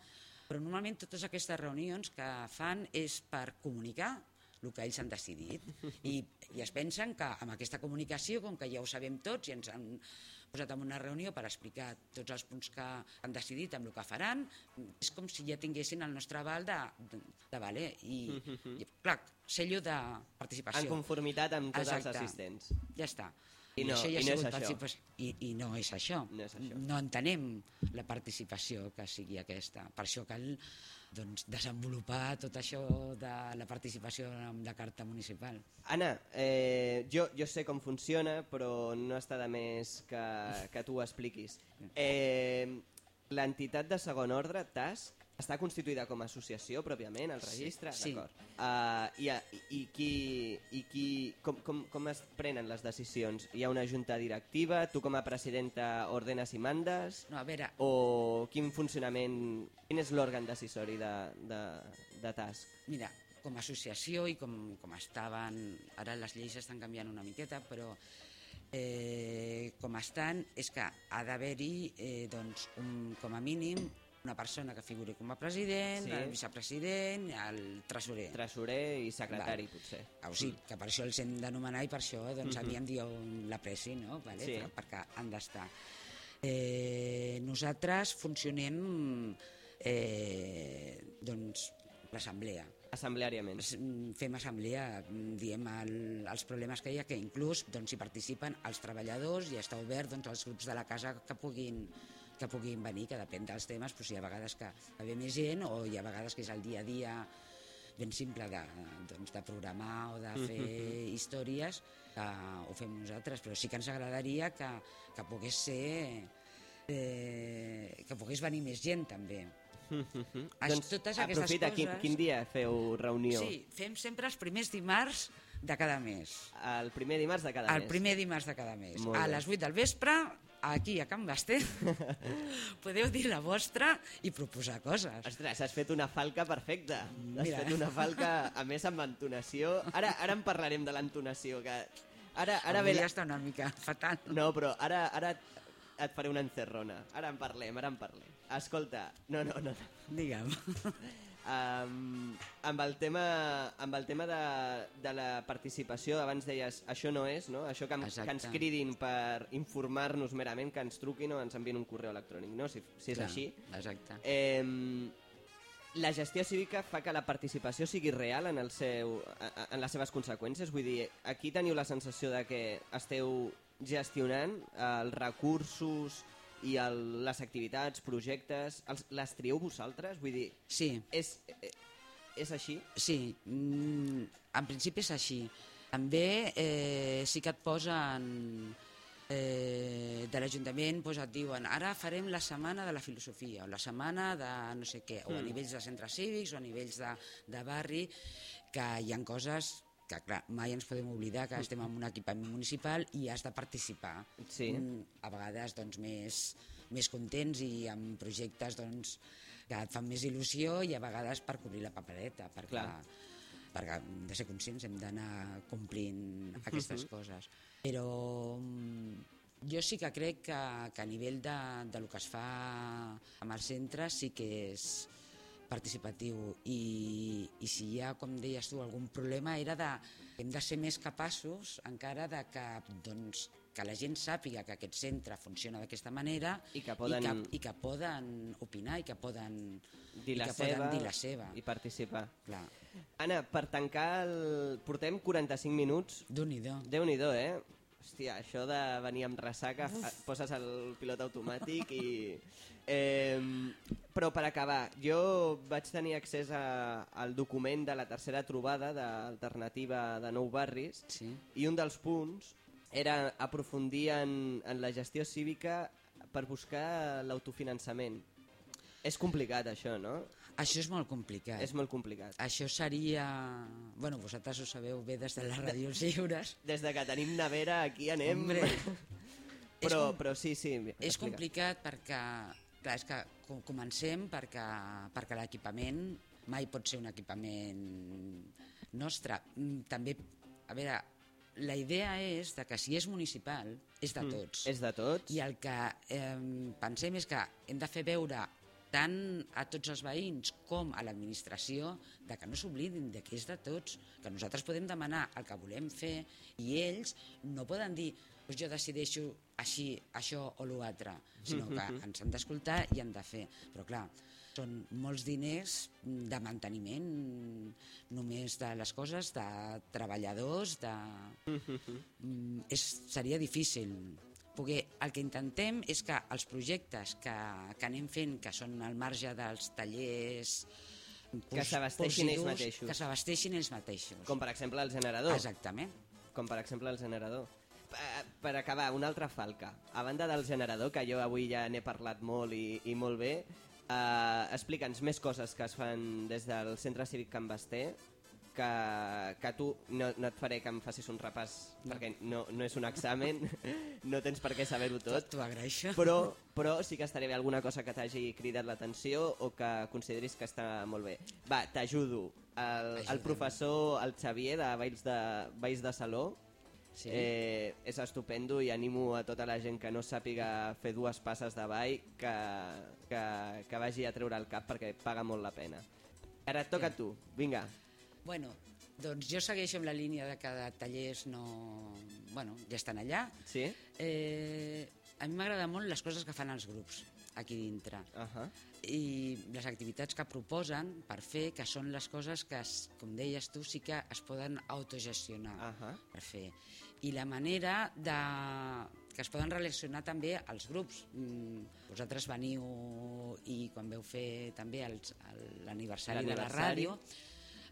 Speaker 14: però normalment totes aquestes reunions que fan és per comunicar el que ells han decidit i, i es pensen que amb aquesta comunicació, com que ja ho sabem tots i ens han posat en una reunió per explicar tots els punts que han decidit amb el que faran, és com si ja tinguessin el nostre aval de, de, de valer i, i clar, sello de participació.
Speaker 2: En conformitat amb tots els
Speaker 14: Exacte.
Speaker 2: assistents.
Speaker 14: Ja està.
Speaker 2: I no-
Speaker 14: això ja
Speaker 2: i no és això.
Speaker 14: I, I no és això.
Speaker 2: No és això.
Speaker 14: No entenem la participació que sigui aquesta. Per això cal doncs, desenvolupar tot això de la participació amb la carta municipal.
Speaker 2: Anna, eh, jo, jo sé com funciona, però no està de més que, que tu ho expliquis. Eh, L'entitat de segon ordre, TASC, està constituïda com a associació pròpiament, al
Speaker 14: Sí,
Speaker 2: registre?
Speaker 14: sí.
Speaker 2: D'acord. Uh, i, i, qui, i qui, com, com, com es prenen les decisions? Hi ha una junta directiva? Tu com a presidenta ordenes i mandes?
Speaker 14: No, a veure...
Speaker 2: O quin funcionament... Quin és l'òrgan decisori de, de, de TASC?
Speaker 14: Mira, com a associació i com, com estaven... Ara les lleis estan canviant una miqueta, però eh, com estan és que ha d'haver-hi eh, doncs, un, com a mínim una persona que figuri com a president,
Speaker 2: Sí.
Speaker 14: el vicepresident, el tresorer.
Speaker 2: Tresorer i secretari,
Speaker 14: Val.
Speaker 2: potser.
Speaker 14: Ah, o sigui, que per això els hem d'anomenar i per això doncs,
Speaker 2: Mhm.
Speaker 14: havíem dit la presi, no? Vale?
Speaker 2: Sí.
Speaker 14: Perquè han d'estar. Eh, nosaltres funcionem eh, doncs, l'assemblea.
Speaker 2: Assembleàriament.
Speaker 14: Fem assemblea, mm, diem el, els problemes que hi ha, que inclús doncs, hi participen els treballadors i està obert doncs, als grups de la casa que puguin, que puguin venir, que depèn dels temes, doncs, hi ha vegades que hi ve més gent o hi ha vegades que és el dia a dia ben simple de, doncs, de programar o de fer històries, que ho fem nosaltres, però sí que ens agradaria que, que pogués ser... Eh, que pogués venir més gent també. Això-
Speaker 2: doncs
Speaker 14: totes aquestes
Speaker 2: aprofita, quin,
Speaker 14: coses-
Speaker 2: quin dia feu reunió?
Speaker 14: Sí, fem sempre els primers dimarts de cada mes.
Speaker 2: El primer dimarts de cada
Speaker 14: el
Speaker 2: mes.
Speaker 14: primer dimarts de cada mes. A les 8 del vespre, aquí a Can Basté, podeu dir la vostra i proposar coses.
Speaker 2: Ostres, has fet una falca perfecta. Has
Speaker 14: Mira.
Speaker 2: fet una falca, a més, amb entonació. Ara, ara en parlarem de l'entonació, que... Ara, ara ve
Speaker 14: Avui
Speaker 2: la...
Speaker 14: està una mica fatal.
Speaker 2: No, però ara, ara et faré una encerrona. Ara en parlem, ara en parlem. Escolta, no, no, no.
Speaker 14: Digue'm.
Speaker 2: Um, amb el tema, amb el tema de, de la participació, abans deies, això no és, no? Això que, que ens cridin per informar-nos merament, que ens truquin o ens envien un correu electrònic, no? Si, si és
Speaker 14: Clar,
Speaker 2: així.
Speaker 14: Exacte.
Speaker 2: Eh, la gestió cívica fa que la participació sigui real en, el seu, en les seves conseqüències? Vull dir, aquí teniu la sensació de que esteu gestionant eh, els recursos i el, les activitats, projectes, els, les trieu vosaltres? Vull dir,
Speaker 14: Sí.
Speaker 2: és, eh, és així?
Speaker 14: Sí, mm, en principi és així. També eh, sí que et posen eh, de l'Ajuntament doncs et diuen ara farem la setmana de la filosofia o la setmana de no sé què, o a
Speaker 2: Mm.
Speaker 14: nivells de centres cívics o a nivells de, de barri, que hi han coses que clar, mai ens podem oblidar que estem en un equipament municipal i has de participar.
Speaker 2: Sí.
Speaker 14: A vegades doncs, més, més contents i amb projectes doncs, que et fan més il·lusió i a vegades per cobrir la papereta, perquè,
Speaker 2: Clar.
Speaker 14: perquè hem de ser conscients, hem d'anar complint aquestes
Speaker 2: Mhm.
Speaker 14: coses. Però mm, jo sí que crec que, que a nivell de, de lo que es fa amb els centres sí que és participatiu i, i si hi ha, com deies tu, algun problema era de hem de ser més capaços encara de que, doncs, que la gent sàpiga que aquest centre funciona d'aquesta manera
Speaker 2: I que poden-
Speaker 14: i que, i que poden opinar i que poden
Speaker 2: Dir
Speaker 14: i
Speaker 2: la
Speaker 14: que
Speaker 2: seva
Speaker 14: poden dir la seva.
Speaker 2: i participar.
Speaker 14: Clar.
Speaker 2: Anna, per tancar el... Portem 45 minuts.
Speaker 14: Déu-n'hi-do.
Speaker 2: Déu-n'hi-do, eh? Hòstia, això de venir amb ressaca, fa- poses el pilot automàtic i... Eh, però per acabar, jo vaig tenir accés a, al document de la tercera trobada d'alternativa de Nou Barris
Speaker 14: sí.
Speaker 2: i un dels punts era aprofundir en, en la gestió cívica per buscar l'autofinançament. És complicat això, no?
Speaker 14: Això és molt complicat.
Speaker 2: És molt complicat.
Speaker 14: Això seria... Bueno, vosaltres ho sabeu bé des de les ràdios lliures.
Speaker 2: Des de que tenim nevera aquí anem...
Speaker 14: Hombre.
Speaker 2: però,
Speaker 14: com-
Speaker 2: però sí, sí.
Speaker 14: És complicat perquè, clar, és que com- comencem perquè, perquè l'equipament mai pot ser un equipament nostre. Mm, També, a veure, la idea és de que si és municipal, és de
Speaker 2: Mm,
Speaker 14: tots.
Speaker 2: és de tots.
Speaker 14: I el que eh, pensem és que hem de fer veure tant a tots els veïns com a l'administració de que no s'oblidin de que és de tots, que nosaltres podem demanar el que volem fer i ells no poden dir doncs jo decideixo així, això o l'altre, sinó que
Speaker 2: Mhm.
Speaker 14: ens han d'escoltar i han de fer. Però clar, són molts diners de manteniment només de les coses, de treballadors, de... Mm, és, seria difícil perquè el que intentem és que els projectes que, que anem fent, que són al marge dels tallers
Speaker 2: Que s'abasteixin ells mateixos.
Speaker 14: Que s'abasteixin ells mateixos.
Speaker 2: Com per exemple el generador.
Speaker 14: Exactament.
Speaker 2: Com per exemple el generador. Per, per acabar, una altra falca. A banda del generador, que jo avui ja n'he parlat molt i, i molt bé, eh, explica'ns més coses que es fan des del Centre Cívic Can Basté, que, que tu, no, no et faré que em facis un repàs, no. perquè no, no és un examen, no tens per què saber-ho tot.
Speaker 14: T'ho agraeixo.
Speaker 2: Però, però sí que estaré bé alguna cosa que t'hagi cridat l'atenció o que consideris que està molt bé. Va, t'ajudo. El, el professor, el Xavier, de Valls de, Valls de Saló,
Speaker 14: Sí.
Speaker 2: eh, és estupendo i animo a tota la gent que no sàpiga fer dues passes de ball que, que, que vagi a treure el cap perquè paga molt la pena. Ara et toca a tu, vinga.
Speaker 14: Bueno, doncs jo segueixo amb la línia de que de tallers no... Bueno, ja estan allà.
Speaker 2: Sí?
Speaker 14: Eh, a mi m'agrada molt les coses que fan els grups aquí dintre.
Speaker 2: Uh -huh.
Speaker 14: I les activitats que proposen per fer, que són les coses que, es, com deies tu, sí que es poden autogestionar
Speaker 2: uh -huh.
Speaker 14: per fer. I la manera de que es poden relacionar també als grups. Mm, vosaltres veniu i quan veu fer també els- l'aniversari de la ràdio,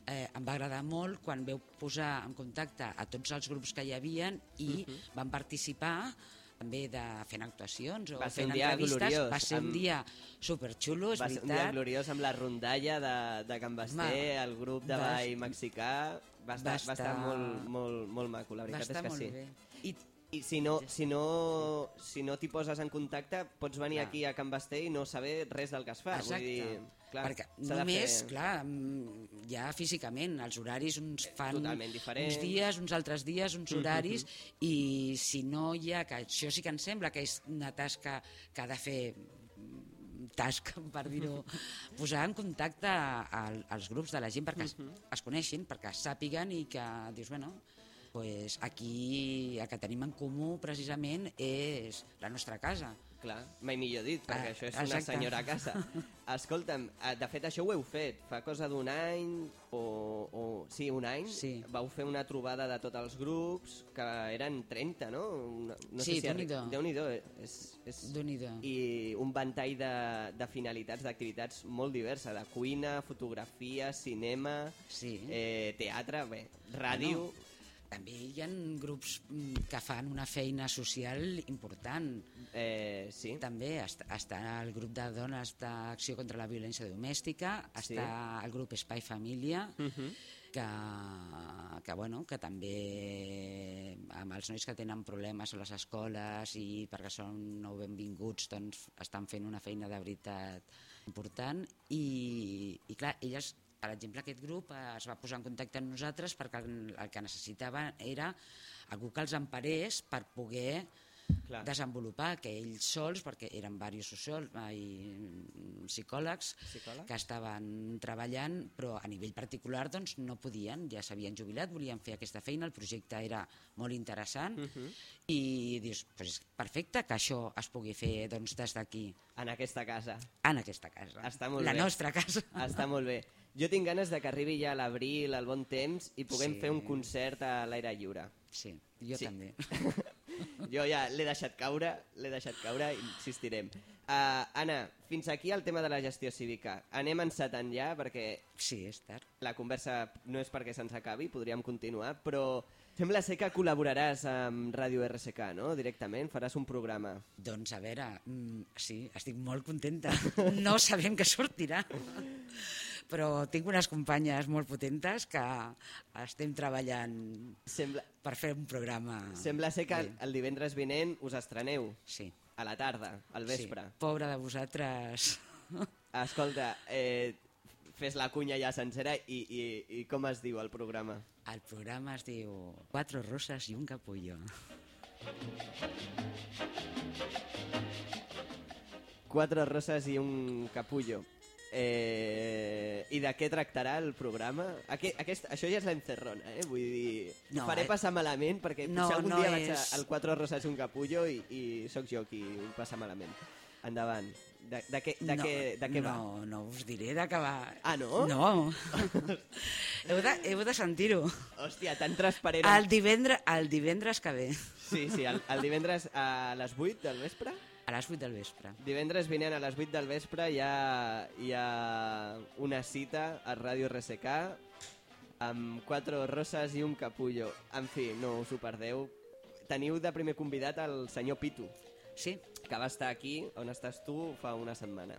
Speaker 14: eh, em va agradar molt quan veu posar en contacte a tots els grups que hi havien i
Speaker 2: Mhm.
Speaker 14: van participar també de fent actuacions o
Speaker 2: Va
Speaker 14: fent
Speaker 2: un
Speaker 14: entrevistes.
Speaker 2: gloriós,
Speaker 14: Va ser un
Speaker 2: amb-
Speaker 14: dia superxulo, és
Speaker 2: Va ser un dia
Speaker 14: veritat.
Speaker 2: gloriós amb la rondalla de, de Can Basté,
Speaker 14: Ma-
Speaker 2: el grup de
Speaker 14: va-
Speaker 2: ball mexicà. Va estar, va estar,
Speaker 14: estar-
Speaker 2: molt, molt, molt maco, la
Speaker 14: Va
Speaker 2: veritat és que
Speaker 14: molt
Speaker 2: sí.
Speaker 14: bé.
Speaker 2: I, i si no, si no, si no t'hi poses en contacte, pots venir
Speaker 14: Clar.
Speaker 2: aquí a Can Basté i no saber res del que es fa.
Speaker 14: Exacte.
Speaker 2: Vull dir, clar,
Speaker 14: Perquè només,
Speaker 2: fer-
Speaker 14: clar, mm, ja físicament, els horaris uns fan uns dies, uns altres dies, uns
Speaker 2: Mhm.
Speaker 14: horaris, i si no hi ha, que això sí que em sembla que és una tasca que ha de fer mm, tasca, per dir-ho, posar en contacte al, als grups de la gent perquè es,
Speaker 2: Mhm.
Speaker 14: es coneixin, perquè es sàpiguen i que dius, bueno, pues aquí el que tenim en comú precisament és la nostra casa.
Speaker 2: Clar, mai millor dit, perquè
Speaker 14: Ah,
Speaker 2: això és una
Speaker 14: exacte.
Speaker 2: senyora a casa. Escolta'm, eh, de fet això ho heu fet, fa cosa d'un any, o, o... Sí, un any,
Speaker 14: Sí.
Speaker 2: vau fer una trobada de tots els grups, que eren 30, no? Una, no
Speaker 14: Sí,
Speaker 2: sé si
Speaker 14: Déu-n'hi-do.
Speaker 2: Déu-n'hi-do, eh, és, és...
Speaker 14: Déu-n'hi-do.
Speaker 2: I un ventall de, de finalitats, d'activitats molt diversa, de cuina, fotografia, cinema,
Speaker 14: sí.
Speaker 2: eh, teatre, bé, ràdio...
Speaker 14: Bueno, també hi ha grups mm, que fan una feina social important.
Speaker 2: Eh, sí.
Speaker 14: També està, està el grup de dones d'acció contra la violència domèstica,
Speaker 2: Sí.
Speaker 14: està el grup Espai Família,
Speaker 2: Mhm.
Speaker 14: que, que, bueno, que també amb els nois que tenen problemes a les escoles i perquè són no benvinguts doncs estan fent una feina de veritat important i, i clar, elles per exemple, aquest grup eh, es va posar en contacte amb nosaltres perquè el, que necessitava era algú que els emparés per poder
Speaker 2: Clar.
Speaker 14: desenvolupar que ells sols, perquè eren diversos sociòlegs i psicòlegs,
Speaker 2: Psicòlegs?
Speaker 14: que estaven treballant, però a nivell particular doncs, no podien, ja s'havien jubilat, volien fer aquesta feina, el projecte era molt interessant,
Speaker 2: Mhm.
Speaker 14: i dius, pues, perfecte que això es pugui fer doncs, des d'aquí.
Speaker 2: En aquesta casa.
Speaker 14: En aquesta casa.
Speaker 2: Està molt
Speaker 14: La
Speaker 2: bé.
Speaker 14: nostra casa.
Speaker 2: Està molt bé. Jo tinc ganes de que arribi ja l'abril, el bon temps, i puguem
Speaker 14: Sí.
Speaker 2: fer un concert a l'aire lliure.
Speaker 14: Sí, jo també.
Speaker 2: jo ja l'he deixat caure, l'he deixat caure, insistirem. Uh, Anna, fins aquí el tema de la gestió cívica. Anem encetant ja, perquè...
Speaker 14: Sí, és tard.
Speaker 2: La conversa no és perquè se'ns acabi, podríem continuar, però sembla ser que col·laboraràs amb Ràdio RSK, no?, directament, faràs un programa.
Speaker 14: Doncs a veure, mm, sí, estic molt contenta. No sabem què sortirà, però tinc unes companyes molt potentes que estem treballant
Speaker 2: Sembla...
Speaker 14: per fer un programa.
Speaker 2: Sembla ser que el divendres vinent us estreneu.
Speaker 14: Sí.
Speaker 2: A la tarda, al vespre.
Speaker 14: Sí. Pobre de vosaltres.
Speaker 2: Escolta, eh, fes la cunya ja sencera i, i, i com es diu el programa?
Speaker 14: El programa es diu Quatre roses i un capullo.
Speaker 2: Quatre roses i un capullo. Eh, I de què tractarà el programa? Aquest, aquest, això ja és l'encerrona, eh? Vull dir,
Speaker 14: No,
Speaker 2: faré
Speaker 14: eh?
Speaker 2: passar malament perquè
Speaker 14: No,
Speaker 2: potser algun
Speaker 14: no
Speaker 2: dia vaig
Speaker 14: és-
Speaker 2: a- al Quatre Rosas un capullo i, i sóc jo qui ho passa malament. Endavant. De, de, què, de,
Speaker 14: no,
Speaker 2: què, de què
Speaker 14: no,
Speaker 2: va?
Speaker 14: No us diré de què va.
Speaker 2: Ah, no?
Speaker 14: No. heu de, heu de sentir-ho.
Speaker 2: Hòstia, tan transparent.
Speaker 14: El divendres, el divendres que ve.
Speaker 2: Sí, sí, el, el divendres a les 8 del vespre.
Speaker 14: A les 8 del vespre.
Speaker 2: Divendres vinent a les 8 del vespre hi ha, hi ha una cita a Ràdio RSK amb quatre roses i un capullo. En fi, no us ho perdeu. Teniu de primer convidat el senyor Pitu.
Speaker 14: Sí.
Speaker 2: Que va estar aquí, on estàs tu, fa una setmana.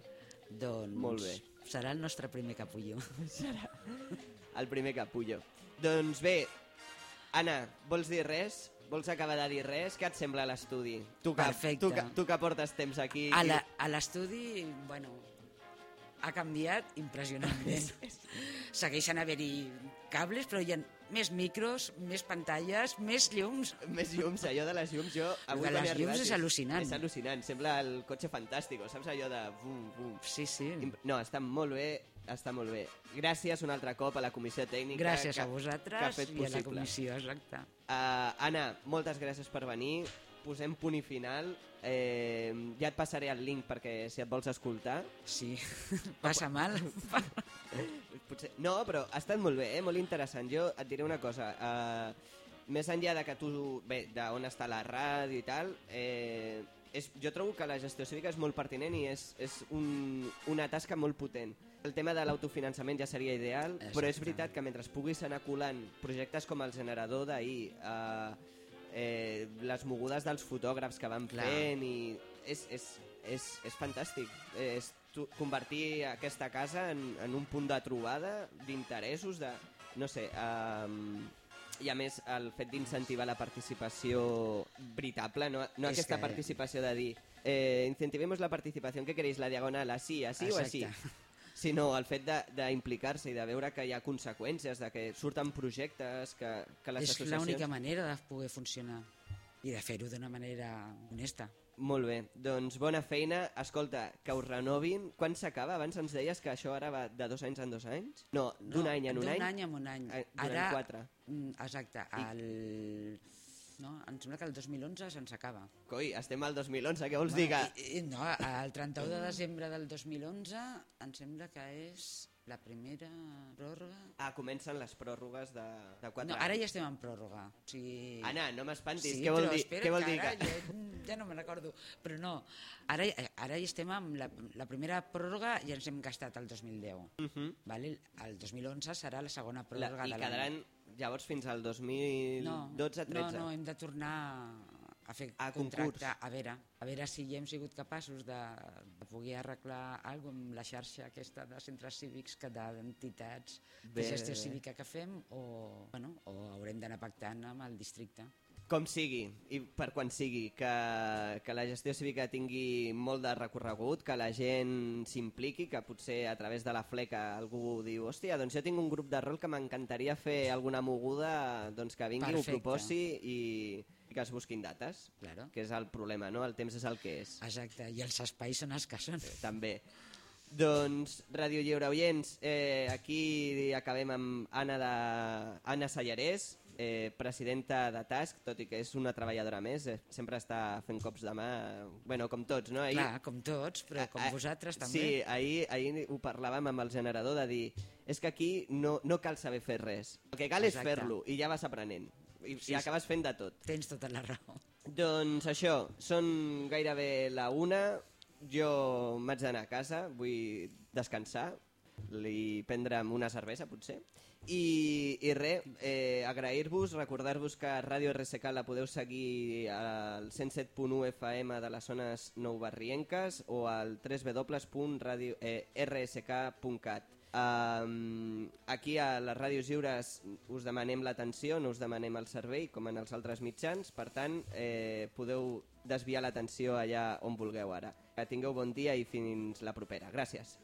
Speaker 14: Doncs
Speaker 2: Molt bé.
Speaker 14: serà el nostre primer capullo.
Speaker 2: Serà el primer capullo. Doncs bé, Anna, vols dir res? Vols acabar de dir res? Què et sembla l'estudi? Tu, que,
Speaker 14: Perfecte.
Speaker 2: tu, que, tu que portes temps aquí...
Speaker 14: A l'estudi, bueno, ha canviat impressionantment. Segueixen haver-hi cables, però hi ha més micros, més pantalles, més llums.
Speaker 2: Més llums, allò de les llums, jo... Avui
Speaker 14: de les llums és al·lucinant.
Speaker 2: És al·lucinant, sembla el cotxe fantàstic, saps allò de... Bum, bum.
Speaker 14: Sí, sí.
Speaker 2: No, està molt bé, està molt bé. Gràcies un altre cop a la comissió tècnica.
Speaker 14: Gràcies
Speaker 2: que,
Speaker 14: a vosaltres
Speaker 2: que ha fet
Speaker 14: i a la
Speaker 2: possible.
Speaker 14: comissió, exacte.
Speaker 2: Uh, Anna, moltes gràcies per venir. Posem punt i final. Eh, ja et passaré el link perquè si et vols escoltar.
Speaker 14: Sí, passa mal.
Speaker 2: Potser... No, però ha estat molt bé, eh? molt interessant. Jo et diré una cosa. Uh, més enllà de que tu... Bé, d'on està la ràdio i tal... Eh, és, jo trobo que la gestió cívica és molt pertinent i és, és un, una tasca molt potent. El tema de l'autofinançament ja seria ideal, Exacte. però és veritat que mentre puguis anar colant projectes com el generador d'ahir, eh, eh, les mogudes dels fotògrafs que van
Speaker 14: Clar.
Speaker 2: fent i és, és, és, és fantàstic. Eh, És tu, convertir aquesta casa en, en un punt de trobada, d'interessos, de... no sé... Um, i a més el fet d'incentivar la participació veritable, no, no
Speaker 14: És
Speaker 2: aquesta
Speaker 14: que-
Speaker 2: participació de dir eh, incentivemos la participación, ¿qué queréis? La diagonal, así, así o así? Sinó el fet de- d'implicar-se i de veure que hi ha conseqüències, de que surten projectes, que, que les
Speaker 14: és
Speaker 2: associacions...
Speaker 14: l'única manera de poder funcionar i de fer-ho d'una manera honesta.
Speaker 2: Molt bé, doncs bona feina. Escolta, que us renovin. Quan s'acaba? Abans ens deies que això ara va de dos anys en dos anys? No, d'un any en un any?
Speaker 14: D'un any en un any.
Speaker 2: Durant
Speaker 14: Ara,
Speaker 2: quatre.
Speaker 14: Mm, Exacte. El... No, em sembla que el 2011 se'ns acaba.
Speaker 2: Coi, estem al 2011, què vols dir? Que...
Speaker 14: i- i- No, el 31 de desembre del 2011 em sembla que és la primera pròrroga...
Speaker 2: Ah, comencen les pròrrogues de, de 4
Speaker 14: No, ara ja estem en pròrroga. O sigui...
Speaker 2: Anna, no m'espantis.
Speaker 14: Sí,
Speaker 2: què vol dir?
Speaker 14: espera,
Speaker 2: què vol
Speaker 14: que
Speaker 2: dir
Speaker 14: ara
Speaker 2: que...
Speaker 14: Ja, ja no me'n recordo. Però no, ara, ara ja estem amb la, la primera pròrroga ja ens hem gastat el 2010.
Speaker 2: Uh -huh.
Speaker 14: vale? El 2011 serà la segona
Speaker 2: La,
Speaker 14: pròrroga
Speaker 2: I
Speaker 14: de l'any.
Speaker 2: quedaran llavors fins al
Speaker 14: no,
Speaker 2: 2012-13.
Speaker 14: No, no, hem de tornar a fer
Speaker 2: A
Speaker 14: contracte.
Speaker 2: concurs.
Speaker 14: A veure, a veure si ja hem sigut capaços de, de poder arreglar alguna amb la xarxa aquesta de centres cívics que d'entitats de gestió cívica que fem o, bueno, o haurem d'anar pactant amb el districte.
Speaker 2: Com sigui, i per quan sigui, que, que la gestió cívica tingui molt de recorregut, que la gent s'impliqui, que potser a través de la fleca algú diu hòstia, doncs jo tinc un grup de rol que m'encantaria fer alguna moguda, doncs que vingui,
Speaker 14: Perfecte.
Speaker 2: ho proposi i que es busquin dates,
Speaker 14: Claro.
Speaker 2: que és el problema, no? El temps és el que és.
Speaker 14: Exacte, i els espais són els que són.
Speaker 2: També. Doncs, Ràdio Lliure Oients, eh, aquí acabem amb Anna, de... Anna Sallarès, eh, presidenta de TASC, tot i que és una treballadora més, eh, sempre està fent cops de mà, bueno, com tots, no?
Speaker 14: Clar, com tots, però com
Speaker 2: Ah,
Speaker 14: vosaltres també.
Speaker 2: Sí, ahir, ahir ho parlàvem amb el generador de dir és que aquí no, no cal saber fer res, el que cal és
Speaker 14: Exacte.
Speaker 2: fer-lo i ja vas aprenent, i,
Speaker 14: Sí,
Speaker 2: i acabes fent de tot.
Speaker 14: Tens tota la raó.
Speaker 2: Doncs això, són gairebé la una, jo m'haig d'anar a casa, vull descansar, li prendre'm una cervesa potser, i, i res, eh, agrair-vos, recordar-vos que Ràdio RSK la podeu seguir al 107.1 FM de les zones noubarrienques o al www.rsk.cat. Um, aquí a les ràdios lliures us demanem l'atenció, no us demanem el servei com en els altres mitjans, per tant eh, podeu desviar l'atenció allà on vulgueu ara. Que tingueu bon dia i fins la propera. Gràcies.